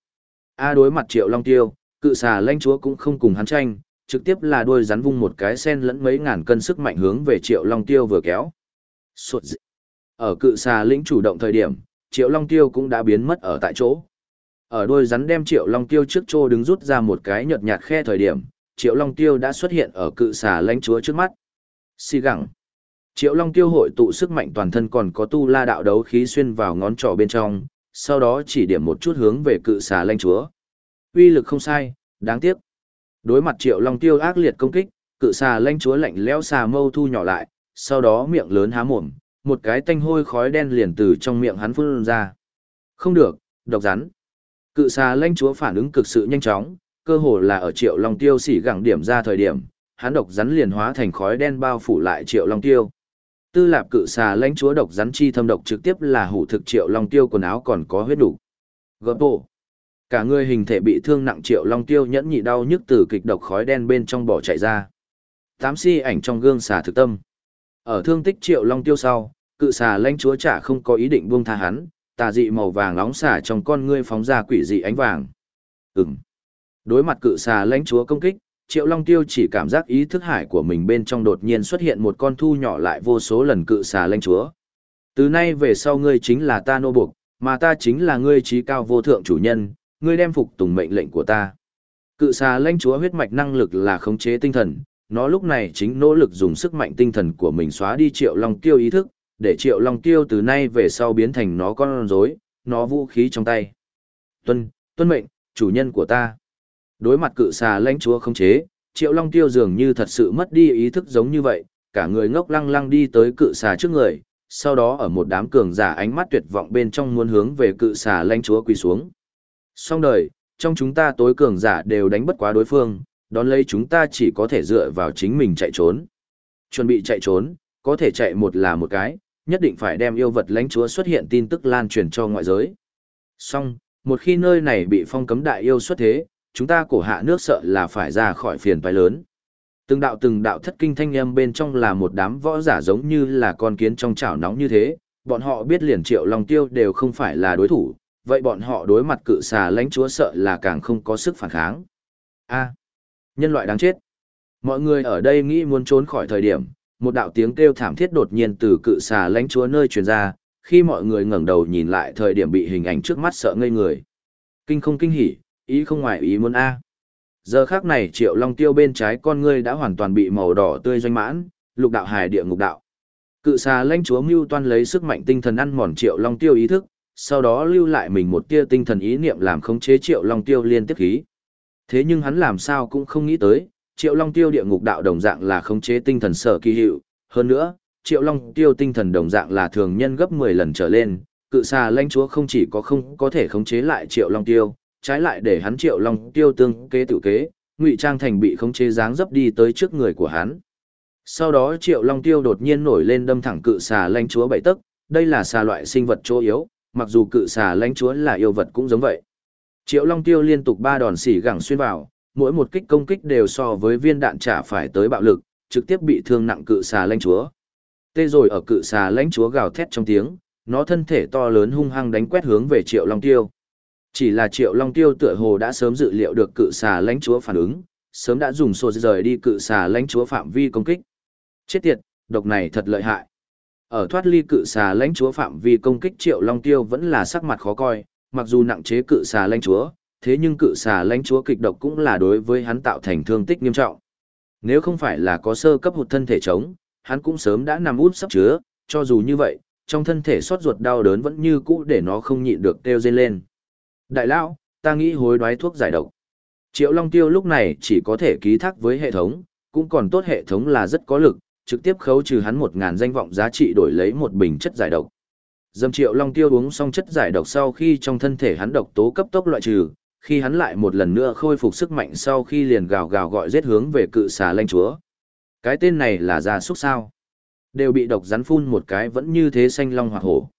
A à, đối mặt Triệu Long Tiêu, cự xà lãnh chúa cũng không cùng hắn tranh, trực tiếp là đuôi rắn vung một cái sen lẫn mấy ngàn cân sức mạnh hướng về Triệu Long Tiêu vừa kéo. Suột dị. Ở cự xà lĩnh chủ động thời điểm, Triệu Long Tiêu cũng đã biến mất ở tại chỗ. Ở đôi rắn đem Triệu Long Tiêu trước trô đứng rút ra một cái nhợt nhạt khe thời điểm, Triệu Long Tiêu đã xuất hiện ở cự xà lãnh chúa trước mắt. Xì gẳng. Triệu Long Tiêu hội tụ sức mạnh toàn thân còn có tu la đạo đấu khí xuyên vào ngón trỏ bên trong, sau đó chỉ điểm một chút hướng về cự xà lãnh chúa. Uy lực không sai, đáng tiếc. Đối mặt Triệu Long Tiêu ác liệt công kích, cự xà lãnh chúa lạnh lẽo xà mâu thu nhỏ lại, sau đó miệng lớn há mồm, một cái tanh hôi khói đen liền từ trong miệng hắn phun ra. Không được, độc rắn. Cự xà lãnh chúa phản ứng cực sự nhanh chóng, cơ hồ là ở triệu long tiêu xỉ gẳng điểm ra thời điểm, hắn độc rắn liền hóa thành khói đen bao phủ lại triệu long tiêu. Tư lạp cự xà lãnh chúa độc rắn chi thâm độc trực tiếp là hủ thực triệu long tiêu quần áo còn có huyết đủ. Gợp bộ. Cả người hình thể bị thương nặng triệu long tiêu nhẫn nhị đau nhức từ kịch độc khói đen bên trong bỏ chạy ra. Tám si ảnh trong gương xà thực tâm. Ở thương tích triệu long tiêu sau, cự xà lãnh chúa chả không có ý định buông tha hắn, tà dị màu vàng nóng xả trong con ngươi phóng ra quỷ dị ánh vàng. Ừm. Đối mặt cự xà lãnh chúa công kích, Triệu Long Tiêu chỉ cảm giác ý thức hải của mình bên trong đột nhiên xuất hiện một con thu nhỏ lại vô số lần cự xà lãnh chúa. Từ nay về sau ngươi chính là ta nô buộc, mà ta chính là ngươi trí cao vô thượng chủ nhân, ngươi đem phục tùng mệnh lệnh của ta. Cự xà lãnh chúa huyết mạch năng lực là khống chế tinh thần, nó lúc này chính nỗ lực dùng sức mạnh tinh thần của mình xóa đi Triệu Long Tiêu ý thức, để Triệu Long Tiêu từ nay về sau biến thành nó con rối, nó vũ khí trong tay. Tuân, tuân mệnh, chủ nhân của ta. Đối mặt cự xà lãnh chúa không chế, Triệu Long Tiêu dường như thật sự mất đi ý thức giống như vậy, cả người ngốc lăng lăng đi tới cự xà trước người, sau đó ở một đám cường giả ánh mắt tuyệt vọng bên trong muốn hướng về cự xà lãnh chúa quỳ xuống. Xong đời, trong chúng ta tối cường giả đều đánh bất quá đối phương, đón lấy chúng ta chỉ có thể dựa vào chính mình chạy trốn. Chuẩn bị chạy trốn, có thể chạy một là một cái, nhất định phải đem yêu vật lãnh chúa xuất hiện tin tức lan truyền cho ngoại giới. Xong, một khi nơi này bị phong cấm đại yêu xuất thế, chúng ta cổ hạ nước sợ là phải ra khỏi phiền phải lớn. Từng đạo từng đạo thất kinh thanh âm bên trong là một đám võ giả giống như là con kiến trong chảo nóng như thế, bọn họ biết liền triệu long tiêu đều không phải là đối thủ, vậy bọn họ đối mặt cự xà lãnh chúa sợ là càng không có sức phản kháng. A, nhân loại đáng chết. Mọi người ở đây nghĩ muốn trốn khỏi thời điểm, một đạo tiếng kêu thảm thiết đột nhiên từ cự xà lãnh chúa nơi truyền ra, khi mọi người ngẩng đầu nhìn lại thời điểm bị hình ảnh trước mắt sợ ngây người. Kinh không kinh hỉ, ý không ngoài ý muốn A. Giờ khắc này triệu long tiêu bên trái con ngươi đã hoàn toàn bị màu đỏ tươi doanh mãn, lục đạo hài địa ngục đạo. Cự xà lãnh chúa mưu toan lấy sức mạnh tinh thần ăn mòn triệu long tiêu ý thức, sau đó lưu lại mình một tia tinh thần ý niệm làm khống chế triệu long tiêu liên tiếp khí. Thế nhưng hắn làm sao cũng không nghĩ tới, triệu long tiêu địa ngục đạo đồng dạng là khống chế tinh thần sở kỳ hiệu. Hơn nữa, triệu long tiêu tinh thần đồng dạng là thường nhân gấp 10 lần trở lên, cự xà lãnh chúa không chỉ có không có thể khống chế lại triệu long tiêu, trái lại để hắn triệu long tiêu tương kế tự kế, ngụy trang thành bị khống chế dáng dấp đi tới trước người của hắn. Sau đó triệu long tiêu đột nhiên nổi lên đâm thẳng cự xà lãnh chúa bảy tấc, đây là xà loại sinh vật chỗ yếu, mặc dù cự xà lãnh chúa là yêu vật cũng giống vậy. Triệu long tiêu liên tục ba đòn xỉ gẳng xuyên vào, mỗi một kích công kích đều so với viên đạn trả phải tới bạo lực, trực tiếp bị thương nặng cự xà lãnh chúa. Tê rồi ở cự xà lãnh chúa gào thét trong tiếng, nó thân thể to lớn hung hăng đánh quét hướng về Triệu Long Tiêu. Chỉ là Triệu Long Tiêu tựa hồ đã sớm dự liệu được cự xà lãnh chúa phản ứng, sớm đã dùng sổ rời đi cự xà lãnh chúa phạm vi công kích. Chết tiệt, độc này thật lợi hại. Ở thoát ly cự xà lãnh chúa phạm vi công kích Triệu Long Tiêu vẫn là sắc mặt khó coi, mặc dù nặng chế cự xà lãnh chúa, thế nhưng cự xà lãnh chúa kịch độc cũng là đối với hắn tạo thành thương tích nghiêm trọng. Nếu không phải là có sơ cấp hụt thân thể chống, hắn cũng sớm đã nằm út sắp chứa, cho dù như vậy, trong thân thể xót ruột đau đớn vẫn như cũ để nó không nhịn được kêu dên lên. Đại lão, ta nghĩ hối đoái thuốc giải độc. Triệu Long Tiêu lúc này chỉ có thể ký thác với hệ thống, cũng còn tốt hệ thống là rất có lực, trực tiếp khấu trừ hắn một ngàn danh vọng giá trị đổi lấy một bình chất giải độc. Dâm Triệu Long Tiêu uống xong chất giải độc sau khi trong thân thể hắn độc tố cấp tốc loại trừ, khi hắn lại một lần nữa khôi phục sức mạnh sau khi liền gào gào gọi giết hướng về cự xà lanh chúa. Cái tên này là gia súc sao? Đều bị độc rắn phun một cái vẫn như thế xanh long hoặc hổ.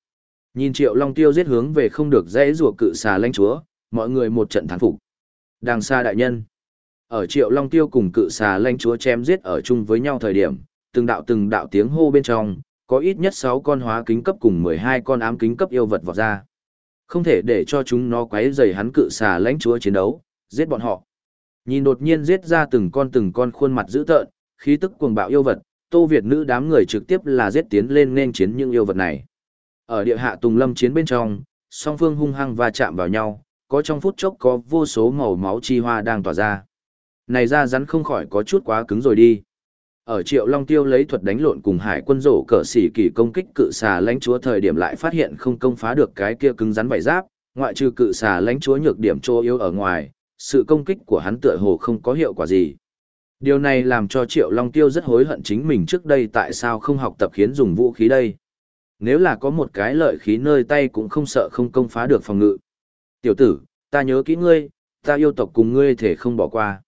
Nhìn triệu long tiêu giết hướng về không được dễ rùa cự xà lanh chúa, mọi người một trận thán phục. Đàng xa đại nhân. Ở triệu long tiêu cùng cự xà lanh chúa chém giết ở chung với nhau thời điểm, từng đạo từng đạo tiếng hô bên trong, có ít nhất 6 con hóa kính cấp cùng 12 con ám kính cấp yêu vật vọt ra. Không thể để cho chúng nó quấy rầy hắn cự xà lãnh chúa chiến đấu, giết bọn họ. Nhìn đột nhiên giết ra từng con từng con khuôn mặt dữ tợn, khí tức cuồng bạo yêu vật, Tô Việt nữ đám người trực tiếp là giết tiến lên nên chiến những yêu vật này. Ở địa hạ Tùng Lâm chiến bên trong, song phương hung hăng va chạm vào nhau, có trong phút chốc có vô số màu máu chi hoa đang tỏa ra. Này ra rắn không khỏi có chút quá cứng rồi đi. Ở Triệu Long Tiêu lấy thuật đánh lộn cùng hải quân rổ cờ xỉ kỳ công kích cự xà lãnh chúa thời điểm lại phát hiện không công phá được cái kia cứng rắn vải giáp, ngoại trừ cự xà lãnh chúa nhược điểm chỗ yếu ở ngoài, sự công kích của hắn tựa hồ không có hiệu quả gì. Điều này làm cho Triệu Long Tiêu rất hối hận chính mình trước đây tại sao không học tập khiến dùng vũ khí đây. Nếu là có một cái lợi khí nơi tay cũng không sợ không công phá được phòng ngự. Tiểu tử, ta nhớ kỹ ngươi, ta yêu tộc cùng ngươi thể không bỏ qua.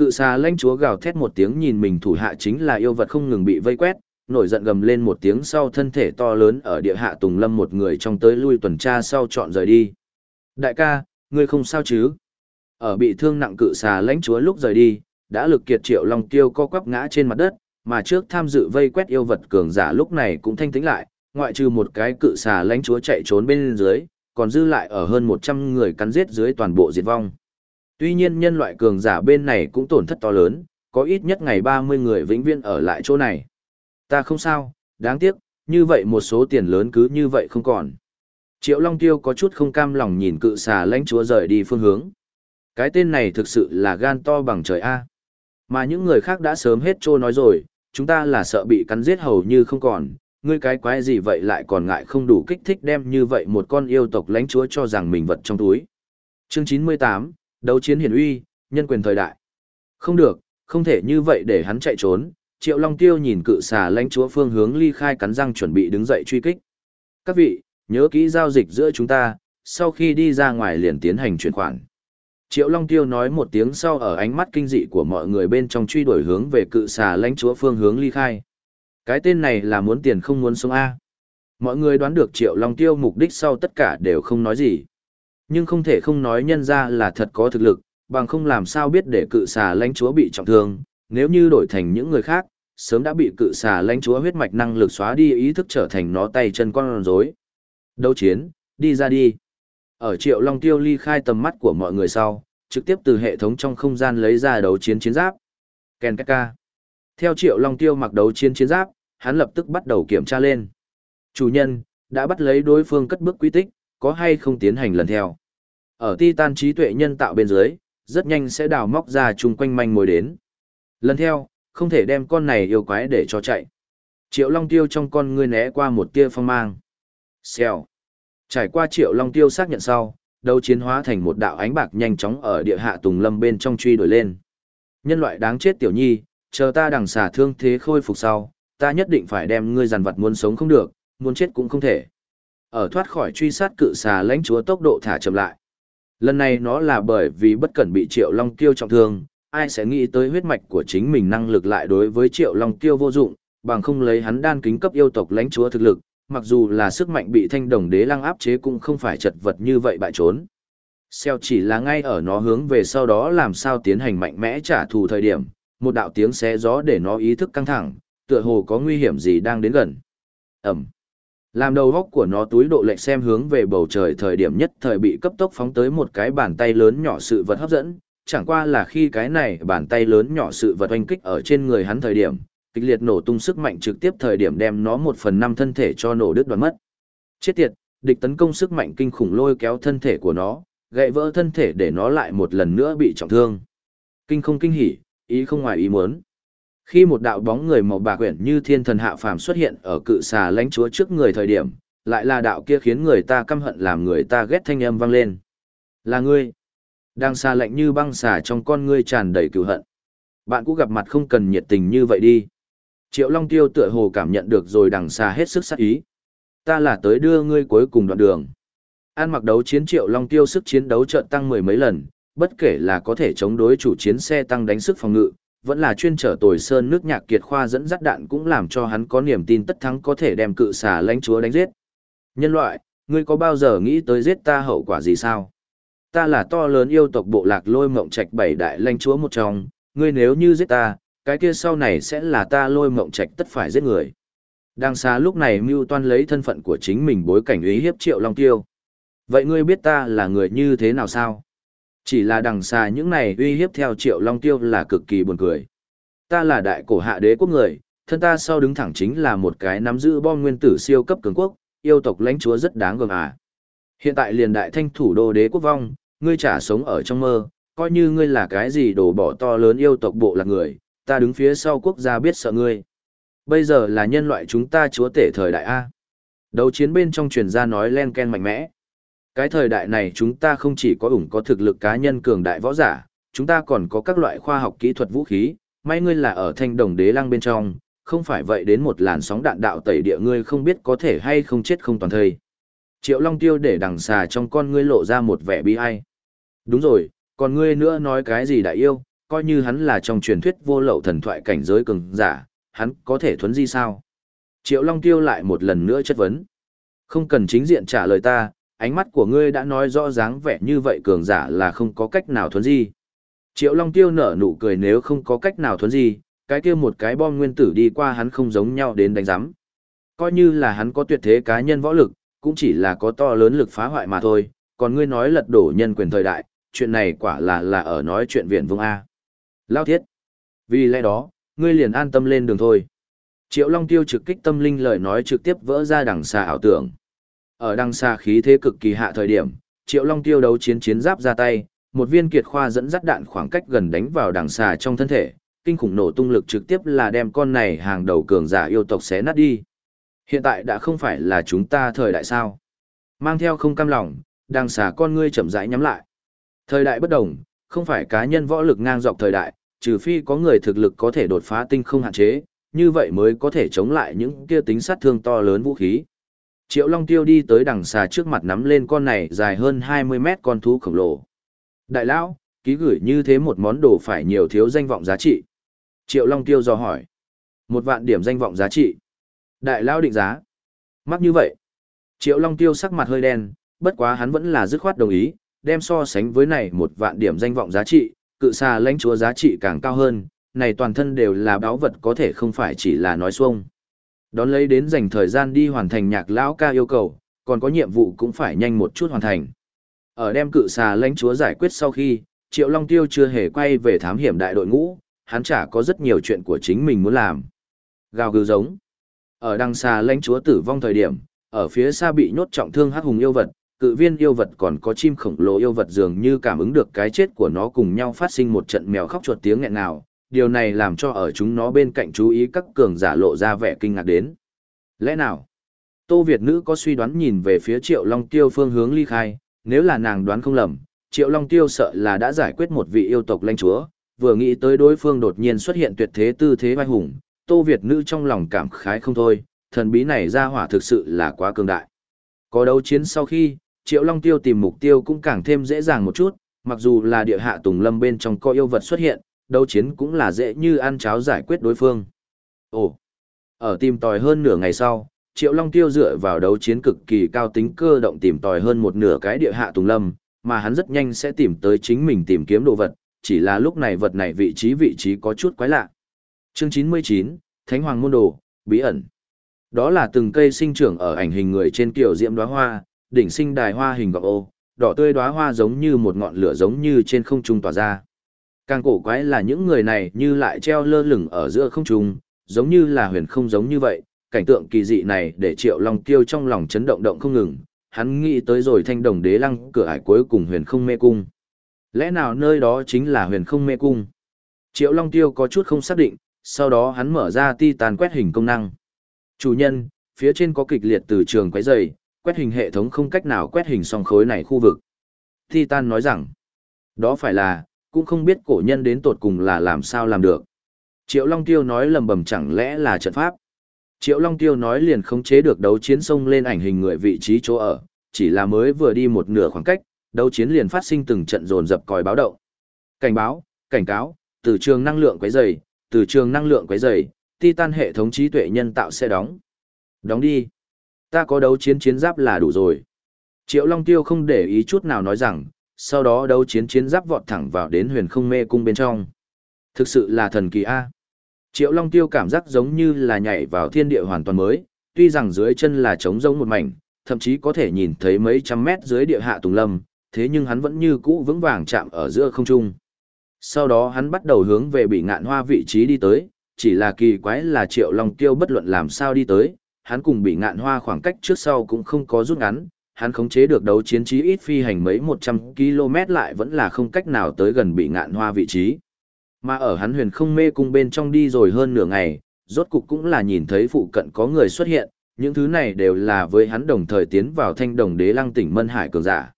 Cự xà lãnh chúa gào thét một tiếng nhìn mình thủ hạ chính là yêu vật không ngừng bị vây quét, nổi giận gầm lên một tiếng sau thân thể to lớn ở địa hạ tùng lâm một người trong tới lui tuần tra sau chọn rời đi. Đại ca, ngươi không sao chứ? Ở bị thương nặng cự xà lãnh chúa lúc rời đi, đã lực kiệt triệu long tiêu co quắp ngã trên mặt đất, mà trước tham dự vây quét yêu vật cường giả lúc này cũng thanh tĩnh lại, ngoại trừ một cái cự xà lãnh chúa chạy trốn bên dưới, còn dư lại ở hơn 100 người cắn giết dưới toàn bộ diệt vong. Tuy nhiên nhân loại cường giả bên này cũng tổn thất to lớn, có ít nhất ngày 30 người vĩnh viên ở lại chỗ này. Ta không sao, đáng tiếc, như vậy một số tiền lớn cứ như vậy không còn. Triệu Long Tiêu có chút không cam lòng nhìn cự xà lãnh chúa rời đi phương hướng. Cái tên này thực sự là gan to bằng trời A. Mà những người khác đã sớm hết trô nói rồi, chúng ta là sợ bị cắn giết hầu như không còn, ngươi cái quái gì vậy lại còn ngại không đủ kích thích đem như vậy một con yêu tộc lãnh chúa cho rằng mình vật trong túi. Chương 98, Đấu chiến hiển uy, nhân quyền thời đại. Không được, không thể như vậy để hắn chạy trốn, Triệu Long Tiêu nhìn cự xà lãnh chúa phương hướng ly khai cắn răng chuẩn bị đứng dậy truy kích. Các vị, nhớ kỹ giao dịch giữa chúng ta, sau khi đi ra ngoài liền tiến hành chuyển khoản. Triệu Long Tiêu nói một tiếng sau ở ánh mắt kinh dị của mọi người bên trong truy đuổi hướng về cự xà lãnh chúa phương hướng ly khai. Cái tên này là muốn tiền không muốn sống A. Mọi người đoán được Triệu Long Tiêu mục đích sau tất cả đều không nói gì. Nhưng không thể không nói nhân ra là thật có thực lực, bằng không làm sao biết để cự xà lãnh chúa bị trọng thương, nếu như đổi thành những người khác, sớm đã bị cự xà lãnh chúa huyết mạch năng lực xóa đi ý thức trở thành nó tay chân con rối. Đấu chiến, đi ra đi. Ở Triệu Long Tiêu ly khai tầm mắt của mọi người sau, trực tiếp từ hệ thống trong không gian lấy ra đấu chiến chiến giáp. Ken Kaka. Theo Triệu Long Tiêu mặc đấu chiến chiến giáp, hắn lập tức bắt đầu kiểm tra lên. Chủ nhân, đã bắt lấy đối phương cất bước quy tích, có hay không tiến hành lần theo. Ở Titan trí tuệ nhân tạo bên dưới, rất nhanh sẽ đào móc ra chung quanh manh mối đến. Lần theo, không thể đem con này yêu quái để cho chạy. Triệu Long Tiêu trong con ngươi né qua một tia phong mang. Xèo. Trải qua Triệu Long Tiêu xác nhận sau, đấu chiến hóa thành một đạo ánh bạc nhanh chóng ở địa hạ tùng lâm bên trong truy đuổi lên. Nhân loại đáng chết tiểu nhi, chờ ta đằng xả thương thế khôi phục sau, ta nhất định phải đem ngươi giàn vật muốn sống không được, muốn chết cũng không thể. Ở thoát khỏi truy sát cự xà lãnh chúa tốc độ thả chậm lại. Lần này nó là bởi vì bất cẩn bị Triệu Long Tiêu trọng thương, ai sẽ nghĩ tới huyết mạch của chính mình năng lực lại đối với Triệu Long Tiêu vô dụng, bằng không lấy hắn đan kính cấp yêu tộc lãnh chúa thực lực, mặc dù là sức mạnh bị thanh đồng đế lăng áp chế cũng không phải chật vật như vậy bại trốn. Xeo chỉ là ngay ở nó hướng về sau đó làm sao tiến hành mạnh mẽ trả thù thời điểm, một đạo tiếng xé gió để nó ý thức căng thẳng, tựa hồ có nguy hiểm gì đang đến gần. Ẩm. Làm đầu góc của nó túi độ lệch xem hướng về bầu trời thời điểm nhất thời bị cấp tốc phóng tới một cái bàn tay lớn nhỏ sự vật hấp dẫn, chẳng qua là khi cái này bàn tay lớn nhỏ sự vật oanh kích ở trên người hắn thời điểm, kịch liệt nổ tung sức mạnh trực tiếp thời điểm đem nó một phần năm thân thể cho nổ đứt đoạn mất. Chết tiệt, địch tấn công sức mạnh kinh khủng lôi kéo thân thể của nó, gãy vỡ thân thể để nó lại một lần nữa bị trọng thương. Kinh không kinh hỉ, ý không ngoài ý muốn. Khi một đạo bóng người màu bạc quyển như thiên thần hạ phàm xuất hiện ở cự xà lãnh chúa trước người thời điểm, lại là đạo kia khiến người ta căm hận làm người ta ghét thanh âm vang lên. Là ngươi. Đang xa lạnh như băng xà trong con ngươi tràn đầy cừu hận. Bạn cũng gặp mặt không cần nhiệt tình như vậy đi. Triệu Long Tiêu tựa hồ cảm nhận được rồi đằng xa hết sức sát ý. Ta là tới đưa ngươi cuối cùng đoạn đường. An mặc đấu chiến Triệu Long Tiêu sức chiến đấu trận tăng mười mấy lần, bất kể là có thể chống đối chủ chiến xe tăng đánh sức phòng ngự, vẫn là chuyên trở tồi sơn nước nhạc kiệt khoa dẫn dắt đạn cũng làm cho hắn có niềm tin tất thắng có thể đem cự xà lãnh chúa đánh giết. Nhân loại, ngươi có bao giờ nghĩ tới giết ta hậu quả gì sao? Ta là to lớn yêu tộc bộ lạc lôi mộng trạch bảy đại lãnh chúa một trong, ngươi nếu như giết ta, cái kia sau này sẽ là ta lôi mộng trạch tất phải giết người. Đang xa lúc này mưu toan lấy thân phận của chính mình bối cảnh ý hiếp triệu long tiêu. Vậy ngươi biết ta là người như thế nào sao? Chỉ là đằng xa những này uy hiếp theo triệu long tiêu là cực kỳ buồn cười. Ta là đại cổ hạ đế quốc người, thân ta sau đứng thẳng chính là một cái nắm giữ bom nguyên tử siêu cấp cường quốc, yêu tộc lãnh chúa rất đáng gờm à. Hiện tại liền đại thanh thủ đô đế quốc vong, ngươi trả sống ở trong mơ, coi như ngươi là cái gì đổ bỏ to lớn yêu tộc bộ là người, ta đứng phía sau quốc gia biết sợ ngươi. Bây giờ là nhân loại chúng ta chúa tể thời đại A. Đấu chiến bên trong truyền gia nói len ken mạnh mẽ. Cái thời đại này chúng ta không chỉ có ủng có thực lực cá nhân cường đại võ giả, chúng ta còn có các loại khoa học kỹ thuật vũ khí, may ngươi là ở thanh đồng đế lăng bên trong, không phải vậy đến một làn sóng đạn đạo tẩy địa ngươi không biết có thể hay không chết không toàn thây. Triệu Long Tiêu để đằng xà trong con ngươi lộ ra một vẻ bi ai. Đúng rồi, còn ngươi nữa nói cái gì đại yêu, coi như hắn là trong truyền thuyết vô lậu thần thoại cảnh giới cường giả, hắn có thể thuấn di sao? Triệu Long Tiêu lại một lần nữa chất vấn. Không cần chính diện trả lời ta, ánh mắt của ngươi đã nói rõ dáng vẻ như vậy cường giả là không có cách nào thuấn di. Triệu Long Tiêu nở nụ cười nếu không có cách nào thuấn di, cái kia một cái bom nguyên tử đi qua hắn không giống nhau đến đánh giám. Coi như là hắn có tuyệt thế cá nhân võ lực, cũng chỉ là có to lớn lực phá hoại mà thôi, còn ngươi nói lật đổ nhân quyền thời đại, chuyện này quả là là ở nói chuyện viện vương A. Lao thiết. Vì lẽ đó, ngươi liền an tâm lên đường thôi. Triệu Long Tiêu trực kích tâm linh lời nói trực tiếp vỡ ra đằng xa ảo tưởng. Ở đằng xa khí thế cực kỳ hạ thời điểm, Triệu Long Tiêu đấu chiến chiến giáp ra tay, một viên kiệt khoa dẫn dắt đạn khoảng cách gần đánh vào đằng xa trong thân thể, kinh khủng nổ tung lực trực tiếp là đem con này hàng đầu cường giả yêu tộc xé nát đi. Hiện tại đã không phải là chúng ta thời đại sao. Mang theo không cam lòng, đằng xà con ngươi chậm rãi nhắm lại. Thời đại bất đồng, không phải cá nhân võ lực ngang dọc thời đại, trừ phi có người thực lực có thể đột phá tinh không hạn chế, như vậy mới có thể chống lại những kia tính sát thương to lớn vũ khí. Triệu Long Tiêu đi tới đằng xà trước mặt nắm lên con này dài hơn 20 mét con thú khổng lồ. Đại lão, ký gửi như thế một món đồ phải nhiều thiếu danh vọng giá trị. Triệu Long Tiêu dò hỏi. Một vạn điểm danh vọng giá trị. Đại lão định giá. Mắc như vậy. Triệu Long Tiêu sắc mặt hơi đen, bất quá hắn vẫn là dứt khoát đồng ý, đem so sánh với này một vạn điểm danh vọng giá trị, cự xà lãnh chúa giá trị càng cao hơn, này toàn thân đều là báo vật có thể không phải chỉ là nói xuông. Đón lấy đến dành thời gian đi hoàn thành nhạc lão ca yêu cầu, còn có nhiệm vụ cũng phải nhanh một chút hoàn thành. Ở đem cự xà lãnh chúa giải quyết sau khi, Triệu Long Tiêu chưa hề quay về thám hiểm đại đội ngũ, hắn chả có rất nhiều chuyện của chính mình muốn làm. Gào gừ giống. Ở đằng xà lãnh chúa tử vong thời điểm, ở phía xa bị nhốt trọng thương hắc hùng yêu vật, cự viên yêu vật còn có chim khổng lồ yêu vật dường như cảm ứng được cái chết của nó cùng nhau phát sinh một trận mèo khóc chuột tiếng nghẹn nào, điều này làm cho ở chúng nó bên cạnh chú ý các cường giả lộ ra vẻ kinh ngạc đến. Lẽ nào? Tô Việt nữ có suy đoán nhìn về phía Triệu Long Tiêu phương hướng ly khai, nếu là nàng đoán không lầm, Triệu Long Tiêu sợ là đã giải quyết một vị yêu tộc lãnh chúa, vừa nghĩ tới đối phương đột nhiên xuất hiện tuyệt thế tư thế vai hùng, Tô Việt nữ trong lòng cảm khái không thôi, thần bí này ra hỏa thực sự là quá cường đại. Có đấu chiến sau khi, Triệu Long Tiêu tìm mục tiêu cũng càng thêm dễ dàng một chút, mặc dù là địa hạ tùng lâm bên trong có yêu vật xuất hiện, đấu chiến cũng là dễ như ăn cháo giải quyết đối phương. Ồ, ở tìm tòi hơn nửa ngày sau, Triệu Long Tiêu dựa vào đấu chiến cực kỳ cao tính cơ động tìm tòi hơn một nửa cái địa hạ tùng lâm, mà hắn rất nhanh sẽ tìm tới chính mình tìm kiếm đồ vật, chỉ là lúc này vật này vị trí vị trí có chút quái lạ. Chương 99, Thánh Hoàng Môn Đồ, Bí ẩn. Đó là từng cây sinh trưởng ở ảnh hình người trên kiểu diễm đóa hoa, đỉnh sinh đài hoa hình gọc ô, đỏ tươi đóa hoa giống như một ngọn lửa giống như trên không trung tỏa ra. Càng cổ quái là những người này như lại treo lơ lửng ở giữa không trung, giống như là huyền không giống như vậy, cảnh tượng kỳ dị này để Triệu Long Tiêu trong lòng chấn động động không ngừng, hắn nghĩ tới rồi thanh đồng đế lăng cửa ải cuối cùng huyền không mê cung. Lẽ nào nơi đó chính là huyền không mê cung? Triệu Long Tiêu có chút không xác định, sau đó hắn mở ra ti tàn quét hình công năng. Chủ nhân, phía trên có kịch liệt từ trường quấy dày, quét hình hệ thống không cách nào quét hình song khối này khu vực. Titan nói rằng, đó phải là, cũng không biết cổ nhân đến tột cùng là làm sao làm được. Triệu Long Tiêu nói lầm bầm chẳng lẽ là trận pháp. Triệu Long Tiêu nói liền khống chế được đấu chiến sông lên ảnh hình người vị trí chỗ ở, chỉ là mới vừa đi một nửa khoảng cách, đấu chiến liền phát sinh từng trận dồn dập còi báo động. Cảnh báo, cảnh cáo, từ trường năng lượng quấy rầy, từ trường năng lượng quấy rầy, Titan hệ thống trí tuệ nhân tạo sẽ đóng. Đóng đi. Ta có đấu chiến chiến giáp là đủ rồi. Triệu Long Tiêu không để ý chút nào nói rằng, sau đó đấu chiến chiến giáp vọt thẳng vào đến huyền không mê cung bên trong. Thực sự là thần kỳ A. Triệu Long Tiêu cảm giác giống như là nhảy vào thiên địa hoàn toàn mới, tuy rằng dưới chân là trống rỗng một mảnh, thậm chí có thể nhìn thấy mấy trăm mét dưới địa hạ tùng lâm, thế nhưng hắn vẫn như cũ vững vàng chạm ở giữa không trung. Sau đó hắn bắt đầu hướng về bị ngạn hoa vị trí đi tới, chỉ là kỳ quái là Triệu Long Tiêu bất luận làm sao đi tới, hắn cùng bị ngạn hoa khoảng cách trước sau cũng không có rút ngắn, hắn khống chế được đấu chiến trí ít phi hành mấy 100 km lại vẫn là không cách nào tới gần bị ngạn hoa vị trí. Mà ở hắn huyền không mê cung bên trong đi rồi hơn nửa ngày, rốt cục cũng là nhìn thấy phụ cận có người xuất hiện, những thứ này đều là với hắn đồng thời tiến vào thanh đồng đế lăng tỉnh Mân Hải cường giả.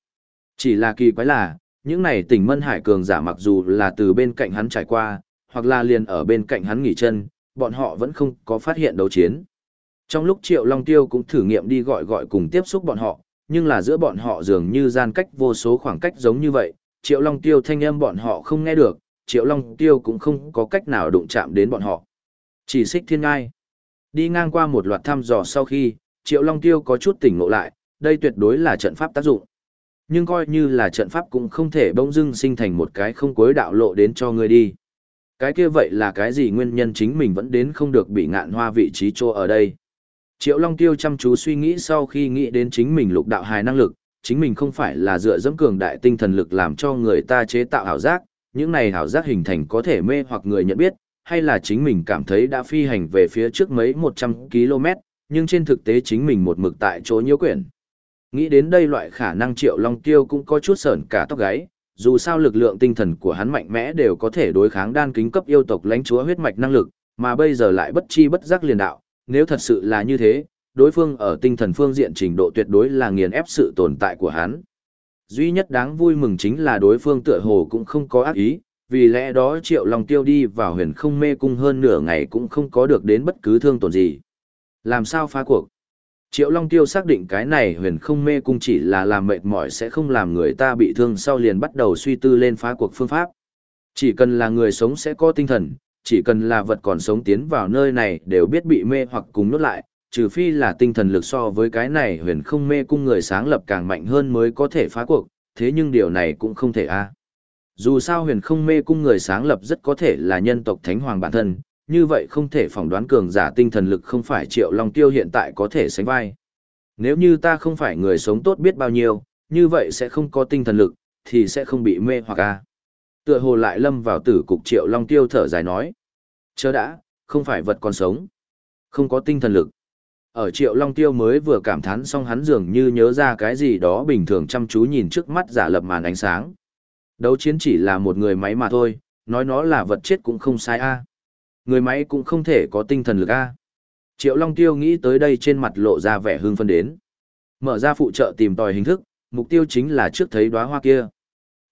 Chỉ là kỳ quái là, những này tỉnh Mân Hải cường giả mặc dù là từ bên cạnh hắn trải qua, hoặc là liền ở bên cạnh hắn nghỉ chân, bọn họ vẫn không có phát hiện đấu chiến. Trong lúc Triệu Long Tiêu cũng thử nghiệm đi gọi gọi cùng tiếp xúc bọn họ, nhưng là giữa bọn họ dường như gian cách vô số khoảng cách giống như vậy, Triệu Long Tiêu thanh âm bọn họ không nghe được, Triệu Long Tiêu cũng không có cách nào đụng chạm đến bọn họ. Chỉ xích thiên ngai. Đi ngang qua một loạt thăm dò sau khi, Triệu Long Tiêu có chút tỉnh ngộ lại, đây tuyệt đối là trận pháp tác dụng. Nhưng coi như là trận pháp cũng không thể bỗng dưng sinh thành một cái không cuối đạo lộ đến cho người đi. Cái kia vậy là cái gì nguyên nhân chính mình vẫn đến không được bị ngạn hoa vị trí chỗ ở đây. Triệu Long Tiêu chăm chú suy nghĩ sau khi nghĩ đến chính mình lục đạo hài năng lực, chính mình không phải là dựa dẫm cường đại tinh thần lực làm cho người ta chế tạo ảo giác, những này ảo giác hình thành có thể mê hoặc người nhận biết, hay là chính mình cảm thấy đã phi hành về phía trước mấy 100 km, nhưng trên thực tế chính mình một mực tại chỗ nhiễu quyển. Nghĩ đến đây loại khả năng Triệu Long Tiêu cũng có chút sởn cả tóc gáy, dù sao lực lượng tinh thần của hắn mạnh mẽ đều có thể đối kháng đan kính cấp yêu tộc lãnh chúa huyết mạch năng lực, mà bây giờ lại bất chi bất giác liền đạo, nếu thật sự là như thế, đối phương ở tinh thần phương diện trình độ tuyệt đối là nghiền ép sự tồn tại của hắn. Duy nhất đáng vui mừng chính là đối phương tựa hồ cũng không có ác ý, vì lẽ đó Triệu Long Tiêu đi vào huyền không mê cung hơn nửa ngày cũng không có được đến bất cứ thương tổn gì. Làm sao phá cuộc? Triệu Long Tiêu xác định cái này huyền không mê cung chỉ là làm mệt mỏi sẽ không làm người ta bị thương sau liền bắt đầu suy tư lên phá cuộc phương pháp. Chỉ cần là người sống sẽ có tinh thần, chỉ cần là vật còn sống tiến vào nơi này đều biết bị mê hoặc cùng nốt lại, trừ phi là tinh thần lực so với cái này huyền không mê cung người sáng lập càng mạnh hơn mới có thể phá cuộc, thế nhưng điều này cũng không thể a. Dù sao huyền không mê cung người sáng lập rất có thể là nhân tộc thánh hoàng bản thân, như vậy không thể phỏng đoán cường giả tinh thần lực không phải triệu long tiêu hiện tại có thể sánh vai. Nếu như ta không phải người sống tốt biết bao nhiêu, như vậy sẽ không có tinh thần lực, thì sẽ không bị mê hoặc a. Tựa hồ lại lâm vào tử cục triệu long tiêu thở dài nói. Chớ đã, không phải vật còn sống. Không có tinh thần lực. Ở triệu long tiêu mới vừa cảm thán xong hắn dường như nhớ ra cái gì đó bình thường chăm chú nhìn trước mắt giả lập màn ánh sáng. Đấu chiến chỉ là một người máy mà thôi, nói nó là vật chết cũng không sai a. Người máy cũng không thể có tinh thần lực a. Triệu Long Tiêu nghĩ tới đây trên mặt lộ ra vẻ hưng phân đến. Mở ra phụ trợ tìm tòi hình thức, mục tiêu chính là trước thấy đóa hoa kia.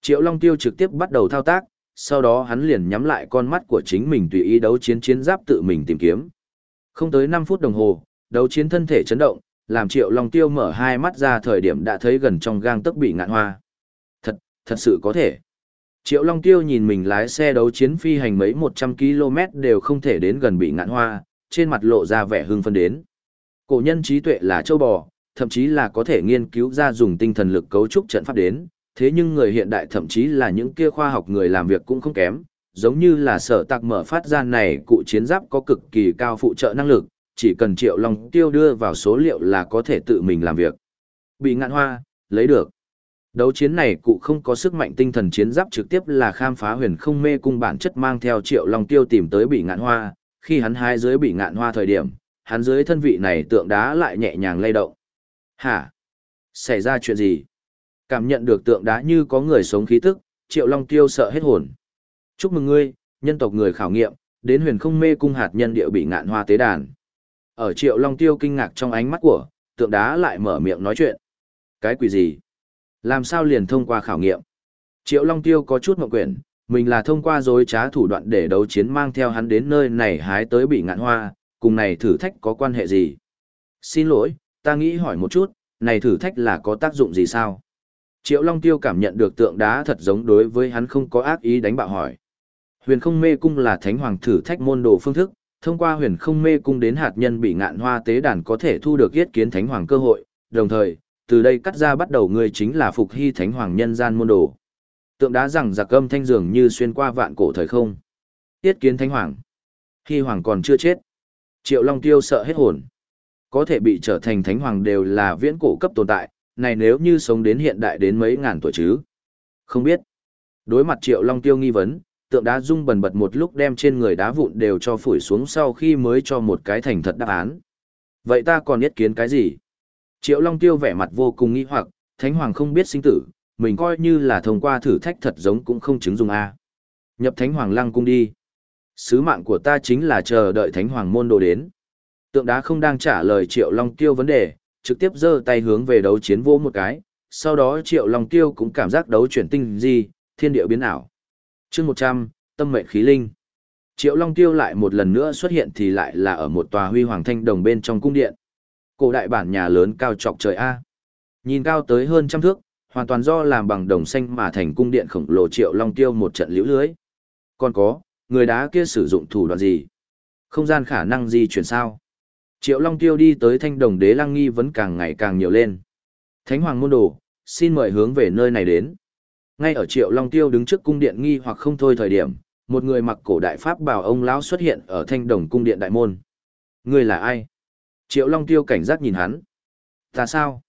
Triệu Long Tiêu trực tiếp bắt đầu thao tác, sau đó hắn liền nhắm lại con mắt của chính mình tùy ý đấu chiến chiến giáp tự mình tìm kiếm. Không tới 5 phút đồng hồ, đấu chiến thân thể chấn động, làm Triệu Long Tiêu mở hai mắt ra thời điểm đã thấy gần trong gang tấc bị ngạn hoa. Thật, thật sự có thể. Triệu Long Tiêu nhìn mình lái xe đấu chiến phi hành mấy 100 km đều không thể đến gần bị ngạn hoa, trên mặt lộ ra vẻ hưng phân đến. Cổ nhân trí tuệ là châu bò, thậm chí là có thể nghiên cứu ra dùng tinh thần lực cấu trúc trận pháp đến, thế nhưng người hiện đại thậm chí là những kia khoa học người làm việc cũng không kém, giống như là sở tạc mở phát ra này cụ chiến giáp có cực kỳ cao phụ trợ năng lực, chỉ cần triệu long tiêu đưa vào số liệu là có thể tự mình làm việc. Bị ngạn hoa, lấy được. Đấu chiến này cụ không có sức mạnh tinh thần chiến giáp trực tiếp là khám phá huyền không mê cung bản chất mang theo triệu long tiêu tìm tới bị ngạn hoa, khi hắn hai dưới bị ngạn hoa thời điểm, hắn dưới thân vị này tượng đá lại nhẹ nhàng lay động. Hả? Xảy ra chuyện gì? Cảm nhận được tượng đá như có người sống khí tức, triệu long tiêu sợ hết hồn. Chúc mừng ngươi, nhân tộc người khảo nghiệm, đến huyền không mê cung hạt nhân địa bị ngạn hoa tế đàn. Ở triệu long tiêu kinh ngạc trong ánh mắt của, tượng đá lại mở miệng nói chuyện. Cái quỷ gì? Làm sao liền thông qua khảo nghiệm? Triệu Long Tiêu có chút mộng quyển, mình là thông qua dối trá thủ đoạn để đấu chiến mang theo hắn đến nơi này hái tới bị ngạn hoa, cùng này thử thách có quan hệ gì? Xin lỗi, ta nghĩ hỏi một chút, này thử thách là có tác dụng gì sao? Triệu Long Tiêu cảm nhận được tượng đá thật giống đối với hắn không có ác ý đánh bạo hỏi. Huyền không mê cung là thánh hoàng thử thách môn đồ phương thức, thông qua huyền không mê cung đến hạt nhân bị ngạn hoa tế đàn có thể thu được yết kiến thánh hoàng cơ hội, đồng thời, từ đây cắt ra bắt đầu người chính là phục hy thánh hoàng nhân gian môn đồ. Tượng đá rằng giặc âm thanh dường như xuyên qua vạn cổ thời không. Yết kiến thánh hoàng. Hy hoàng còn chưa chết. Triệu Long Tiêu sợ hết hồn. Có thể bị trở thành thánh hoàng đều là viễn cổ cấp tồn tại, này nếu như sống đến hiện đại đến mấy ngàn tuổi chứ. Không biết. Đối mặt Triệu Long Tiêu nghi vấn, tượng đá rung bần bật một lúc đem trên người đá vụn đều cho phủi xuống sau khi mới cho một cái thành thật đáp án. Vậy ta còn yết kiến cái gì? Triệu Long Tiêu vẻ mặt vô cùng nghi hoặc, Thánh Hoàng không biết sinh tử, mình coi như là thông qua thử thách thật giống cũng không chứng dùng A. Nhập Thánh Hoàng lăng cung đi. Sứ mạng của ta chính là chờ đợi Thánh Hoàng môn đồ đến. Tượng đá không đang trả lời Triệu Long Tiêu vấn đề, trực tiếp giơ tay hướng về đấu chiến vô một cái, sau đó Triệu Long Tiêu cũng cảm giác đấu chuyển tinh gì, thiên địa biến ảo. chương 100, tâm mệnh khí linh. Triệu Long Tiêu lại một lần nữa xuất hiện thì lại là ở một tòa huy hoàng thanh đồng bên trong cung điện. Cổ đại bản nhà lớn cao trọc trời A. Nhìn cao tới hơn trăm thước, hoàn toàn do làm bằng đồng xanh mà thành cung điện khổng lồ Triệu Long Tiêu một trận liễu lưới. Còn có, người đá kia sử dụng thủ đoạn gì? Không gian khả năng di chuyển sao? Triệu Long Tiêu đi tới thanh đồng đế lăng nghi vẫn càng ngày càng nhiều lên. Thánh Hoàng Môn Đồ, xin mời hướng về nơi này đến. Ngay ở Triệu Long Tiêu đứng trước cung điện nghi hoặc không thôi thời điểm, một người mặc cổ đại pháp bảo ông lão xuất hiện ở thanh đồng cung điện đại môn. Ngươi là ai? Triệu Long Tiêu cảnh giác nhìn hắn. Ta sao?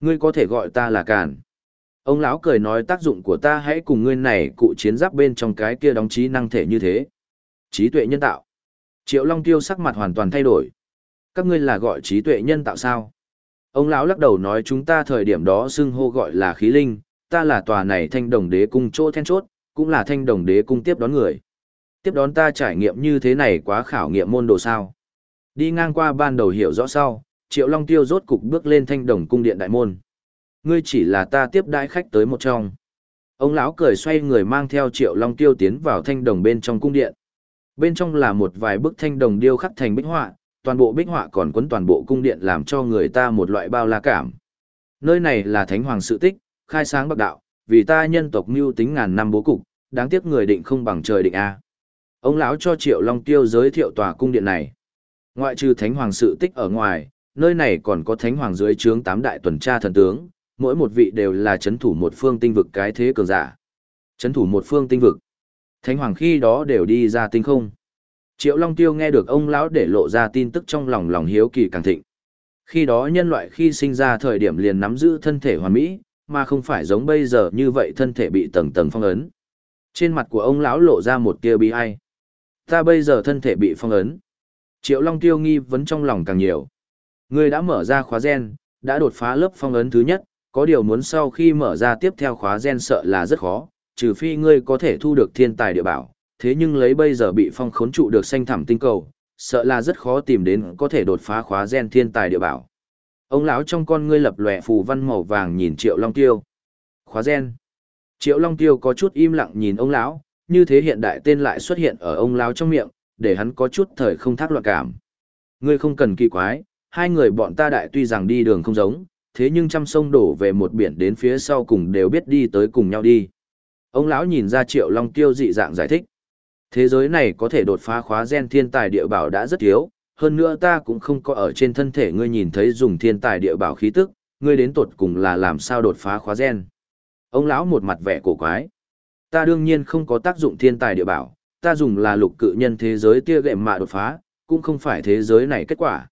Ngươi có thể gọi ta là Càn. Ông lão cười nói tác dụng của ta hãy cùng ngươi này cụ chiến giáp bên trong cái kia đóng trí năng thể như thế. Trí tuệ nhân tạo. Triệu Long Tiêu sắc mặt hoàn toàn thay đổi. Các ngươi là gọi trí tuệ nhân tạo sao? Ông lão lắc đầu nói chúng ta thời điểm đó xưng hô gọi là khí linh, ta là tòa này thanh đồng đế cung chỗ then chốt, cũng là thanh đồng đế cung tiếp đón người. Tiếp đón ta trải nghiệm như thế này quá khảo nghiệm môn đồ sao. Đi ngang qua ban đầu hiểu rõ sau, Triệu Long Tiêu rốt cục bước lên thanh đồng cung điện đại môn. Ngươi chỉ là ta tiếp đãi khách tới một trong. Ông lão cười xoay người mang theo Triệu Long Tiêu tiến vào thanh đồng bên trong cung điện. Bên trong là một vài bức thanh đồng điêu khắc thành bích họa, toàn bộ bích họa còn quấn toàn bộ cung điện làm cho người ta một loại bao la cảm. Nơi này là thánh hoàng sự tích, khai sáng bậc đạo, vì ta nhân tộc mưu tính ngàn năm bố cục, đáng tiếc người định không bằng trời định a. Ông lão cho Triệu Long Tiêu giới thiệu tòa cung điện này. Ngoại trừ thánh hoàng sự tích ở ngoài, nơi này còn có thánh hoàng dưới trướng tám đại tuần tra thần tướng, mỗi một vị đều là chấn thủ một phương tinh vực cái thế cường giả. Chấn thủ một phương tinh vực. Thánh hoàng khi đó đều đi ra tinh không. Triệu Long Tiêu nghe được ông lão để lộ ra tin tức trong lòng lòng hiếu kỳ càng thịnh. Khi đó nhân loại khi sinh ra thời điểm liền nắm giữ thân thể hoàn mỹ, mà không phải giống bây giờ như vậy thân thể bị tầng tầng phong ấn. Trên mặt của ông lão lộ ra một tia bi ai. Ta bây giờ thân thể bị phong ấn. Triệu Long Tiêu nghi vấn trong lòng càng nhiều. Ngươi đã mở ra khóa gen, đã đột phá lớp phong ấn thứ nhất, có điều muốn sau khi mở ra tiếp theo khóa gen sợ là rất khó, trừ phi ngươi có thể thu được thiên tài địa bảo, thế nhưng lấy bây giờ bị phong khốn trụ được xanh thẳm tinh cầu, sợ là rất khó tìm đến có thể đột phá khóa gen thiên tài địa bảo. Ông lão trong con ngươi lập lòe phù văn màu vàng nhìn Triệu Long Tiêu. Khóa gen. Triệu Long Tiêu có chút im lặng nhìn ông lão, như thế hiện đại tên lại xuất hiện ở ông lão trong miệng, để hắn có chút thời không thác loạn cảm. Ngươi không cần kỳ quái, hai người bọn ta đại tuy rằng đi đường không giống, thế nhưng trăm sông đổ về một biển đến phía sau cùng đều biết đi tới cùng nhau đi. Ông lão nhìn ra Triệu Long Tiêu dị dạng giải thích. Thế giới này có thể đột phá khóa gen thiên tài địa bảo đã rất thiếu, hơn nữa ta cũng không có ở trên thân thể ngươi nhìn thấy dùng thiên tài địa bảo khí tức, ngươi đến tột cùng là làm sao đột phá khóa gen. Ông lão một mặt vẻ cổ quái. Ta đương nhiên không có tác dụng thiên tài địa bảo, ta dùng là lục cự nhân thế giới tia gệm mạ đột phá, cũng không phải thế giới này kết quả.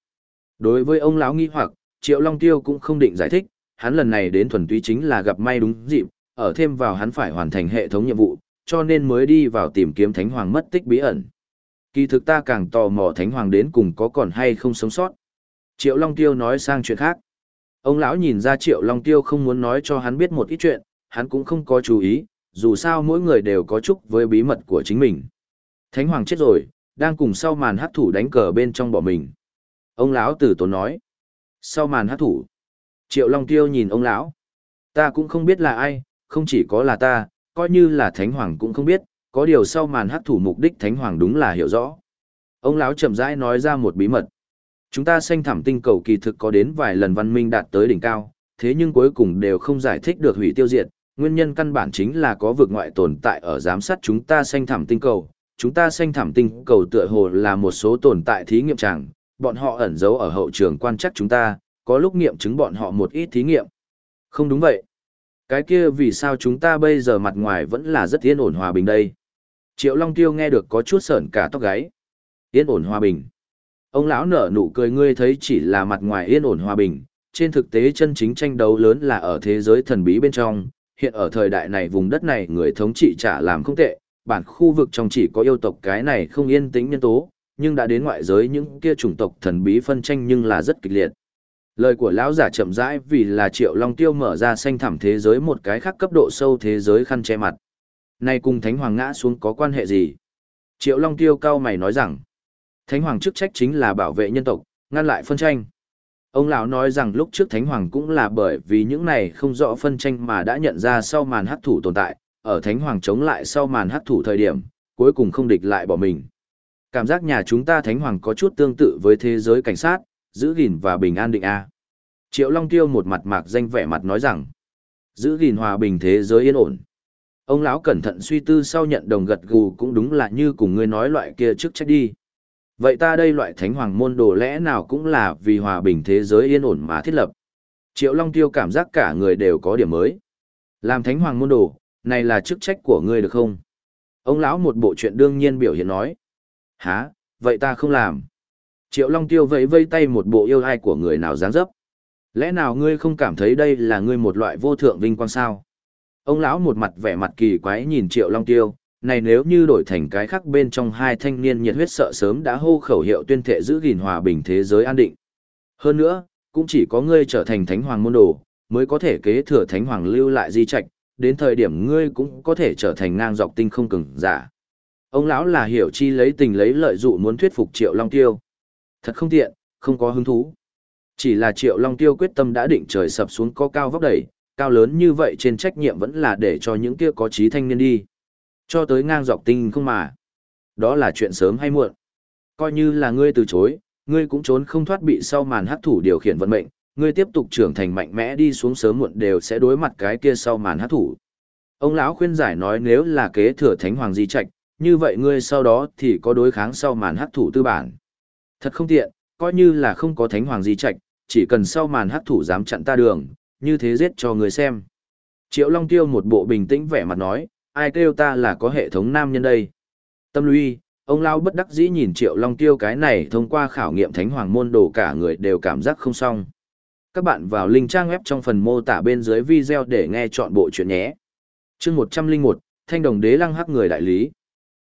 Đối với ông lão nghi hoặc, Triệu Long Tiêu cũng không định giải thích, hắn lần này đến thuần túy chính là gặp may đúng dịp, ở thêm vào hắn phải hoàn thành hệ thống nhiệm vụ, cho nên mới đi vào tìm kiếm Thánh Hoàng mất tích bí ẩn. Kỳ thực ta càng tò mò Thánh Hoàng đến cùng có còn hay không sống sót. Triệu Long Tiêu nói sang chuyện khác. Ông lão nhìn ra Triệu Long Tiêu không muốn nói cho hắn biết một ít chuyện, hắn cũng không có chú ý, dù sao mỗi người đều có chúc với bí mật của chính mình. Thánh Hoàng chết rồi, đang cùng sau màn hát thủ đánh cờ bên trong bỏ mình. Ông lão tử tốn nói. Sau màn hát thủ. Triệu Long Tiêu nhìn ông lão. Ta cũng không biết là ai, không chỉ có là ta, coi như là Thánh Hoàng cũng không biết, có điều sau màn hắc thủ mục đích Thánh Hoàng đúng là hiểu rõ. Ông lão chậm rãi nói ra một bí mật. Chúng ta sanh thảm tinh cầu kỳ thực có đến vài lần văn minh đạt tới đỉnh cao, thế nhưng cuối cùng đều không giải thích được hủy tiêu diệt, nguyên nhân căn bản chính là có vực ngoại tồn tại ở giám sát chúng ta sanh thảm tinh cầu. Chúng ta sanh thảm tinh cầu tựa hồ là một số tồn tại thí nghiệm chẳng bọn họ ẩn giấu ở hậu trường quan chắc chúng ta, có lúc nghiệm chứng bọn họ một ít thí nghiệm. Không đúng vậy. Cái kia vì sao chúng ta bây giờ mặt ngoài vẫn là rất yên ổn hòa bình đây? Triệu Long Tiêu nghe được có chút sởn cả tóc gáy. Yên ổn hòa bình. Ông lão nở nụ cười ngươi thấy chỉ là mặt ngoài yên ổn hòa bình, trên thực tế chân chính tranh đấu lớn là ở thế giới thần bí bên trong. Hiện ở thời đại này vùng đất này người thống trị trả làm không tệ, bản khu vực trong chỉ có yêu tộc cái này không yên tĩnh nhân tố, nhưng đã đến ngoại giới những kia chủng tộc thần bí phân tranh nhưng là rất kịch liệt. Lời của lão giả chậm rãi vì là Triệu Long Tiêu mở ra xanh thẳm thế giới một cái khác cấp độ sâu thế giới khăn che mặt. Nay cùng Thánh Hoàng ngã xuống có quan hệ gì? Triệu Long Tiêu cao mày nói rằng, Thánh Hoàng chức trách chính là bảo vệ nhân tộc, ngăn lại phân tranh. Ông lão nói rằng lúc trước Thánh Hoàng cũng là bởi vì những này không rõ phân tranh mà đã nhận ra sau màn hắc thủ tồn tại, ở Thánh Hoàng chống lại sau màn hắc thủ thời điểm, cuối cùng không địch lại bỏ mình. Cảm giác nhà chúng ta Thánh Hoàng có chút tương tự với thế giới cảnh sát, giữ gìn và bình an định A. Triệu Long Tiêu một mặt mạc danh vẻ mặt nói rằng, giữ gìn hòa bình thế giới yên ổn. Ông lão cẩn thận suy tư sau nhận đồng gật gù cũng đúng là như cùng ngươi nói loại kia trước trách đi. Vậy ta đây loại thánh hoàng môn đồ lẽ nào cũng là vì hòa bình thế giới yên ổn mà thiết lập. Triệu Long Tiêu cảm giác cả người đều có điểm mới. Làm thánh hoàng môn đồ, này là chức trách của ngươi được không? Ông lão một bộ chuyện đương nhiên biểu hiện nói. Hả, vậy ta không làm. Triệu Long Tiêu vẫy vây tay một bộ yêu ai của người nào dáng dấp. Lẽ nào ngươi không cảm thấy đây là ngươi một loại vô thượng vinh quang sao? Ông lão một mặt vẻ mặt kỳ quái nhìn Triệu Long Tiêu, này nếu như đổi thành cái khác bên trong hai thanh niên nhiệt huyết sợ sớm đã hô khẩu hiệu tuyên thệ giữ gìn hòa bình thế giới an định. Hơn nữa, cũng chỉ có ngươi trở thành thánh hoàng môn đồ, mới có thể kế thừa thánh hoàng lưu lại di trạch, đến thời điểm ngươi cũng có thể trở thành ngang dọc tinh không cường giả. Ông lão là hiểu chi lấy tình lấy lợi dụ muốn thuyết phục Triệu Long Tiêu. Thật không tiện, không có hứng thú. Chỉ là Triệu Long Tiêu quyết tâm đã định trời sập xuống có cao vóc đẩy, cao lớn như vậy trên trách nhiệm vẫn là để cho những kia có trí thanh niên đi. Cho tới ngang dọc tinh không mà. Đó là chuyện sớm hay muộn. Coi như là ngươi từ chối, ngươi cũng trốn không thoát bị sau màn hắc thủ điều khiển vận mệnh, ngươi tiếp tục trưởng thành mạnh mẽ đi xuống sớm muộn đều sẽ đối mặt cái kia sau màn hắc thủ. Ông lão khuyên giải nói nếu là kế thừa thánh hoàng di trạch, như vậy ngươi sau đó thì có đối kháng sau màn hắc thủ tư bản. Thật không tiện, coi như là không có thánh hoàng di trạch, chỉ cần sau màn hắc thủ dám chặn ta đường, như thế giết cho người xem. Triệu Long Tiêu một bộ bình tĩnh vẻ mặt nói, ai kêu ta là có hệ thống nam nhân đây. Tâm Luy, ông Lao bất đắc dĩ nhìn Triệu Long Tiêu cái này thông qua khảo nghiệm thánh hoàng môn đồ cả người đều cảm giác không xong. Các bạn vào link trang web trong phần mô tả bên dưới video để nghe chọn bộ chuyện nhé. chương 101, Thanh Đồng Đế Lăng Hắc người đại lý.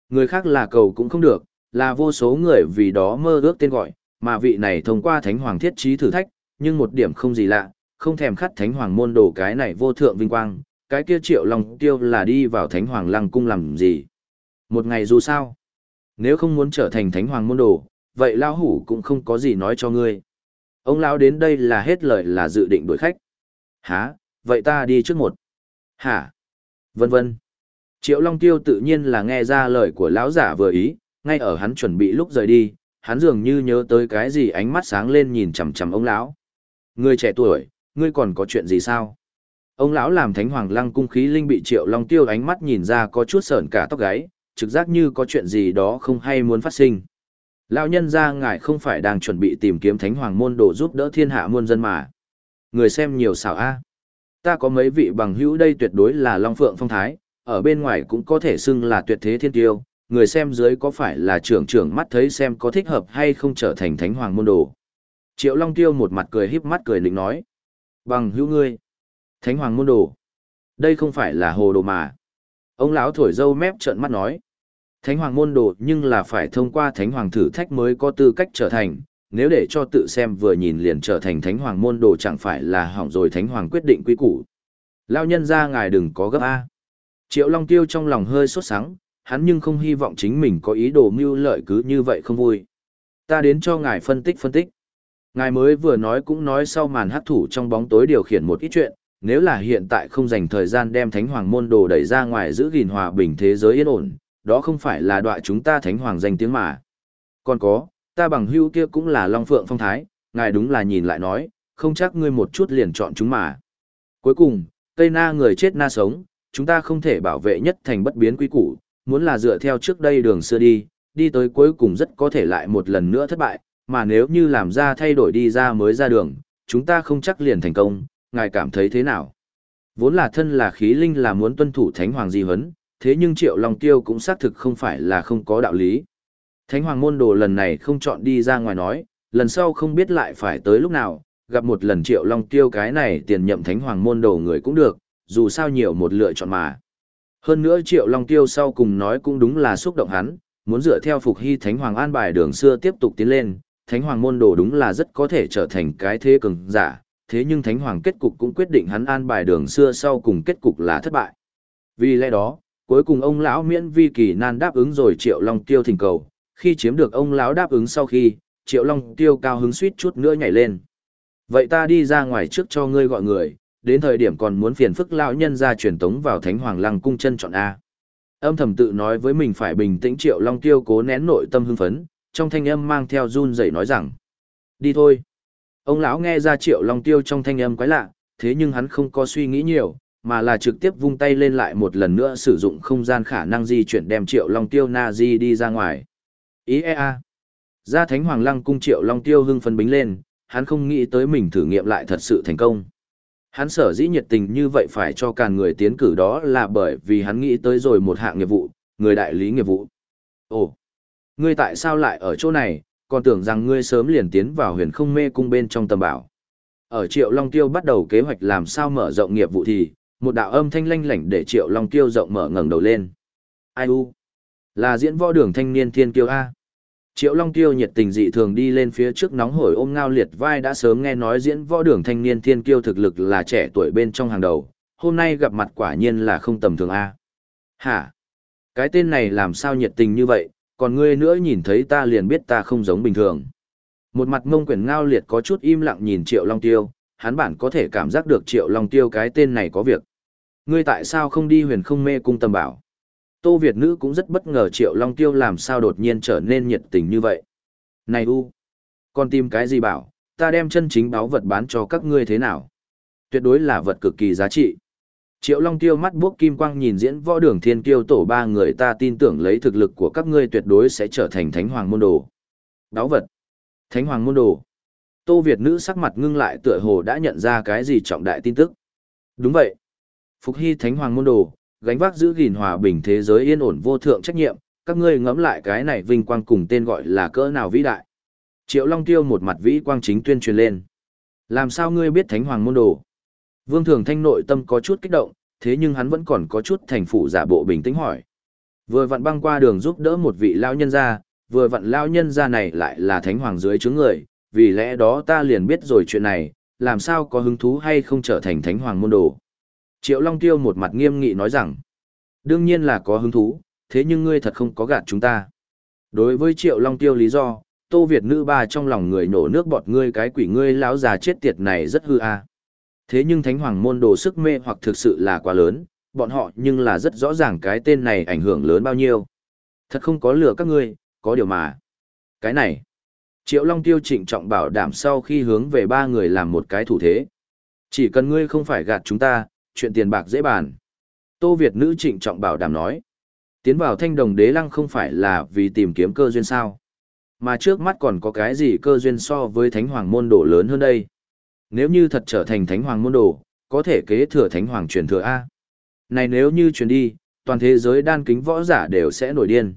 Người khác là cầu cũng không được, là vô số người vì đó mơ ước tên gọi, mà vị này thông qua thánh hoàng thiết trí thử thách, nhưng một điểm không gì lạ, không thèm khắt thánh hoàng môn đồ cái này vô thượng vinh quang, cái kia triệu long tiêu là đi vào thánh hoàng lăng cung làm gì. Một ngày dù sao, nếu không muốn trở thành thánh hoàng môn đồ, vậy lao hủ cũng không có gì nói cho ngươi. Ông lão đến đây là hết lời là dự định đuổi khách. Hả, vậy ta đi trước một. Hả? Vân vân. Triệu Long Tiêu tự nhiên là nghe ra lời của lão giả vừa ý, ngay ở hắn chuẩn bị lúc rời đi, hắn dường như nhớ tới cái gì ánh mắt sáng lên nhìn chằm chằm ông lão. Người trẻ tuổi, ngươi còn có chuyện gì sao? Ông lão làm Thánh Hoàng Lăng cung khí linh bị Triệu Long Tiêu ánh mắt nhìn ra có chút sợn cả tóc gáy, trực giác như có chuyện gì đó không hay muốn phát sinh. Lão nhân ra ngài không phải đang chuẩn bị tìm kiếm Thánh Hoàng môn đồ giúp đỡ thiên hạ muôn dân mà. Người xem nhiều xảo a. Ta có mấy vị bằng hữu đây tuyệt đối là Long Phượng phong thái, ở bên ngoài cũng có thể xưng là tuyệt thế thiên tiêu, người xem dưới có phải là trưởng trưởng mắt thấy xem có thích hợp hay không trở thành thánh hoàng môn đồ. Triệu Long Tiêu một mặt cười híp mắt cười lĩnh nói. Bằng hữu ngươi. Thánh hoàng môn đồ. Đây không phải là hồ đồ mà. Ông lão thổi dâu mép trợn mắt nói. Thánh hoàng môn đồ nhưng là phải thông qua thánh hoàng thử thách mới có tư cách trở thành. Nếu để cho tự xem vừa nhìn liền trở thành thánh hoàng môn đồ chẳng phải là hỏng rồi thánh hoàng quyết định quy củ. Lao nhân ra ngài đừng có gấp A. Triệu Long Tiêu trong lòng hơi sốt sắng, hắn nhưng không hy vọng chính mình có ý đồ mưu lợi cứ như vậy không vui. Ta đến cho ngài phân tích phân tích. Ngài mới vừa nói cũng nói sau màn hắc thủ trong bóng tối điều khiển một ít chuyện, nếu là hiện tại không dành thời gian đem thánh hoàng môn đồ đẩy ra ngoài giữ gìn hòa bình thế giới yên ổn, đó không phải là đọa chúng ta thánh hoàng danh tiếng mà. Còn có, ta bằng hưu kia cũng là long phượng phong thái, ngài đúng là nhìn lại nói, không chắc ngươi một chút liền chọn chúng mà. Cuối cùng, cây na người chết na sống, chúng ta không thể bảo vệ nhất thành bất biến quý củ, muốn là dựa theo trước đây đường xưa đi, đi tới cuối cùng rất có thể lại một lần nữa thất bại, mà nếu như làm ra thay đổi đi ra mới ra đường, chúng ta không chắc liền thành công, ngài cảm thấy thế nào? Vốn là thân là khí linh là muốn tuân thủ thánh hoàng di huấn, thế nhưng triệu long tiêu cũng xác thực không phải là không có đạo lý. Thánh hoàng môn đồ lần này không chọn đi ra ngoài nói, lần sau không biết lại phải tới lúc nào, gặp một lần triệu long tiêu cái này tiền nhậm thánh hoàng môn đồ người cũng được, dù sao nhiều một lựa chọn mà. Hơn nữa Triệu Long Tiêu sau cùng nói cũng đúng là xúc động hắn, muốn dựa theo phục hy Thánh Hoàng an bài đường xưa tiếp tục tiến lên, Thánh Hoàng môn đồ đúng là rất có thể trở thành cái thế cường giả, thế nhưng Thánh Hoàng kết cục cũng quyết định hắn an bài đường xưa sau cùng kết cục là thất bại. Vì lẽ đó, cuối cùng ông lão miễn vi kỳ nan đáp ứng rồi Triệu Long Tiêu thỉnh cầu, khi chiếm được ông lão đáp ứng sau khi, Triệu Long Tiêu cao hứng suýt chút nữa nhảy lên. Vậy ta đi ra ngoài trước cho ngươi gọi người, đến thời điểm còn muốn phiền phức lão nhân ra truyền tống vào Thánh Hoàng Lăng cung chân chọn A. Âm thầm tự nói với mình phải bình tĩnh Triệu Long Tiêu cố nén nội tâm hưng phấn, trong thanh âm mang theo run rẩy nói rằng: "Đi thôi." Ông lão nghe ra Triệu Long Tiêu trong thanh âm quái lạ, thế nhưng hắn không có suy nghĩ nhiều, mà là trực tiếp vung tay lên lại một lần nữa sử dụng không gian khả năng di chuyển đem Triệu Long Tiêu Na Di đi ra ngoài. Ý ea. Ra Thánh Hoàng Lăng cung Triệu Long Tiêu hưng phấn bính lên, hắn không nghĩ tới mình thử nghiệm lại thật sự thành công. Hắn sở dĩ nhiệt tình như vậy phải cho càn người tiến cử đó là bởi vì hắn nghĩ tới rồi một hạng nghiệp vụ, người đại lý nghiệp vụ. Ồ, ngươi tại sao lại ở chỗ này, còn tưởng rằng ngươi sớm liền tiến vào huyền không mê cung bên trong tầm bảo. Ở Triệu Long Tiêu bắt đầu kế hoạch làm sao mở rộng nghiệp vụ thì, một đạo âm thanh lanh lảnh để Triệu Long Tiêu rộng mở ngẩng đầu lên. Ai u? Là diễn võ đường thanh niên thiên kiêu A. Triệu Long Tiêu nhiệt tình dị thường đi lên phía trước nóng hổi ôm ngao liệt vai đã sớm nghe nói diễn võ đường thanh niên thiên kiêu thực lực là trẻ tuổi bên trong hàng đầu, hôm nay gặp mặt quả nhiên là không tầm thường A. Hả? Cái tên này làm sao nhiệt tình như vậy, còn ngươi nữa nhìn thấy ta liền biết ta không giống bình thường. Một mặt ngông quyển ngao liệt có chút im lặng nhìn Triệu Long Tiêu, hắn bản có thể cảm giác được Triệu Long Tiêu cái tên này có việc. Ngươi tại sao không đi huyền không mê cung tầm bảo? Tô Việt nữ cũng rất bất ngờ Triệu Long Tiêu làm sao đột nhiên trở nên nhiệt tình như vậy. Này u, con tìm cái gì bảo, ta đem chân chính báo vật bán cho các ngươi thế nào? Tuyệt đối là vật cực kỳ giá trị. Triệu Long Tiêu mắt buốc kim quang nhìn diễn võ đường thiên kiêu tổ ba người ta tin tưởng lấy thực lực của các ngươi tuyệt đối sẽ trở thành thánh hoàng môn đồ. Đáo vật. Thánh hoàng môn đồ. Tô Việt nữ sắc mặt ngưng lại tựa hồ đã nhận ra cái gì trọng đại tin tức. Đúng vậy. Phục hy thánh hoàng môn đồ, gánh vác giữ gìn hòa bình thế giới yên ổn vô thượng trách nhiệm, các ngươi ngẫm lại cái này vinh quang cùng tên gọi là cỡ nào vĩ đại. Triệu Long Tiêu một mặt vĩ quang chính tuyên truyền lên. Làm sao ngươi biết thánh hoàng môn đồ? Vương Thường Thanh nội tâm có chút kích động, thế nhưng hắn vẫn còn có chút thành phụ giả bộ bình tĩnh hỏi. Vừa vặn băng qua đường giúp đỡ một vị lão nhân gia, vừa vặn lão nhân gia này lại là thánh hoàng dưới chướng người, vì lẽ đó ta liền biết rồi chuyện này, làm sao có hứng thú hay không trở thành thánh hoàng môn đồ. Triệu Long Tiêu một mặt nghiêm nghị nói rằng, đương nhiên là có hứng thú, thế nhưng ngươi thật không có gạt chúng ta. Đối với Triệu Long Tiêu lý do, Tô Việt nữ ba trong lòng người nổ nước bọt ngươi cái quỷ ngươi lão già chết tiệt này rất hư a. Thế nhưng Thánh Hoàng môn đồ sức mê hoặc thực sự là quá lớn, bọn họ nhưng là rất rõ ràng cái tên này ảnh hưởng lớn bao nhiêu. Thật không có lừa các ngươi, có điều mà. Cái này. Triệu Long Tiêu trịnh trọng bảo đảm sau khi hướng về ba người làm một cái thủ thế. Chỉ cần ngươi không phải gạt chúng ta, chuyện tiền bạc dễ bàn. Tô Việt nữ trịnh trọng bảo đảm nói. Tiến vào thanh đồng đế lăng không phải là vì tìm kiếm cơ duyên sao. Mà trước mắt còn có cái gì cơ duyên so với thánh hoàng môn đồ lớn hơn đây. Nếu như thật trở thành thánh hoàng môn đồ, có thể kế thừa thánh hoàng truyền thừa A. Này nếu như truyền đi, toàn thế giới đan kính võ giả đều sẽ nổi điên.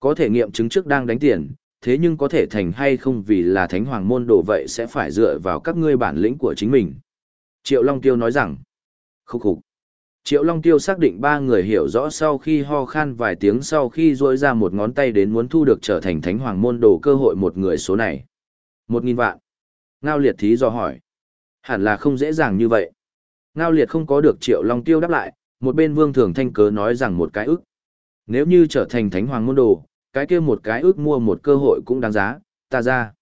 Có thể nghiệm chứng trước đang đánh tiền, thế nhưng có thể thành hay không vì là thánh hoàng môn đồ vậy sẽ phải dựa vào các ngươi bản lĩnh của chính mình. Triệu Long Tiêu nói rằng, khúc khục. Triệu Long Tiêu xác định ba người hiểu rõ sau khi ho khan vài tiếng sau khi rôi ra một ngón tay đến muốn thu được trở thành thánh hoàng môn đồ cơ hội một người số này. Một nghìn vạn. Ngao liệt thí do hỏi. Hẳn là không dễ dàng như vậy. Ngao liệt không có được triệu long tiêu đáp lại, một bên vương thường thanh cớ nói rằng một cái ức. Nếu như trở thành thánh hoàng môn đồ, cái kia một cái ước mua một cơ hội cũng đáng giá, ta ra.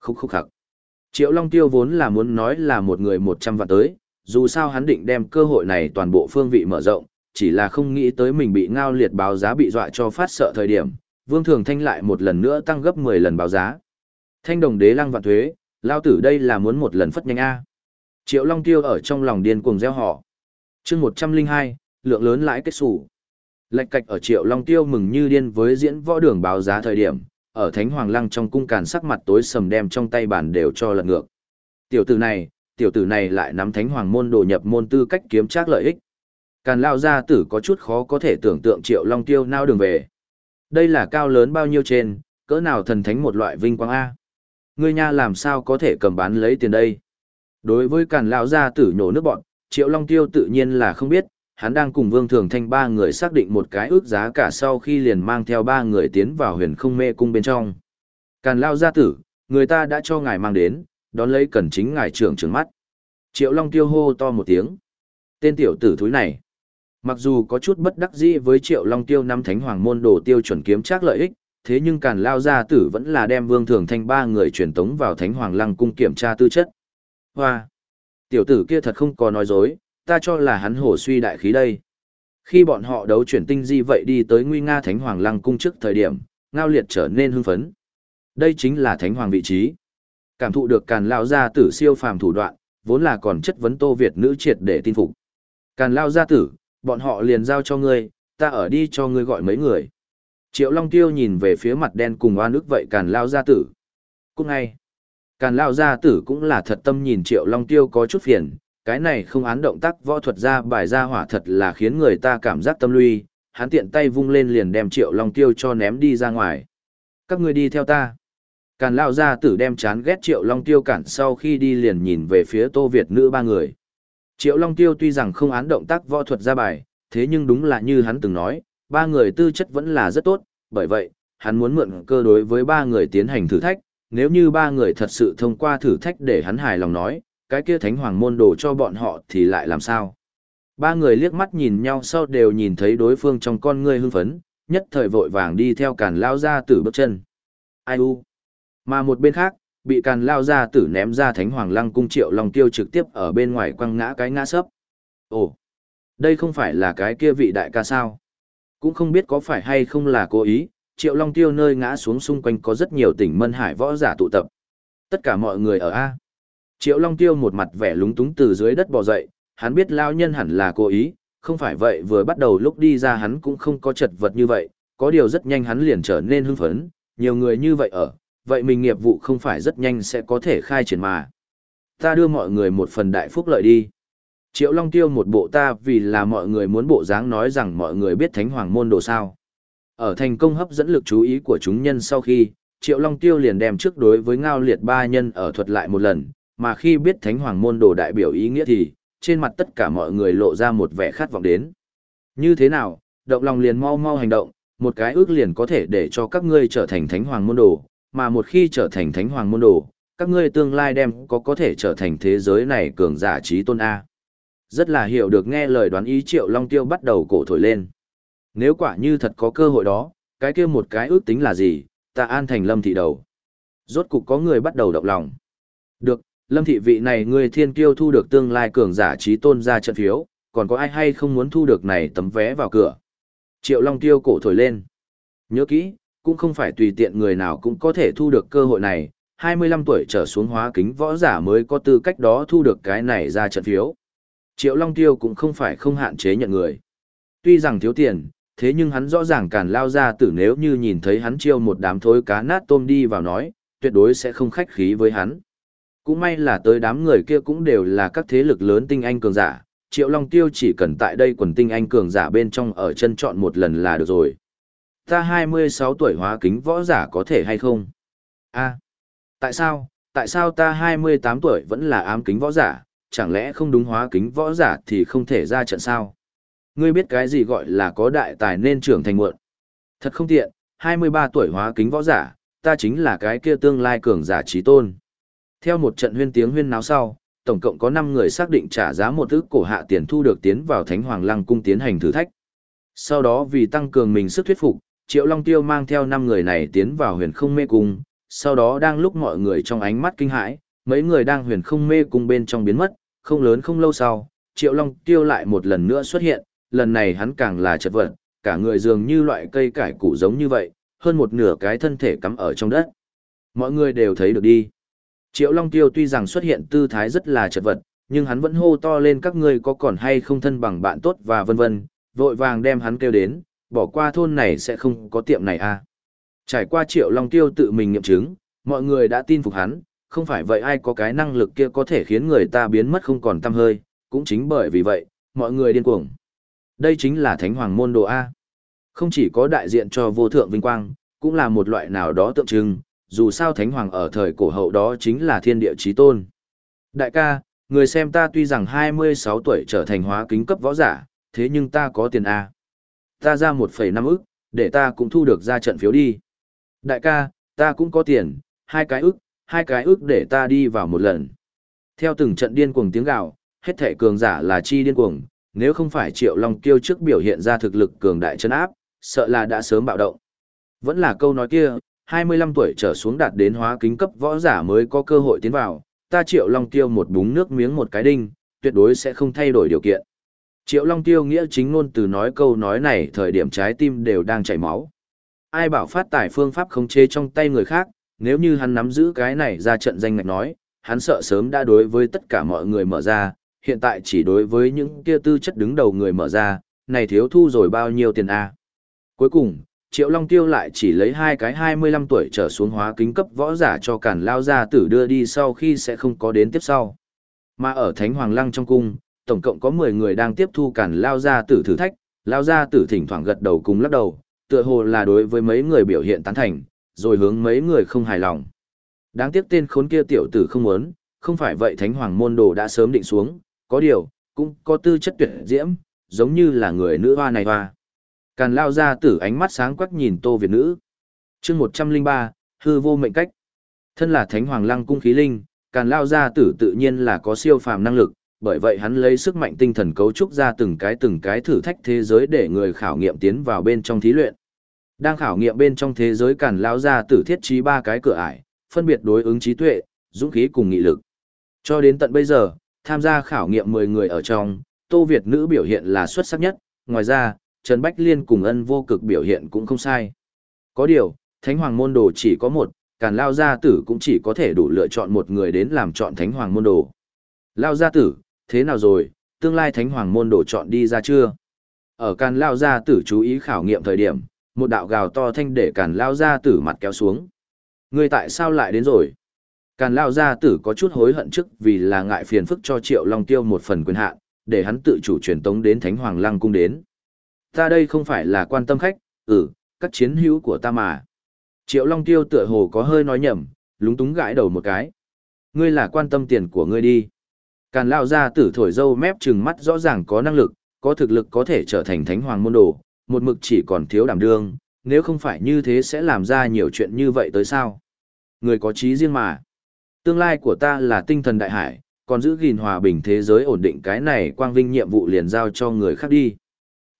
Khúc khúc khắc. Triệu long tiêu vốn là muốn nói là một người một trăm vạn tới, dù sao hắn định đem cơ hội này toàn bộ phương vị mở rộng, chỉ là không nghĩ tới mình bị ngao liệt báo giá bị dọa cho phát sợ thời điểm, vương thường thanh lại một lần nữa tăng gấp 10 lần báo giá. Thanh đồng đế lăng vạn thuế, lao tử đây là muốn một lần phất nhanh A. Triệu Long Tiêu ở trong lòng điên cuồng gieo họ. chương 102, lượng lớn lãi kết sủ. Lệch cạch ở Triệu Long Tiêu mừng như điên với diễn võ đường báo giá thời điểm, ở Thánh Hoàng Lăng trong cung càn sắc mặt tối sầm đem trong tay bản đều cho lật ngược. Tiểu tử này, tiểu tử này lại nắm Thánh Hoàng môn đồ nhập môn tư cách kiếm trác lợi ích. Càn lao gia tử có chút khó có thể tưởng tượng Triệu Long Tiêu nao đường về. Đây là cao lớn bao nhiêu trên, cỡ nào thần thánh một loại vinh quang A. Ngươi nha làm sao có thể cầm bán lấy tiền đây? Đối với càn lão gia tử nhổ nước bọn, Triệu Long Tiêu tự nhiên là không biết, hắn đang cùng Vương Thường Thanh ba người xác định một cái ước giá cả sau khi liền mang theo ba người tiến vào huyền không mê cung bên trong. Càn lão gia tử, người ta đã cho ngài mang đến, đón lấy cần chính ngài trưởng trưởng mắt. Triệu Long Tiêu hô to một tiếng. Tên tiểu tử thúi này. Mặc dù có chút bất đắc dĩ với Triệu Long Tiêu năm thánh hoàng môn đồ tiêu chuẩn kiếm chắc lợi ích, thế nhưng Càn Lao Gia Tử vẫn là đem Vương Thường Thanh ba người truyền tống vào Thánh Hoàng Lăng cung kiểm tra tư chất. Hoa! Tiểu tử kia thật không có nói dối, ta cho là hắn hổ suy đại khí đây. Khi bọn họ đấu chuyển tinh di vậy đi tới nguy nga Thánh Hoàng Lăng cung trước thời điểm, Ngao Liệt trở nên hưng phấn. Đây chính là Thánh Hoàng vị trí. Cảm thụ được càn lao gia tử siêu phàm thủ đoạn, vốn là còn chất vấn Tô Việt nữ triệt để tin phục. Càn lao gia tử, bọn họ liền giao cho ngươi, ta ở đi cho ngươi gọi mấy người. Triệu Long Tiêu nhìn về phía mặt đen cùng oan ức vậy càn lao gia tử. Cũng ngay, càn lao gia tử cũng là thật tâm nhìn Triệu Long Tiêu có chút phiền, cái này không án động tác võ thuật ra bài ra hỏa thật là khiến người ta cảm giác tâm lui, hắn tiện tay vung lên liền đem Triệu Long Tiêu cho ném đi ra ngoài. Các ngươi đi theo ta. Càn lao gia tử đem chán ghét Triệu Long Tiêu cản sau khi đi liền nhìn về phía Tô Việt nữ ba người. Triệu Long Tiêu tuy rằng không án động tác võ thuật ra bài, thế nhưng đúng là như hắn từng nói, ba người tư chất vẫn là rất tốt, bởi vậy, hắn muốn mượn cơ đối với ba người tiến hành thử thách, nếu như ba người thật sự thông qua thử thách để hắn hài lòng nói, cái kia thánh hoàng môn đồ cho bọn họ thì lại làm sao? Ba người liếc mắt nhìn nhau sau đều nhìn thấy đối phương trong con ngươi hưng phấn, nhất thời vội vàng đi theo càn lao ra tử bước chân. Ai u? Mà một bên khác, bị càn lao ra tử ném ra thánh hoàng lăng cung triệu long tiêu trực tiếp ở bên ngoài quăng ngã cái ngã sấp. Ồ, đây không phải là cái kia vị đại ca sao? Cũng không biết có phải hay không là cố ý, triệu long tiêu nơi ngã xuống xung quanh có rất nhiều tỉnh mân hải võ giả tụ tập. Tất cả mọi người ở A. Triệu long tiêu một mặt vẻ lúng túng từ dưới đất bò dậy, hắn biết lao nhân hẳn là cố ý, không phải vậy vừa bắt đầu lúc đi ra hắn cũng không có chật vật như vậy, có điều rất nhanh hắn liền trở nên hưng phấn, nhiều người như vậy ở, vậy mình nghiệp vụ không phải rất nhanh sẽ có thể khai triển mà. Ta đưa mọi người một phần đại phúc lợi đi. Triệu Long Tiêu một bộ ta vì là mọi người muốn bộ dáng nói rằng mọi người biết Thánh Hoàng môn đồ sao. Ở thành công hấp dẫn lực chú ý của chúng nhân sau khi, Triệu Long Tiêu liền đem trước đối với ngao liệt ba nhân ở thuật lại một lần, mà khi biết Thánh Hoàng môn đồ đại biểu ý nghĩa thì, trên mặt tất cả mọi người lộ ra một vẻ khát vọng đến. Như thế nào, động lòng liền mau mau hành động, một cái ước liền có thể để cho các ngươi trở thành Thánh Hoàng môn đồ, mà một khi trở thành thánh hoàng môn đồ, các ngươi tương lai đem có có thể trở thành thế giới này cường giả trí tôn A. Rất là hiểu được nghe lời đoán ý triệu long tiêu bắt đầu cổ thổi lên. Nếu quả như thật có cơ hội đó, cái kia một cái ước tính là gì, ta an thành lâm thị đầu. Rốt cục có người bắt đầu động lòng. Được, lâm thị vị này người thiên kiêu thu được tương lai cường giả trí tôn ra trận phiếu, còn có ai hay không muốn thu được này tấm vé vào cửa. Triệu Long Tiêu cổ thổi lên. Nhớ kỹ, cũng không phải tùy tiện người nào cũng có thể thu được cơ hội này, 25 tuổi trở xuống hóa kính võ giả mới có tư cách đó thu được cái này ra trận phiếu. Triệu Long Tiêu cũng không phải không hạn chế nhận người. Tuy rằng thiếu tiền, thế nhưng hắn rõ ràng càn lao ra tử nếu như nhìn thấy hắn chiêu một đám thối cá nát tôm đi vào nói, tuyệt đối sẽ không khách khí với hắn. Cũng may là tới đám người kia cũng đều là các thế lực lớn tinh anh cường giả, Triệu Long Tiêu chỉ cần tại đây quần tinh anh cường giả bên trong ở chân chọn một lần là được rồi ta 26 tuổi hóa kính võ giả có thể hay không? a tại sao, tại sao ta 28 tuổi vẫn là ám kính võ giả, chẳng lẽ không đúng hóa kính võ giả thì không thể ra trận sao? Ngươi biết cái gì gọi là có đại tài nên trưởng thành muộn? Thật không tiện, 23 tuổi hóa kính võ giả, ta chính là cái kia tương lai cường giả trí tôn. Theo một trận huyên tiếng huyên náo sau, tổng cộng có 5 người xác định trả giá một ức cổ hạ tiền thu được tiến vào Thánh Hoàng Lăng cung tiến hành thử thách. Sau đó vì tăng cường mình sức thuyết phục, Triệu Long Tiêu mang theo năm người này tiến vào huyền không mê cung, sau đó đang lúc mọi người trong ánh mắt kinh hãi, mấy người đang huyền không mê cung bên trong biến mất, không lớn không lâu sau, Triệu Long Tiêu lại một lần nữa xuất hiện, lần này hắn càng là chật vật, cả người dường như loại cây cải củ giống như vậy, hơn một nửa cái thân thể cắm ở trong đất. Mọi người đều thấy được đi. Triệu Long Tiêu tuy rằng xuất hiện tư thái rất là chật vật, nhưng hắn vẫn hô to lên các ngươi có còn hay không thân bằng bạn tốt và vân vân, vội vàng đem hắn kêu đến, bỏ qua thôn này sẽ không có tiệm này à. Trải qua triệu long tiêu tự mình nghiệm chứng, mọi người đã tin phục hắn, không phải vậy ai có cái năng lực kia có thể khiến người ta biến mất không còn tăm hơi, cũng chính bởi vì vậy, mọi người điên cuồng. Đây chính là thánh hoàng môn đồ A. Không chỉ có đại diện cho vô thượng vinh quang, cũng là một loại nào đó tượng trưng, dù sao thánh hoàng ở thời cổ hậu đó chính là thiên địa chí tôn. Đại ca, người xem ta tuy rằng 26 tuổi trở thành hóa kính cấp võ giả, thế nhưng ta có tiền A ta ra 1,5 ức, để ta cũng thu được ra trận phiếu đi. Đại ca, ta cũng có tiền, hai cái ức, hai cái ức để ta đi vào một lần. Theo từng trận điên cuồng tiếng gào, hết thể cường giả là chi điên cuồng, nếu không phải Triệu Long Kiêu trước biểu hiện ra thực lực cường đại chân áp, sợ là đã sớm bạo động. Vẫn là câu nói kia, 25 tuổi trở xuống đạt đến hóa kính cấp võ giả mới có cơ hội tiến vào, ta Triệu Long Kiêu một búng nước miếng một cái đinh, tuyệt đối sẽ không thay đổi điều kiện. Triệu Long Tiêu nghĩa chính ngôn từ nói câu nói này thời điểm trái tim đều đang chảy máu. Ai bảo phát tài phương pháp khống chế trong tay người khác, nếu như hắn nắm giữ cái này ra trận danh ngạch nói, hắn sợ sớm đã đối với tất cả mọi người mở ra, hiện tại chỉ đối với những kia tư chất đứng đầu người mở ra, này thiếu thu rồi bao nhiêu tiền a? Cuối cùng, Triệu Long Tiêu lại chỉ lấy hai cái 25 tuổi trở xuống hóa kính cấp võ giả cho cản lao ra tử đưa đi sau khi sẽ không có đến tiếp sau. Mà ở Thánh Hoàng Lăng trong cung, tổng cộng có 10 người đang tiếp thu cản lao ra tử thử thách, lao ra tử thỉnh thoảng gật đầu cùng lắc đầu, tựa hồ là đối với mấy người biểu hiện tán thành, rồi hướng mấy người không hài lòng. Đáng tiếc tên khốn kia tiểu tử không muốn, không phải vậy Thánh Hoàng môn đồ đã sớm định xuống, có điều, cũng có tư chất tuyệt diễm, giống như là người nữ hoa này hoa. Càn lao ra tử ánh mắt sáng quắc nhìn Tô Việt nữ. chương 103, hư vô mệnh cách. Thân là Thánh Hoàng Lăng cung khí linh, Càn lao ra tử tự nhiên là có siêu phàm năng lực, bởi vậy hắn lấy sức mạnh tinh thần cấu trúc ra từng cái từng cái thử thách thế giới để người khảo nghiệm tiến vào bên trong thí luyện. Đang khảo nghiệm bên trong thế giới Càn lão ra tử thiết trí ba cái cửa ải, phân biệt đối ứng trí tuệ, dũng khí cùng nghị lực. Cho đến tận bây giờ, tham gia khảo nghiệm 10 người ở trong, Tô Việt nữ biểu hiện là xuất sắc nhất, ngoài ra, Trần Bách Liên cùng ân vô cực biểu hiện cũng không sai. Có điều, Thánh Hoàng môn đồ chỉ có một, Càn Lao Gia Tử cũng chỉ có thể đủ lựa chọn một người đến làm chọn Thánh Hoàng môn đồ. Lao Gia Tử, thế nào rồi, tương lai Thánh Hoàng môn đồ chọn đi ra chưa? Ở Càn Lao Gia Tử chú ý khảo nghiệm thời điểm, một đạo gào to thanh để Càn Lao Gia Tử mặt kéo xuống. Người tại sao lại đến rồi? Càn Lao Gia Tử có chút hối hận trước vì là ngại phiền phức cho Triệu Long Tiêu một phần quyền hạn, để hắn tự chủ truyền tống đến Thánh Hoàng Lăng cung đến. Ta đây không phải là quan tâm khách, ừ, các chiến hữu của ta mà. Triệu Long Tiêu tựa hồ có hơi nói nhầm, lúng túng gãi đầu một cái. Ngươi là quan tâm tiền của ngươi đi. Càn lao ra tử thổi dâu mép trừng mắt rõ ràng có năng lực, có thực lực có thể trở thành thánh hoàng môn đồ, một mực chỉ còn thiếu đảm đương, nếu không phải như thế sẽ làm ra nhiều chuyện như vậy tới sao. Người có trí riêng mà. Tương lai của ta là tinh thần đại hải, còn giữ gìn hòa bình thế giới ổn định cái này quang vinh nhiệm vụ liền giao cho người khác đi.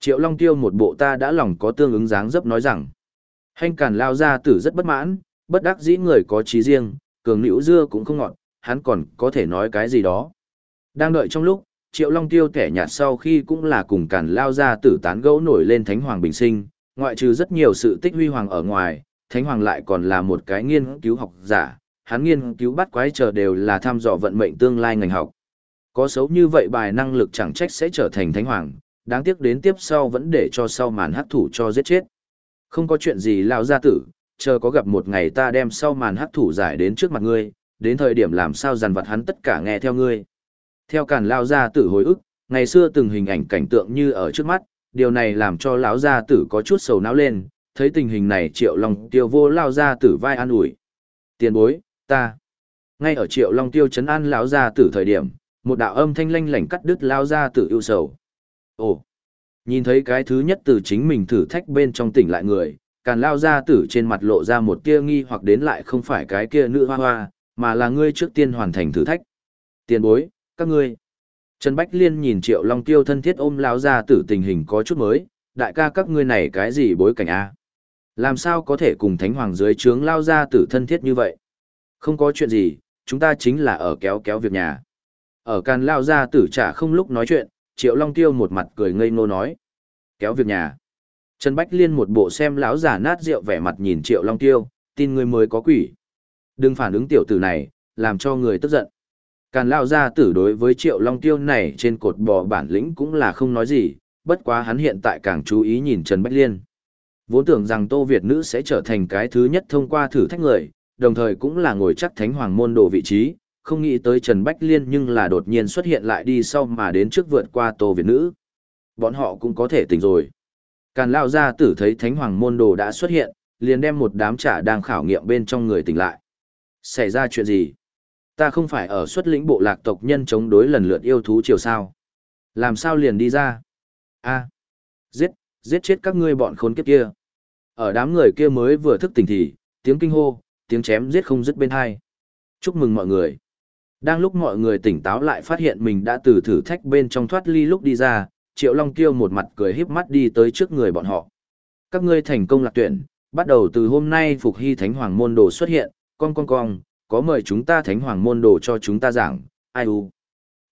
Triệu Long Tiêu một bộ ta đã lòng có tương ứng dáng dấp nói rằng. Hành càn lao ra tử rất bất mãn, bất đắc dĩ người có trí riêng, cường nữ dưa cũng không ngọt, hắn còn có thể nói cái gì đó. Đang đợi trong lúc, Triệu Long Tiêu kẻ nhạt sau khi cũng là cùng càn lao ra tử tán gẫu nổi lên Thánh Hoàng Bình Sinh, ngoại trừ rất nhiều sự tích huy hoàng ở ngoài, Thánh Hoàng lại còn là một cái nghiên cứu học giả, hắn nghiên cứu bắt quái chờ đều là tham dò vận mệnh tương lai ngành học. Có xấu như vậy bài năng lực chẳng trách sẽ trở thành Thánh Hoàng, đáng tiếc đến tiếp sau vẫn để cho sau màn hắc thủ cho giết chết. Không có chuyện gì lao gia tử, chờ có gặp một ngày ta đem sau màn hắc thủ giải đến trước mặt ngươi, đến thời điểm làm sao dằn vặt hắn tất cả nghe theo ngươi. Theo càn lao gia tử hồi ức, ngày xưa từng hình ảnh cảnh tượng như ở trước mắt, điều này làm cho lão gia tử có chút sầu não lên, thấy tình hình này Triệu Long Tiêu vô lao gia tử vai an ủi. Tiền bối, ta. Ngay ở Triệu Long Tiêu chấn an lão gia tử thời điểm, một đạo âm thanh lanh lảnh cắt đứt lao gia tử ưu sầu. Ồ, nhìn thấy cái thứ nhất từ chính mình thử thách bên trong tỉnh lại người, càn lao gia tử trên mặt lộ ra một tia nghi hoặc đến lại không phải cái kia nữ hoa hoa, mà là ngươi trước tiên hoàn thành thử thách. Tiền bối, các ngươi. Trần Bách Liên nhìn Triệu Long Tiêu thân thiết ôm lao gia tử tình hình có chút mới, đại ca các ngươi này cái gì bối cảnh a? Làm sao có thể cùng Thánh Hoàng dưới trướng lao ra tử thân thiết như vậy? Không có chuyện gì, chúng ta chính là ở kéo kéo việc nhà. Ở càn lao ra tử trả không lúc nói chuyện, Triệu Long Tiêu một mặt cười ngây ngô nói. Kéo việc nhà. Trần Bách Liên một bộ xem lão giả nát rượu vẻ mặt nhìn Triệu Long Tiêu, tin người mới có quỷ. Đừng phản ứng tiểu tử này, làm cho người tức giận. Càn lao ra tử đối với Triệu Long Tiêu này trên cột bò bản lĩnh cũng là không nói gì, bất quá hắn hiện tại càng chú ý nhìn Trần Bách Liên. Vốn tưởng rằng Tô Việt nữ sẽ trở thành cái thứ nhất thông qua thử thách người, đồng thời cũng là ngồi chắc thánh hoàng môn đồ vị trí, không nghĩ tới Trần Bách Liên nhưng là đột nhiên xuất hiện lại đi sau mà đến trước vượt qua Tô Việt Nữ. Bọn họ cũng có thể tỉnh rồi. Càn lao ra tử thấy Thánh Hoàng Môn Đồ đã xuất hiện, liền đem một đám trả đang khảo nghiệm bên trong người tỉnh lại. Xảy ra chuyện gì? Ta không phải ở xuất lĩnh bộ lạc tộc nhân chống đối lần lượt yêu thú chiều sao? Làm sao liền đi ra? a giết, giết chết các ngươi bọn khốn kiếp kia. Ở đám người kia mới vừa thức tỉnh thì, tiếng kinh hô, tiếng chém giết không dứt bên hai. Chúc mừng mọi người. Đang lúc mọi người tỉnh táo lại phát hiện mình đã từ thử thách bên trong thoát ly lúc đi ra, Triệu Long Kiêu một mặt cười híp mắt đi tới trước người bọn họ. Các ngươi thành công lạc tuyển, bắt đầu từ hôm nay Phục Hy Thánh Hoàng Môn Đồ xuất hiện, con con con, có mời chúng ta Thánh Hoàng Môn Đồ cho chúng ta giảng, ai u.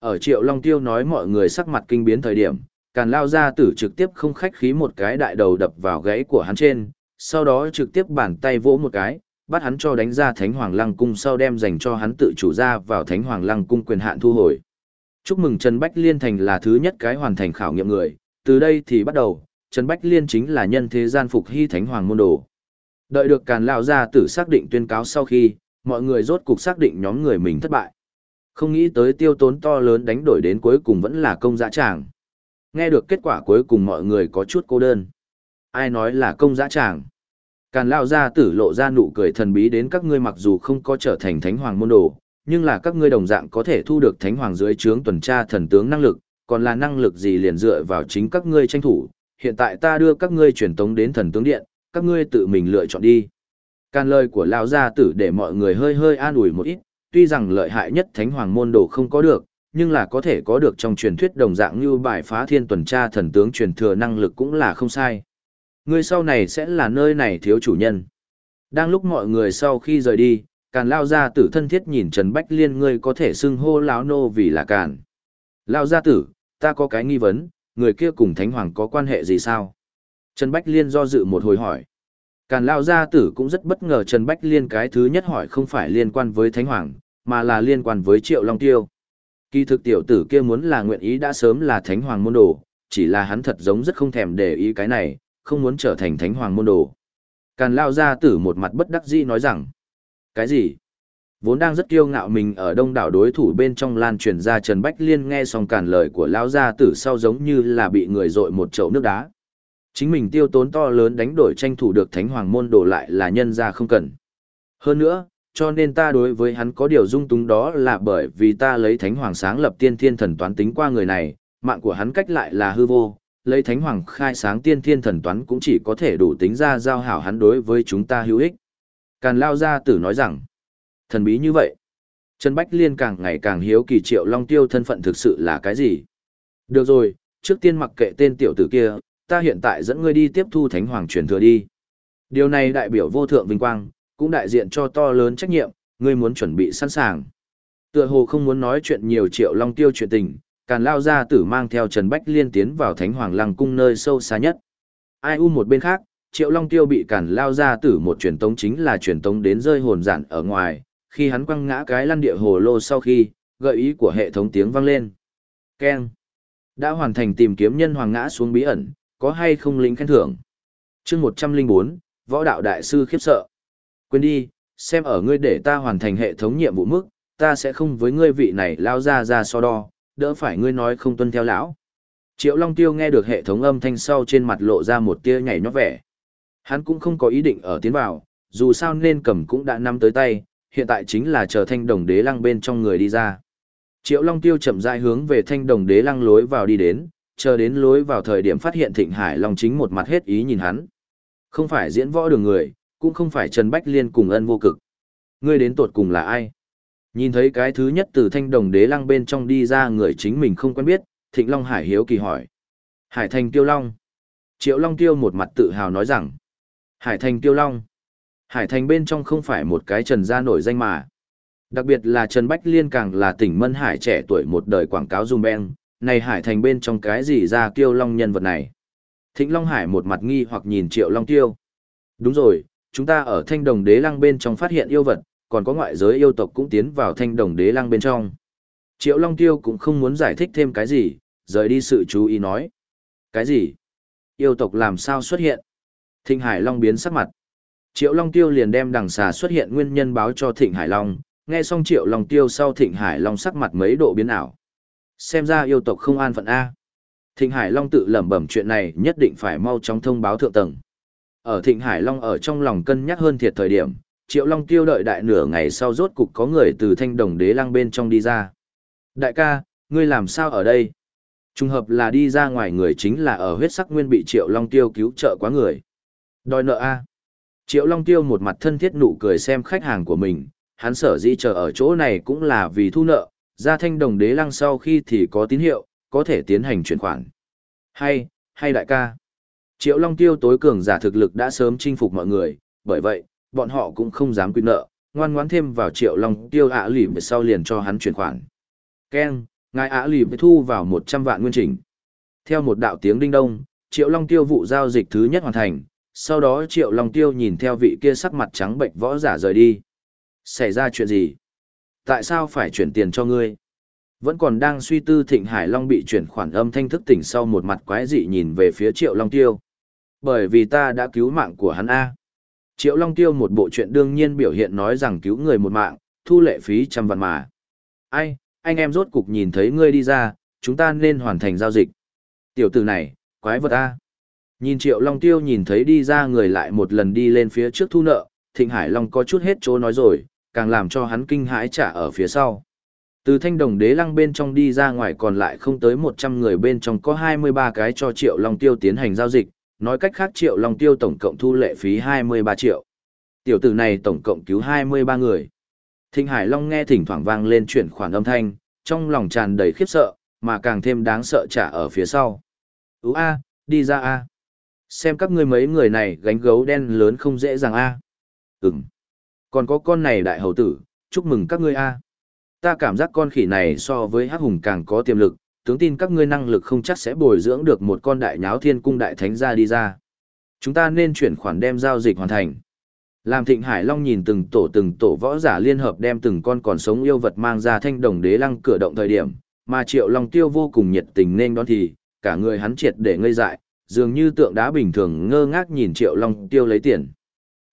Ở Triệu Long Tiêu nói mọi người sắc mặt kinh biến thời điểm, Càn lao ra tử trực tiếp không khách khí một cái đại đầu đập vào gãy của hắn trên, sau đó trực tiếp bàn tay vỗ một cái, bắt hắn cho đánh ra Thánh Hoàng Lăng Cung sau đem dành cho hắn tự chủ ra vào Thánh Hoàng Lăng Cung quyền hạn thu hồi. Chúc mừng Trần Bách Liên thành là thứ nhất cái hoàn thành khảo nghiệm người, từ đây thì bắt đầu, Trần Bách Liên chính là nhân thế gian phục hy Thánh Hoàng môn đồ. Đợi được Càn Lao ra tử xác định tuyên cáo sau khi, mọi người rốt cục xác định nhóm người mình thất bại. Không nghĩ tới tiêu tốn to lớn đánh đổi đến cuối cùng vẫn là công dã tràng. Nghe được kết quả cuối cùng mọi người có chút cô đơn. Ai nói là công dã tràng? Càn lao ra tử lộ ra nụ cười thần bí đến các ngươi mặc dù không có trở thành thánh hoàng môn đồ, nhưng là các ngươi đồng dạng có thể thu được thánh hoàng dưới trướng tuần tra thần tướng năng lực, còn là năng lực gì liền dựa vào chính các ngươi tranh thủ. Hiện tại ta đưa các ngươi truyền tống đến thần tướng điện, các ngươi tự mình lựa chọn đi. Càn lời của lão gia tử để mọi người hơi hơi an ủi một ít, tuy rằng lợi hại nhất thánh hoàng môn đồ không có được, nhưng là có thể có được trong truyền thuyết đồng dạng như bài phá thiên tuần tra thần tướng truyền thừa năng lực cũng là không sai. Người sau này sẽ là nơi này thiếu chủ nhân. Đang lúc mọi người sau khi rời đi, càn lao gia tử thân thiết nhìn Trần Bách Liên ngươi có thể xưng hô lão nô vì là càn. Lao gia tử, ta có cái nghi vấn, người kia cùng Thánh Hoàng có quan hệ gì sao? Trần Bách Liên do dự một hồi hỏi. Càn lao gia tử cũng rất bất ngờ Trần Bách Liên cái thứ nhất hỏi không phải liên quan với Thánh Hoàng, mà là liên quan với Triệu Long Tiêu. Kỳ thực tiểu tử kia muốn là nguyện ý đã sớm là Thánh Hoàng môn đồ, chỉ là hắn thật giống rất không thèm để ý cái này, không muốn trở thành Thánh Hoàng môn đồ. Càn lao gia tử một mặt bất đắc dĩ nói rằng, cái gì? Vốn đang rất kiêu ngạo mình ở đông đảo đối thủ bên trong lan truyền ra Trần Bách Liên nghe xong càn lời của lao gia tử sau giống như là bị người dội một chậu nước đá. Chính mình tiêu tốn to lớn đánh đổi tranh thủ được thánh hoàng môn đổ lại là nhân ra không cần. Hơn nữa, cho nên ta đối với hắn có điều dung túng đó là bởi vì ta lấy thánh hoàng sáng lập tiên thiên thần toán tính qua người này, mạng của hắn cách lại là hư vô, lấy thánh hoàng khai sáng tiên thiên thần toán cũng chỉ có thể đủ tính ra giao hảo hắn đối với chúng ta hữu ích. Càn lao gia tử nói rằng, thần bí như vậy. Trần Bách Liên càng ngày càng hiếu kỳ triệu long tiêu thân phận thực sự là cái gì. Được rồi, trước tiên mặc kệ tên tiểu tử kia, ta hiện tại dẫn ngươi đi tiếp thu thánh hoàng truyền thừa đi. Điều này đại biểu vô thượng vinh quang, cũng đại diện cho to lớn trách nhiệm, ngươi muốn chuẩn bị sẵn sàng. Tựa hồ không muốn nói chuyện nhiều triệu long tiêu chuyện tình, càn lao ra tử mang theo Trần Bách Liên tiến vào thánh hoàng lăng cung nơi sâu xa nhất. Ai u một bên khác, triệu long tiêu bị càn lao ra tử một truyền tống chính là truyền tống đến rơi hồn giản ở ngoài, khi hắn quăng ngã cái lăn địa hồ lô sau khi, gợi ý của hệ thống tiếng vang lên. Keng. Đã hoàn thành tìm kiếm nhân hoàng ngã xuống bí ẩn, có hay không lính khen thưởng. chương một trăm linh bốn võ đạo đại sư khiếp sợ. Quên đi, xem ở ngươi để ta hoàn thành hệ thống nhiệm vụ mức, ta sẽ không với ngươi vị này lao ra ra so đo, đỡ phải ngươi nói không tuân theo lão. Triệu Long Tiêu nghe được hệ thống âm thanh sau trên mặt lộ ra một tia nhảy nhót vẻ. Hắn cũng không có ý định ở tiến vào, dù sao nên cầm cũng đã nắm tới tay, hiện tại chính là chờ thanh đồng đế lăng bên trong người đi ra. Triệu Long Tiêu chậm rãi hướng về thanh đồng đế lăng lối vào đi đến, chờ đến lối vào thời điểm phát hiện Thịnh Hải Long chính một mặt hết ý nhìn hắn. Không phải diễn võ đường người, cũng không phải Trần Bách Liên cùng ân vô cực. Ngươi đến tuột cùng là ai? Nhìn thấy cái thứ nhất từ thanh đồng đế lăng bên trong đi ra người chính mình không quen biết, Thịnh Long Hải hiếu kỳ hỏi. Hải Thành Tiêu Long. Triệu Long Tiêu một mặt tự hào nói rằng. Hải Thành Tiêu Long. Hải Thành bên trong không phải một cái trần gia nổi danh mà. Đặc biệt là Trần Bách Liên càng là tỉnh Mân Hải trẻ tuổi một đời quảng cáo dung beng, này Hải Thành bên trong cái gì ra Tiêu Long nhân vật này. Thịnh Long Hải một mặt nghi hoặc nhìn Triệu Long Tiêu. Đúng rồi, chúng ta ở thanh đồng đế lăng bên trong phát hiện yêu vật, còn có ngoại giới yêu tộc cũng tiến vào thanh đồng đế lăng bên trong. Triệu Long Tiêu cũng không muốn giải thích thêm cái gì, rời đi sự chú ý nói. Cái gì? Yêu tộc làm sao xuất hiện? Thịnh Hải Long biến sắc mặt. Triệu Long Tiêu liền đem đằng xà xuất hiện nguyên nhân báo cho Thịnh Hải Long, nghe xong Triệu Long Tiêu sau Thịnh Hải Long sắc mặt mấy độ biến ảo. Xem ra yêu tộc không an phận A. Thịnh Hải Long tự lẩm bẩm chuyện này nhất định phải mau chóng thông báo thượng tầng. Ở Thịnh Hải Long ở trong lòng cân nhắc hơn thiệt thời điểm, Triệu Long tiêu đợi đại nửa ngày sau rốt cục có người từ thanh đồng đế lang bên trong đi ra. Đại ca, ngươi làm sao ở đây? Trùng hợp là đi ra ngoài người chính là ở huyết sắc nguyên bị Triệu Long tiêu cứu trợ quá người. Đòi nợ A. Triệu Long tiêu một mặt thân thiết nụ cười xem khách hàng của mình, hắn sở di chờ ở chỗ này cũng là vì thu nợ, ra thanh đồng đế lăng sau khi thì có tín hiệu, có thể tiến hành chuyển khoản. Hay, hay đại ca. Triệu Long Tiêu tối cường giả thực lực đã sớm chinh phục mọi người, bởi vậy, bọn họ cũng không dám quy nợ, ngoan ngoãn thêm vào Triệu Long Tiêu ạ lì về sau liền cho hắn chuyển khoản. Ken, ngài ạ lì thu vào 100 vạn nguyên trình. Theo một đạo tiếng đinh đông, Triệu Long Tiêu vụ giao dịch thứ nhất hoàn thành, sau đó Triệu Long Tiêu nhìn theo vị kia sắc mặt trắng bệnh võ giả rời đi. Xảy ra chuyện gì? Tại sao phải chuyển tiền cho ngươi? Vẫn còn đang suy tư Thịnh Hải Long bị chuyển khoản âm thanh thức tỉnh sau một mặt quái dị nhìn về phía Triệu Long Tiêu. Bởi vì ta đã cứu mạng của hắn A. Triệu Long Tiêu một bộ chuyện đương nhiên biểu hiện nói rằng cứu người một mạng, thu lệ phí trăm vạn mà. Ai, anh em rốt cục nhìn thấy ngươi đi ra, chúng ta nên hoàn thành giao dịch. Tiểu tử này, quái vật A. Nhìn Triệu Long Tiêu nhìn thấy đi ra người lại một lần đi lên phía trước thu nợ, Thịnh Hải Long có chút hết chỗ nói rồi, càng làm cho hắn kinh hãi trả ở phía sau. Từ thanh đồng đế lăng bên trong đi ra ngoài còn lại không tới 100 người bên trong có 23 cái cho Triệu Long Tiêu tiến hành giao dịch, nói cách khác Triệu Long Tiêu tổng cộng thu lệ phí 23 triệu. Tiểu tử này tổng cộng cứu 23 người. Thịnh Hải Long nghe thỉnh thoảng vang lên chuyển khoản âm thanh, trong lòng tràn đầy khiếp sợ, mà càng thêm đáng sợ trả ở phía sau. Ú a, đi ra a. Xem các ngươi mấy người này gánh gấu đen lớn không dễ dàng a. Ừm. Còn có con này đại hầu tử, chúc mừng các ngươi a. Ta cảm giác con khỉ này so với hắc hùng càng có tiềm lực, tướng tin các ngươi năng lực không chắc sẽ bồi dưỡng được một con đại nháo thiên cung đại thánh ra đi ra. Chúng ta nên chuyển khoản đem giao dịch hoàn thành. Làm Thịnh Hải Long nhìn từng tổ từng tổ võ giả liên hợp đem từng con còn sống yêu vật mang ra thanh đồng đế lăng cửa động thời điểm, mà Triệu Long Tiêu vô cùng nhiệt tình nên đón thì, cả người hắn triệt để ngây dại, dường như tượng đá bình thường ngơ ngác nhìn Triệu Long Tiêu lấy tiền.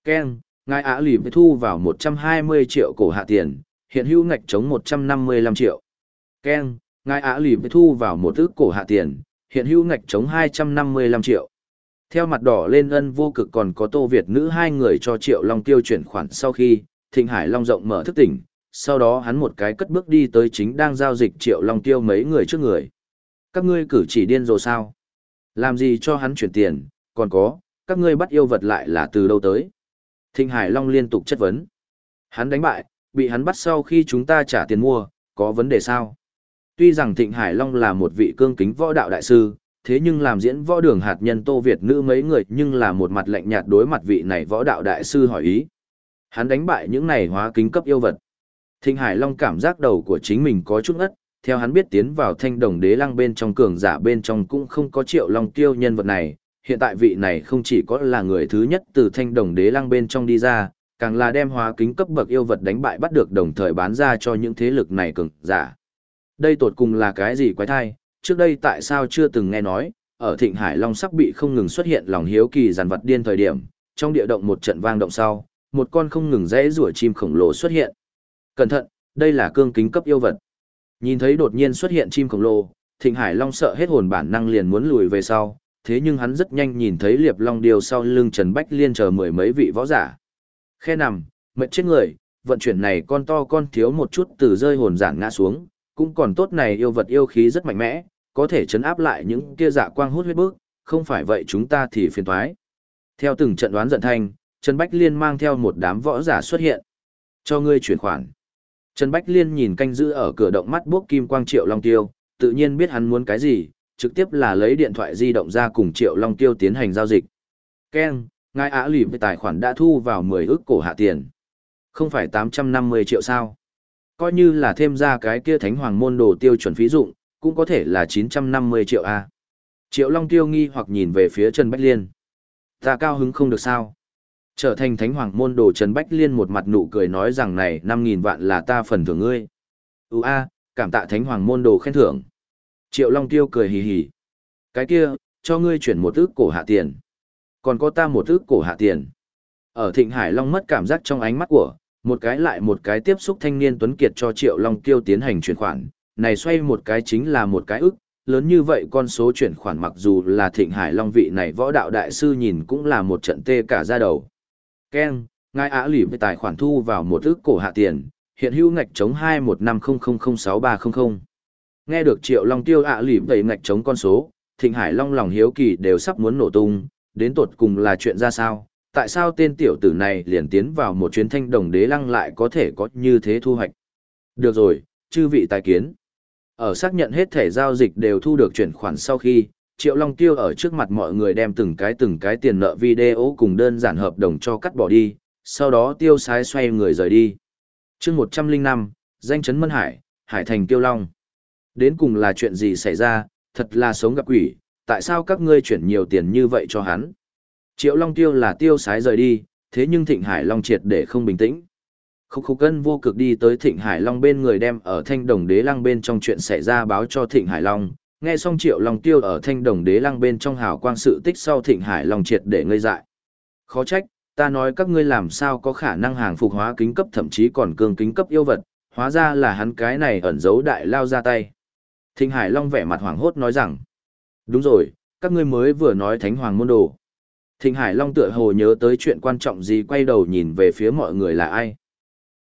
Ken, ngài ả lì thu vào 120 triệu cổ hạ tiền, hiện hữu ngạch chống 155 triệu. Ken, ngài ả lì thu vào một ước cổ hạ tiền, hiện hữu ngạch chống 255 triệu. Theo mặt đỏ lên ân vô cực còn có tô Việt nữ hai người cho Triệu Long tiêu chuyển khoản sau khi, Thịnh Hải Long rộng mở thức tỉnh, sau đó hắn một cái cất bước đi tới chính đang giao dịch Triệu Long tiêu mấy người trước người. Các ngươi cử chỉ điên rồi sao? Làm gì cho hắn chuyển tiền, còn có, các ngươi bắt yêu vật lại là từ đâu tới? Thịnh Hải Long liên tục chất vấn. Hắn đánh bại, bị hắn bắt sau khi chúng ta trả tiền mua, có vấn đề sao? Tuy rằng Thịnh Hải Long là một vị cương kính võ đạo đại sư, thế nhưng làm diễn võ đường hạt nhân Tô Việt nữ mấy người nhưng là một mặt lạnh nhạt đối mặt vị này võ đạo đại sư hỏi ý. Hắn đánh bại những này hóa kính cấp yêu vật. Thịnh Hải Long cảm giác đầu của chính mình có chút ngất, theo hắn biết tiến vào thanh đồng đế lăng bên trong cường giả bên trong cũng không có triệu long tiêu nhân vật này. Hiện tại vị này không chỉ có là người thứ nhất từ thanh đồng đế lăng bên trong đi ra, càng là đem hóa kính cấp bậc yêu vật đánh bại bắt được đồng thời bán ra cho những thế lực này cường giả. Đây tột cùng là cái gì quái thai, trước đây tại sao chưa từng nghe nói, ở Thịnh Hải Long sắc bị không ngừng xuất hiện lòng hiếu kỳ giàn vật điên thời điểm, trong địa động một trận vang động sau, một con không ngừng rẽ rủa chim khổng lồ xuất hiện. Cẩn thận, đây là cương kính cấp yêu vật. Nhìn thấy đột nhiên xuất hiện chim khổng lồ, Thịnh Hải Long sợ hết hồn bản năng liền muốn lùi về sau, thế nhưng hắn rất nhanh nhìn thấy Liệp Long điều sau lưng Trần Bách Liên chờ mười mấy vị võ giả. Khe nằm, mệt chết người, vận chuyển này con to con thiếu một chút từ rơi hồn giản ngã xuống, cũng còn tốt này yêu vật yêu khí rất mạnh mẽ, có thể chấn áp lại những kia dạ quang hút huyết bước, không phải vậy chúng ta thì phiền toái. Theo từng trận đoán giận thanh, Trần Bách Liên mang theo một đám võ giả xuất hiện. Cho ngươi chuyển khoản. Trần Bách Liên nhìn canh giữ ở cửa động mắt bước kim quang Triệu Long Tiêu, tự nhiên biết hắn muốn cái gì, trực tiếp là lấy điện thoại di động ra cùng Triệu Long Tiêu tiến hành giao dịch. Ken, ngài ả lì với tài khoản đã thu vào 10 ức cổ hạ tiền. Không phải 850 triệu sao? coi như là thêm ra cái kia thánh hoàng môn đồ tiêu chuẩn phí dụng, cũng có thể là 950 triệu A. Triệu Long tiêu nghi hoặc nhìn về phía Trần Bách Liên. Ta cao hứng không được sao. Trở thành thánh hoàng môn đồ Trần Bách Liên một mặt nụ cười nói rằng này 5.000 vạn là ta phần thưởng ngươi. Ú a, cảm tạ thánh hoàng môn đồ khen thưởng. Triệu Long tiêu cười hì hì. Cái kia, cho ngươi chuyển một ước cổ hạ tiền. Còn có ta một ước cổ hạ tiền. Ở Thịnh Hải Long mất cảm giác trong ánh mắt của, một cái lại một cái tiếp xúc thanh niên Tuấn Kiệt cho Triệu Long Tiêu tiến hành chuyển khoản, này xoay một cái chính là một cái ức, lớn như vậy con số chuyển khoản mặc dù là thịnh hải long vị này võ đạo đại sư nhìn cũng là một trận tê cả ra đầu. Ken, ngài ả lỉ với tài khoản thu vào một ước cổ hạ tiền, hiện hữu ngạch chống 215006300. Nghe được Triệu Long Tiêu ạ lỉm đầy ngạch chống con số, thịnh hải long lòng hiếu kỳ đều sắp muốn nổ tung, đến tột cùng là chuyện ra sao, tại sao tên tiểu tử này liền tiến vào một chuyến thanh đồng đế lăng lại có thể có như thế thu hoạch. Được rồi, chư vị tài kiến. Ở xác nhận hết thể giao dịch đều thu được chuyển khoản sau khi, Triệu Long Tiêu ở trước mặt mọi người đem từng cái từng cái tiền nợ video cùng đơn giản hợp đồng cho cắt bỏ đi, sau đó tiêu sái xoay người rời đi. chương 105, danh chấn Mân Hải, Hải Thành Tiêu Long. Đến cùng là chuyện gì xảy ra, Thật là sống gặp quỷ, tại sao các ngươi chuyển nhiều tiền như vậy cho hắn? Triệu Long Tiêu là tiêu sái rời đi, thế nhưng Thịnh Hải Long triệt để không bình tĩnh. Khúc khúc cân vô cực đi tới Thịnh Hải Long bên người đem ở thanh đồng đế lăng bên trong chuyện xảy ra báo cho Thịnh Hải Long. Nghe xong Triệu Long Tiêu ở thanh đồng đế lăng bên trong hào quang sự tích sau Thịnh Hải Long triệt để ngây dại. Khó trách, ta nói các ngươi làm sao có khả năng hàng phục hóa kính cấp thậm chí còn cường kính cấp yêu vật, hóa ra là hắn cái này ẩn giấu đại lao ra tay. Thịnh Hải Long vẻ mặt hoảng hốt nói rằng, đúng rồi, các ngươi mới vừa nói thánh hoàng môn đồ. Thịnh Hải Long tựa hồ nhớ tới chuyện quan trọng gì quay đầu nhìn về phía mọi người là ai.